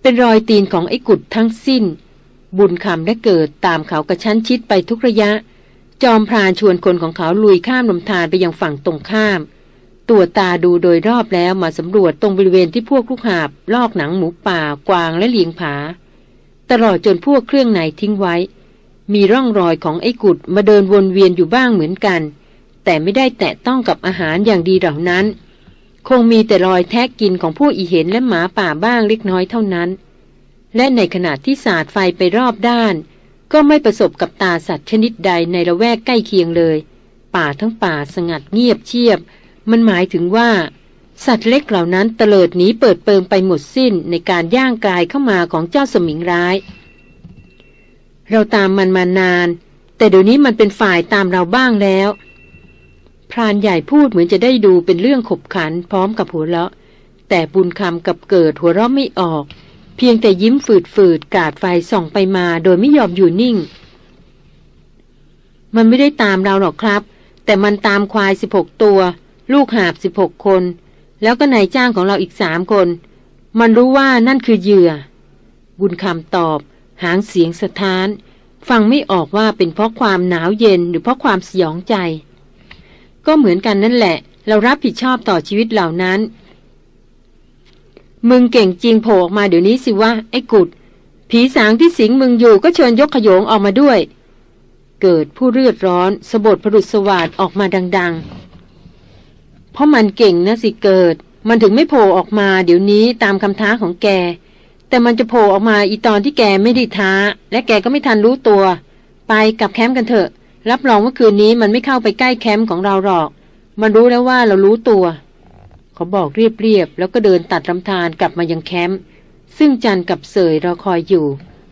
เป็นรอยตีนของไอ้กุดทั้งสิ้น บุญคำและเกิดตามเขากระชั้นชิดไปทุกระยะ จอมพรานชวนคนของเขาลุยข้ามลำธารไปยังฝั่งตรงข้าม ตัวตาดูโดยรอบแล้วมาสำรวจตรงบริเวณที่พวกลูกหาบ ลอกหนังหมูป่า กวางและเลียงผา ตลอดจนพวกเครื่องในทิ้งไว้ มีร่องรอยของไอ้กุดมาเดินวนเวียนอยู่บ้างเหมือนกัน แต่ไม่ได้แตะต้องกับอาหารอย่างดีเหล่านั้น คงมีแต่รอยแทะกินของผู้อีเห็นและหมาป่าบ้างเล็กน้อยเท่านั้น และในขณะที่สาดไฟไปรอบด้าน ก็ไม่ประสบกับตาสัตว์ชนิดใดในละแวกใกล้เคียงเลย ป่าทั้งป่าสงัดเงียบเชียบ มันหมายถึงว่า สัตว์เล็กเหล่านั้นเตลิดหนีเปิดเปิงไปหมดสิ้นในการย่างกายเข้ามาของเจ้าสมิงร้าย เราตามมันมานาน แต่เดี๋ยวนี้มันเป็นฝ่ายตามเราบ้างแล้ว พรานใหญ่พูดเหมือนจะได้ดูเป็นเรื่องขบขันพร้อมกับหัวเราะ แต่บุญคำกับเกิดหัวเราะไม่ออก พียงแต่ยิ้มฝืดๆกาดไฟส่องไปมาโดยไม่ยอมอยู่นิ่ง มันไม่ได้ตามเราหรอกครับ แต่มันตามควายสิบหกตัว ลูกหาบสิบหกคน แล้วก็นายจ้างของเราอีกสามคน มันรู้ว่านั่นคือเหยื่อ บุญคำตอบ หางเสียงสะท้าน ฟังไม่ออกว่าเป็นเพราะความหนาวเย็นหรือเพราะความสยองใจ ก็เหมือนกันนั่นแหละ เรารับผิดชอบต่อชีวิตเหล่านั้น มึงเก่งจริงโผล่ออกมาเดี๋ยวนี้สิวะไอ้กุด ผีสางที่สิงมึงอยู่ก็เชิญยกขยงออกมาด้วย เกิดผู้เลือดร้อนสะบดผรุสวาดออกมาดัง ๆ เพราะมันเก่งนะสิเกิด มันถึงไม่โผล่ออกมาเดี๋ยวนี้ตามคำท้าของแก แต่มันจะโผล่ออกมาอีตอนที่แกไม่ได้ท้า และแกก็ไม่ทันรู้ตัว ไปกับแคมป์กันเถอะ รับรองว่าคืนนี้มันไม่เข้าไปใกล้แคมป์ของเราหรอก มันรู้แล้วว่าเรารู้ตัว เขาบอกเรียบๆแล้วก็เดินตัดลำธารกลับมายังแคมป์ซึ่งจันกับเสยรอคอยอยู่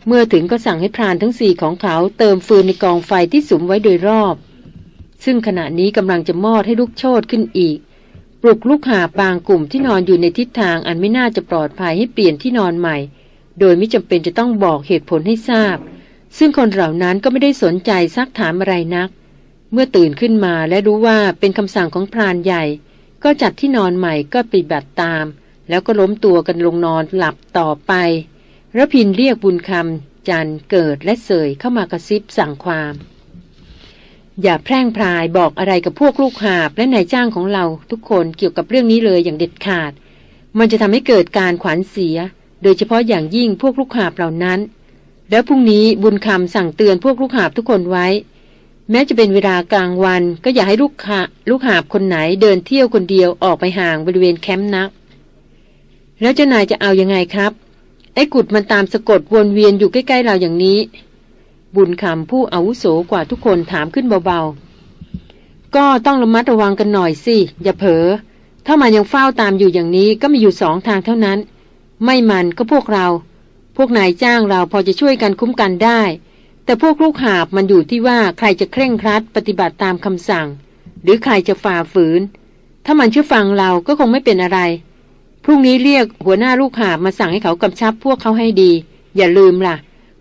เมื่อถึงก็สั่งให้พรานทั้งสี่ของเขาเติมฟืนในกองไฟที่สุมไว้โดยรอบ ซึ่งขณะนี้กำลังจะมอดให้ลุกโชนขึ้นอีก ปลุกลูกหาบางกลุ่มที่นอนอยู่ในทิศทางอันไม่น่าจะปลอดภัยให้เปลี่ยนที่นอนใหม่ โดยไม่จำเป็นจะต้องบอกเหตุผลให้ทราบ ซึ่งคนเหล่านั้นก็ไม่ได้สนใจซักถามอะไรนัก เมื่อตื่นขึ้นมาและรู้ว่าเป็นคำสั่งของพรานใหญ่ ก็จัดที่นอนใหม่ก็ปฏิบัติตาม แล้วก็ล้มตัวกันลงนอนหลับต่อไประพินเรียกบุญคำจันเกิดและเสยเข้ามากระซิบสั่งความ อย่าแพร่งพรายบอกอะไรกับพวกลูกหาบและนายจ้างของเราทุกคนเกี่ยวกับเรื่องนี้เลยอย่างเด็ดขาด มันจะทำให้เกิดการขวัญเสีย โดยเฉพาะอย่างยิ่งพวกลูกหาบเหล่านั้น แล้วพรุ่งนี้บุญคำสั่งเตือนพวกลูกหาบทุกคนไว้ แม้จะเป็นเวลากลางวัน ก็อย่าให้ลูกหาลูกหาบคนไหนเดินเที่ยวคนเดียวออกไปห่างบริเวณแคมป์นัก แล้วเจ้านายจะเอายังไงครับ ไอ้กุดมันตามสะกดวนเวียนอยู่ใกล้ๆเราอย่างนี้ บุญคำผู้อาวุโสกว่าทุกคนถามขึ้นเบาๆ ก็ต้องระมัดระวังกันหน่อยสิ อย่าเผลอถ้ามันยังเฝ้าตามอยู่อย่างนี้ก็มีอยู่สองทางเท่านั้น ไม่มันก็พวกเรา พวกนายจ้างเราพอจะช่วยกันคุ้มกันได้ แต่พวกลูกหาบมันอยู่ที่ว่าใครจะเคร่งครัดปฏิบัติตามคำสั่ง หรือใครจะฝ่าฝืน ถ้ามันเชื่อฟังเราก็คงไม่เป็นอะไร พรุ่งนี้เรียกหัวหน้าลูกหาบมาสั่งให้เขากำชับพวกเขาให้ดี อย่าลืมล่ะ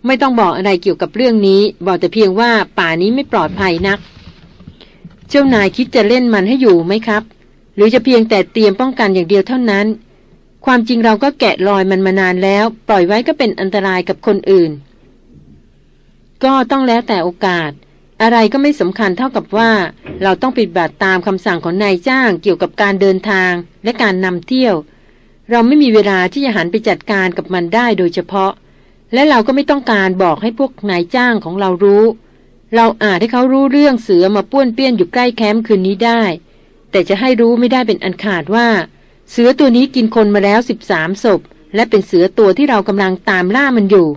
ไม่ต้องบอกอะไรเกี่ยวกับเรื่องนี้ บอกแต่เพียงว่าป่านี้ไม่ปลอดภัยนัก เจ้านายคิดจะเล่นมันให้อยู่ไหมครับ หรือจะเพียงแต่เตรียมป้องกันอย่างเดียวเท่านั้น ความจริงเราก็แกะรอยมันมานานแล้ว ปล่อยไว้ก็เป็นอันตรายกับคนอื่น ก็ต้องแล้วแต่โอกาส อะไรก็ไม่สำคัญเท่ากับว่า เราต้องปฏิบัติตามคำสั่งของนายจ้างเกี่ยวกับการเดินทางและการนำเที่ยว เราไม่มีเวลาที่จะหันไปจัดการกับมันได้โดยเฉพาะ และเราก็ไม่ต้องการบอกให้พวกนายจ้างของเรารู้ เราอาจให้เขารู้เรื่องเสือมาป้วนเปี้ยนอยู่ใกล้แคมป์คืนนี้ได้ แต่จะให้รู้ไม่ได้เป็นอันขาดว่า เสือตัวนี้กินคนมาแล้วสิบสามศพและเป็นเสือตัวที่เรากำลังตามล่ามันอยู่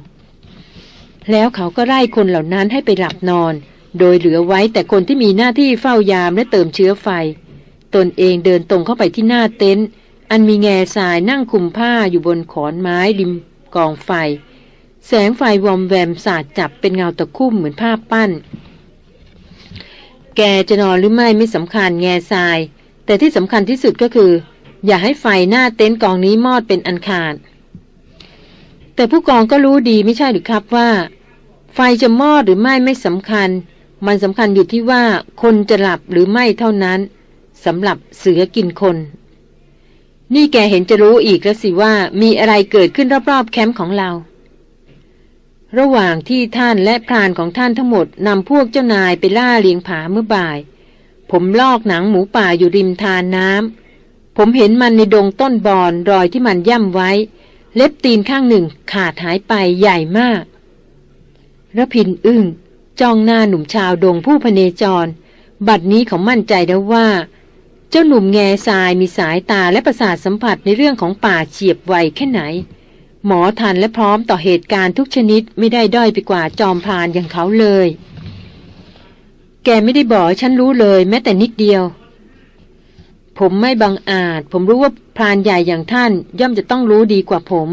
แล้วเขาก็ไล่คนเหล่านั้นให้ไปหลับนอน โดยเหลือไว้แต่คนที่มีหน้าที่เฝ้ายามและเติมเชื้อไฟ ตนเองเดินตรงเข้าไปที่หน้าเต็นท์อันมีแง่ทรายนั่งคุมผ้าอยู่บนขอนไม้ริมกองไฟ แสงไฟวอมแวมสาดจับเป็นเงาตะคุ่มเหมือนภาพปั้น แกจะนอนหรือไม่ไม่สำคัญแง่ทราย แต่ที่สำคัญที่สุดก็คือ อย่าให้ไฟหน้าเต็นท์กองนี้มอดเป็นอันขาดแต่ผู้กองก็รู้ดีไม่ใช่หรือครับว่า ไฟจะมอดหรือไม่ไม่สำคัญ มันสำคัญอยู่ที่ว่าคนจะหลับหรือไม่เท่านั้นสำหรับเสือกินคน นี่แกเห็นจะรู้อีกแล้วสิว่ามีอะไรเกิดขึ้นรอบๆแคมป์ของเรา ระหว่างที่ท่านและพรานของท่านทั้งหมดนำพวกเจ้านายไปล่าเลียงผาเมื่อบ่าย ผมลอกหนังหมูป่าอยู่ริมทานน้ำผมเห็นมันในดงต้นบอนรอยที่มันย่ำไว้ เล็บตีนข้างหนึ่งขาดหายไปใหญ่มาก ระพินอึง้งจ้องหน้าหนุ่มชาวดงผู้พเนจร บัดนี้เขามั่นใจแล้วว่า เจ้าหนุ่มแง่ทรายมีสายตาและประสาทสัมผัสในเรื่องของป่าเฉียบไวแค่ไหน หมอทันและพร้อมต่อเหตุการณ์ทุกชนิดไม่ได้ด้อยไปกว่าจอมพรานอย่างเขาเลย แกไม่ได้บอกฉันรู้เลยแม้แต่นิดเดียว ผมไม่บังอาจ ผมรู้ว่าพรานใหญ่อย่างท่านย่อมจะต้องรู้ดีกว่าผม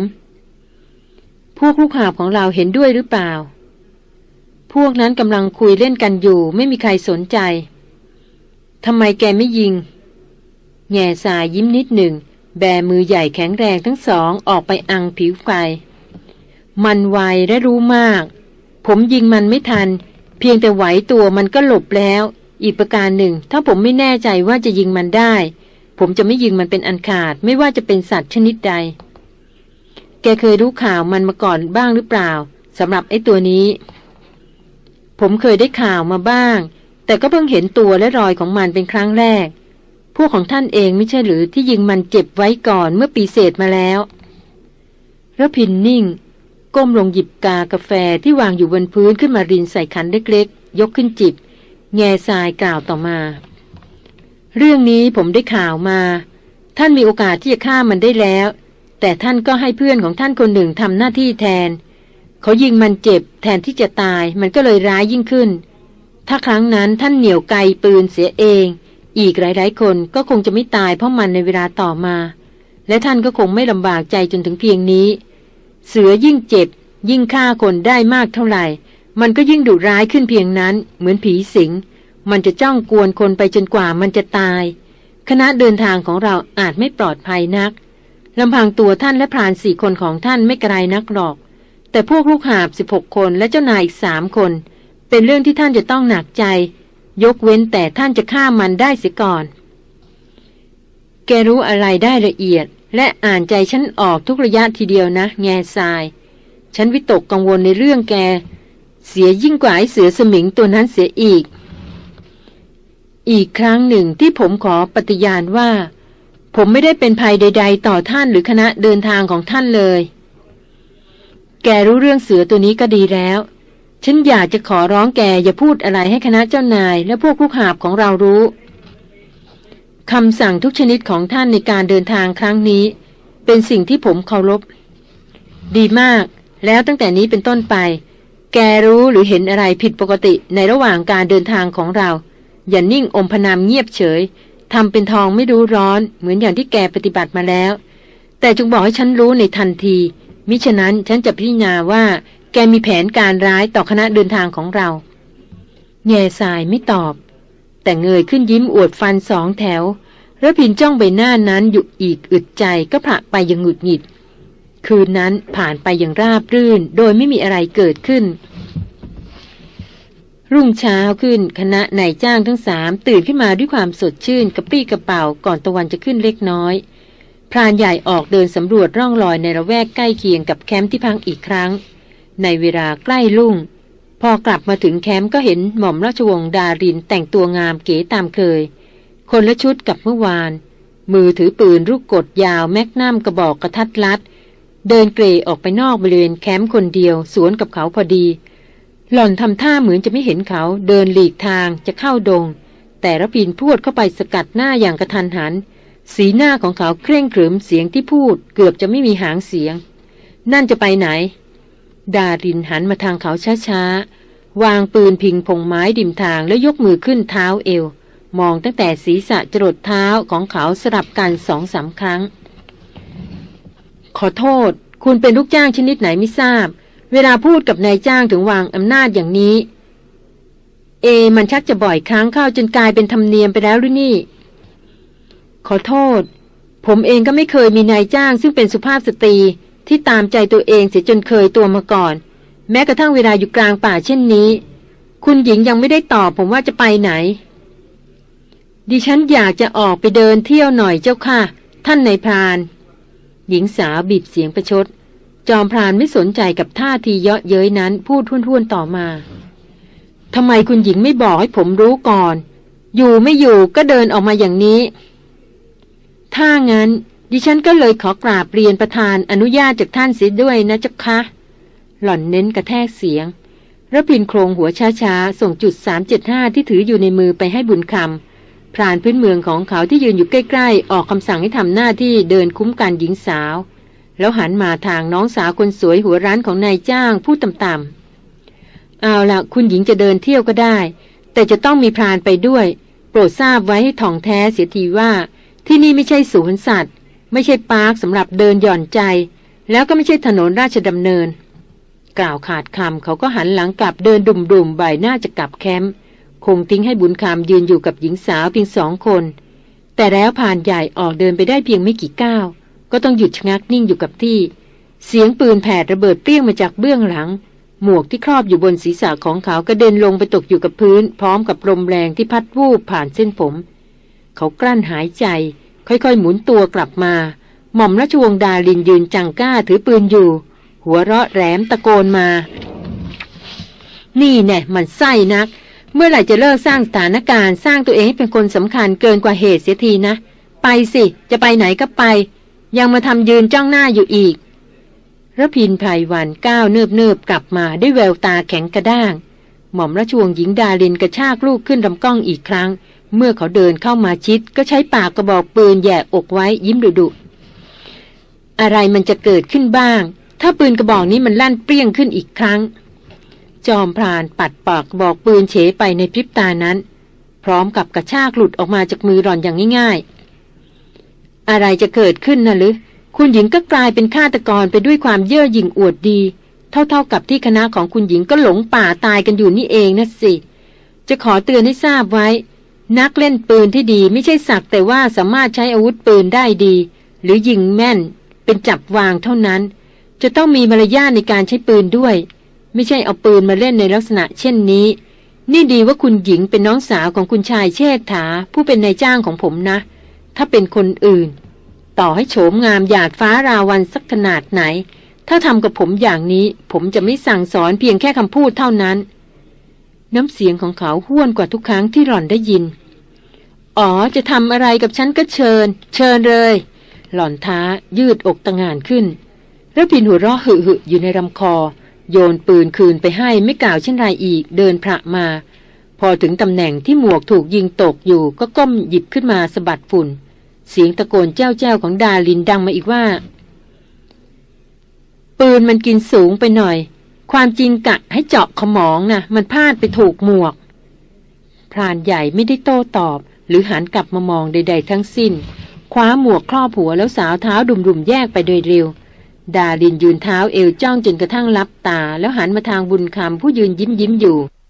พวกลูกหาบของเราเห็นด้วยหรือเปล่า พวกนั้นกำลังคุยเล่นกันอยู่ ไม่มีใครสนใจทำไมแกไม่ยิง แง่สายยิ้มนิดหนึ่ง แบมือใหญ่แข็งแรงทั้งสองออกไปอังผิวไฟ มันไวและรู้มาก ผมยิงมันไม่ทัน เพียงแต่ไหวตัวมันก็หลบแล้ว อีกประการหนึ่ง ถ้าผมไม่แน่ใจว่าจะยิงมันได้ ผมจะไม่ยิงมันเป็นอันขาด ไม่ว่าจะเป็นสัตว์ชนิดใด แกเคยรู้ข่าวมันมาก่อนบ้างหรือเปล่าสำหรับไอ้ตัวนี้ ผมเคยได้ข่าวมาบ้าง แต่ก็เพิ่งเห็นตัวและรอยของมันเป็นครั้งแรก พวกของท่านเองไม่ใช่หรือที่ยิงมันเจ็บไว้ก่อนเมื่อปีเศษมาแล้วระพินนิ่ง ก้มลงหยิบกากาแฟที่วางอยู่บนพื้นขึ้นมารินใส่ขันเล็กๆ ยกขึ้นจิบ แง่ทรายกล่าวต่อมา เรื่องนี้ผมได้ข่าวมา ท่านมีโอกาสที่จะฆ่ามันได้แล้ว แต่ท่านก็ให้เพื่อนของท่านคนหนึ่งทำหน้าที่แทน เขายิงมันเจ็บ แทนที่จะตายมันก็เลยร้ายยิ่งขึ้น ถ้าครั้งนั้นท่านเหนี่ยวไกปืนเสียเอง อีกหลายๆ คนก็คงจะไม่ตายเพราะมันในเวลาต่อมา และท่านก็คงไม่ลำบากใจจนถึงเพียงนี้ เสือยิ่งเจ็บ ยิ่งฆ่าคนได้มากเท่าไหร่ มันก็ยิ่งดุร้ายขึ้นเพียงนั้น เหมือนผีสิง มันจะจ้องกวนคนไปจนกว่ามันจะตาย คณะเดินทางของเราอาจไม่ปลอดภัยนักลำพังตัวท่านและพรานสี่คนของท่านไม่ไกลนักหรอก แต่พวกลูกหาบสิบหกคนและเจ้านายอีกสามคน เป็นเรื่องที่ท่านจะต้องหนักใจ ยกเว้นแต่ท่านจะฆ่ามันได้เสียก่อน แกรู้อะไรได้ละเอียด และอ่านใจฉันออกทุกระยะทีเดียวนะ แง่ทราย ฉันวิตกกังวลในเรื่องแก เสียยิ่งกว่าไอเสือสมิงตัวนั้นเสียอีก อีกครั้งหนึ่งที่ผมขอปฏิญาณว่า ผมไม่ได้เป็นภัยใด ๆ ต่อท่านหรือคณะเดินทางของท่านเลย แกรู้เรื่องเสือตัวนี้ก็ดีแล้ว ฉันอยากจะขอร้องแกอย่าพูดอะไรให้คณะเจ้านาย และพวกลูกหาบของเรารู้คำสั่งทุกชนิดของท่านในการเดินทางครั้งนี้ เป็นสิ่งที่ผมเคารพ ดีมาก แล้วตั้งแต่นี้เป็นต้นไป แกรู้หรือเห็นอะไรผิดปกติในระหว่างการเดินทางของเรา อย่านิ่งอมพนามเงียบเฉยทำเป็นทองไม่รู้ร้อนเหมือนอย่างที่แกปฏิบัติมาแล้ว แต่จงบอกให้ฉันรู้ในทันที มิฉะนั้นฉันจะพิจารณาว่า แกมีแผนการร้ายต่อคณะเดินทางของเรา แง่สายไม่ตอบ แต่เงยขึ้นยิ้มอวดฟันสองแถวแล้วพินจ้องใบหน้านั้นอยู่อีกอึดใจก็ผละไปอย่างหงุดหงิด คืนนั้นผ่านไปอย่างราบรื่น โดยไม่มีอะไรเกิดขึ้น รุ่งเช้าขึ้นคณะนายจ้างทั้งสามตื่นขึ้นมาด้วยความสดชื่นกระปรี้กระเป๋าก่อนตะวันจะขึ้นเล็กน้อย พรานใหญ่ออกเดินสำรวจร่องรอยในระแวกใกล้เคียงกับแคมป์ที่พังอีกครั้ง ในเวลาใกล้ลุ่ง พอกลับมาถึงแคมป์ก็เห็นหม่อมราชวงศ์ดารินแต่งตัวงามเก๋ตามเคย คนละชุดกับเมื่อวาน มือถือปืนลูกกดยาวแมกนัมกระบอกกระทัดรัด เดินเกรออกไปนอกบริเวณแคมป์คนเดียว สวนกับเขาพอดี หล่อนทำท่าเหมือนจะไม่เห็นเขาเดินหลีกทางจะเข้าดง แต่ระพินพูดเข้าไปสกัดหน้าอย่างกระทันหัน สีหน้าของเขาเคร่งขรึมเสียงที่พูด เกือบจะไม่มีหางเสียง นั่นจะไปไหน ดารินหันมาทางเขาช้าๆ วางปืนพิงพงไม้ดิมทางแล้วยกมือขึ้นเท้าเอว มองตั้งแต่ศีรษะจรดเท้าของเขาสลับกันสองสาครั้ง ขอโทษ คุณเป็นลูกจ้างชนิดไหนไม่ทราบ เวลาพูดกับนายจ้างถึงวางอำนาจอย่างนี้ เอ มันชักจะบ่อยครั้งเข้าจนกลายเป็นธรรมเนียมไปแล้วหรือนี่ ขอโทษ ผมเองก็ไม่เคยมีนายจ้าง ซึ่งเป็นสุภาพสตรีที่ตามใจตัวเองเสียจนเคยตัวมาก่อน แม้กระทั่งเวลาอยู่กลางป่าเช่นนี้ คุณหญิงยังไม่ได้ตอบผมว่าจะไปไหน ดิฉันอยากจะออกไปเดินเที่ยวหน่อยเจ้าค่ะ ท่านนายพราน หญิงสาวบีบเสียงประชด จอมพรานไม่สนใจกับท่าทีเยาะเย้ยนั้นพูดทุ่นๆต่อมาทำไมคุณหญิงไม่บอกให้ผมรู้ก่อน อยู่ไม่อยู่ก็เดินออกมาอย่างนี้ ถ้างั้น ดิฉันก็เลยขอกราบเรียนประธานอนุญาตจากท่านเสียด้วยนะจ๊ะคะ หล่อนเน้นกระแทกเสียงระพินโครงหัวช้าๆ ส่งจุด 375 ที่ถืออยู่ในมือไปให้บุญคำพรานพื้นเมืองของเขาที่ยืนอยู่ใกล้ๆ ออกคำสั่งให้ทำหน้าที่เดินคุ้มกันหญิงสาว แล้วหันมาทางน้องสาวคนสวยหัวร้านของนายจ้างพูดต่ำๆเอาละคุณหญิงจะเดินเที่ยวก็ได้ แต่จะต้องมีพรานไปด้วย โปรดทราบไว้ให้ถ่องแท้เสียทีว่า ที่นี่ไม่ใช่สวนสัตว์ ไม่ใช่ปาร์คสำหรับเดินหย่อนใจ แล้วก็ไม่ใช่ถนนราชดำเนิน กล่าวขาดคำเขาก็หันหลังกลับเดินดุ่มๆใบหน้าจะกลับแคมป์คงทิ้งให้บุญคำยืนอยู่กับหญิงสาวเพียงสองคน แต่แล้วผ่านใหญ่ออกเดินไปได้เพียงไม่กี่ก้าว ก็ต้องหยุดชะงักนิ่งอยู่กับที่ เสียงปืนแผดระเบิดเปรี้ยงมาจากเบื้องหลัง หมวกที่ครอบอยู่บนศีรษะของเขากระเด็นลงไปตกอยู่กับพื้น พร้อมกับลมแรงที่พัดวูบผ่านเส้นผม เขากลั้นหายใจ ค่อยๆ หมุนตัวกลับมา หม่อมราชวงศ์ดาลินยืนจังก้าถือปืนอยู่ หัวเราะแหลมตะโกนมา นี่แน่มันไส้นัก เมื่อไหร่จะเลิกสร้างสถานการณ์สร้างตัวเองให้เป็นคนสำคัญเกินกว่าเหตุเสียทีนะ ไปสิ จะไปไหนก็ไป ยังมาทำยืนจ้องหน้าอยู่อีกระพินไพรวันก้าวเนิบเนิบกลับมาด้วยแววตาแข็งกระด้าง หม่อมราชวงศ์หญิงดาลินกระชากลูกขึ้นลำกล้องอีกครั้ง เมื่อเขาเดินเข้ามาชิดก็ใช้ปากกระบอกปืนแย่อกไว้ยิ้มดุดุอะไรมันจะเกิดขึ้นบ้าง ถ้าปืนกระบอกนี้มันลั่นเปรี้ยงขึ้นอีกครั้ง จอมพรานปัดปากบอกปืนเฉไปในพริบตานั้น พร้อมกับกระชากหลุดออกมาจากมือหล่อนอย่างง่ายๆ อะไรจะเกิดขึ้นนะหรือคุณหญิงก็กลายเป็นฆาตกรไปด้วยความเย่อหยิ่งอวดดี เท่าๆกับที่คณะของคุณหญิงก็หลงป่าตายกันอยู่นี่เองนะสิ จะขอเตือนให้ทราบไว้ นักเล่นปืนที่ดีไม่ใช่สักแต่ว่าสามารถใช้อาวุธปืนได้ดี หรือยิงแม่น เป็นจับวางเท่านั้น จะต้องมีมารยาทในการใช้ปืนด้วย ไม่ใช่เอาปืนมาเล่นในลักษณะเช่นนี้ นี่ดีว่าคุณหญิงเป็นน้องสาวของคุณชายเชษฐา ผู้เป็นนายจ้างของผมนะ ถ้าเป็นคนอื่น ต่อให้โฉมงามหยาดฟ้าราวันสักขนาดไหน ถ้าทำกับผมอย่างนี้ ผมจะไม่สั่งสอนเพียงแค่คำพูดเท่านั้น น้ำเสียงของเขาห้วนกว่าทุกครั้งที่หล่อนได้ยิน อ๋อ จะทำอะไรกับฉันก็เชิญ เชิญเลย หล่อนท้ายืดอกตะงานขึ้นแล้วพินหัวเราะหึหึอยู่ในลำคอ โยนปืนคืนไปให้ไม่กล่าวเช่นไรอีกเดินพระมา พอถึงตำแหน่งที่หมวกถูกยิงตกอยู่ก็ก้มหยิบขึ้นมาสะบัดฝุ่น เสียงตะโกนเจ้าเจ้าของดาลินดังมาอีกว่า ปืนมันกินสูงไปหน่อย ความจริงกะให้เจาะขมองนะ่ะ มันพลาดไปถูกหมวก พรานใหญ่ไม่ได้โต้ตอบ หรือหันกลับมามองใด ๆ ทั้งสิ้น คว้าหมวกครอบหัวแล้วสาวเท้าดุมๆแยกไปโดยเร็ว ดาลินยืนเท้าเอวจ้องจนกระทั่งลับตา แล้วหันมาทางบุญคำผู้ยืนยิ้มยิ้มอยู่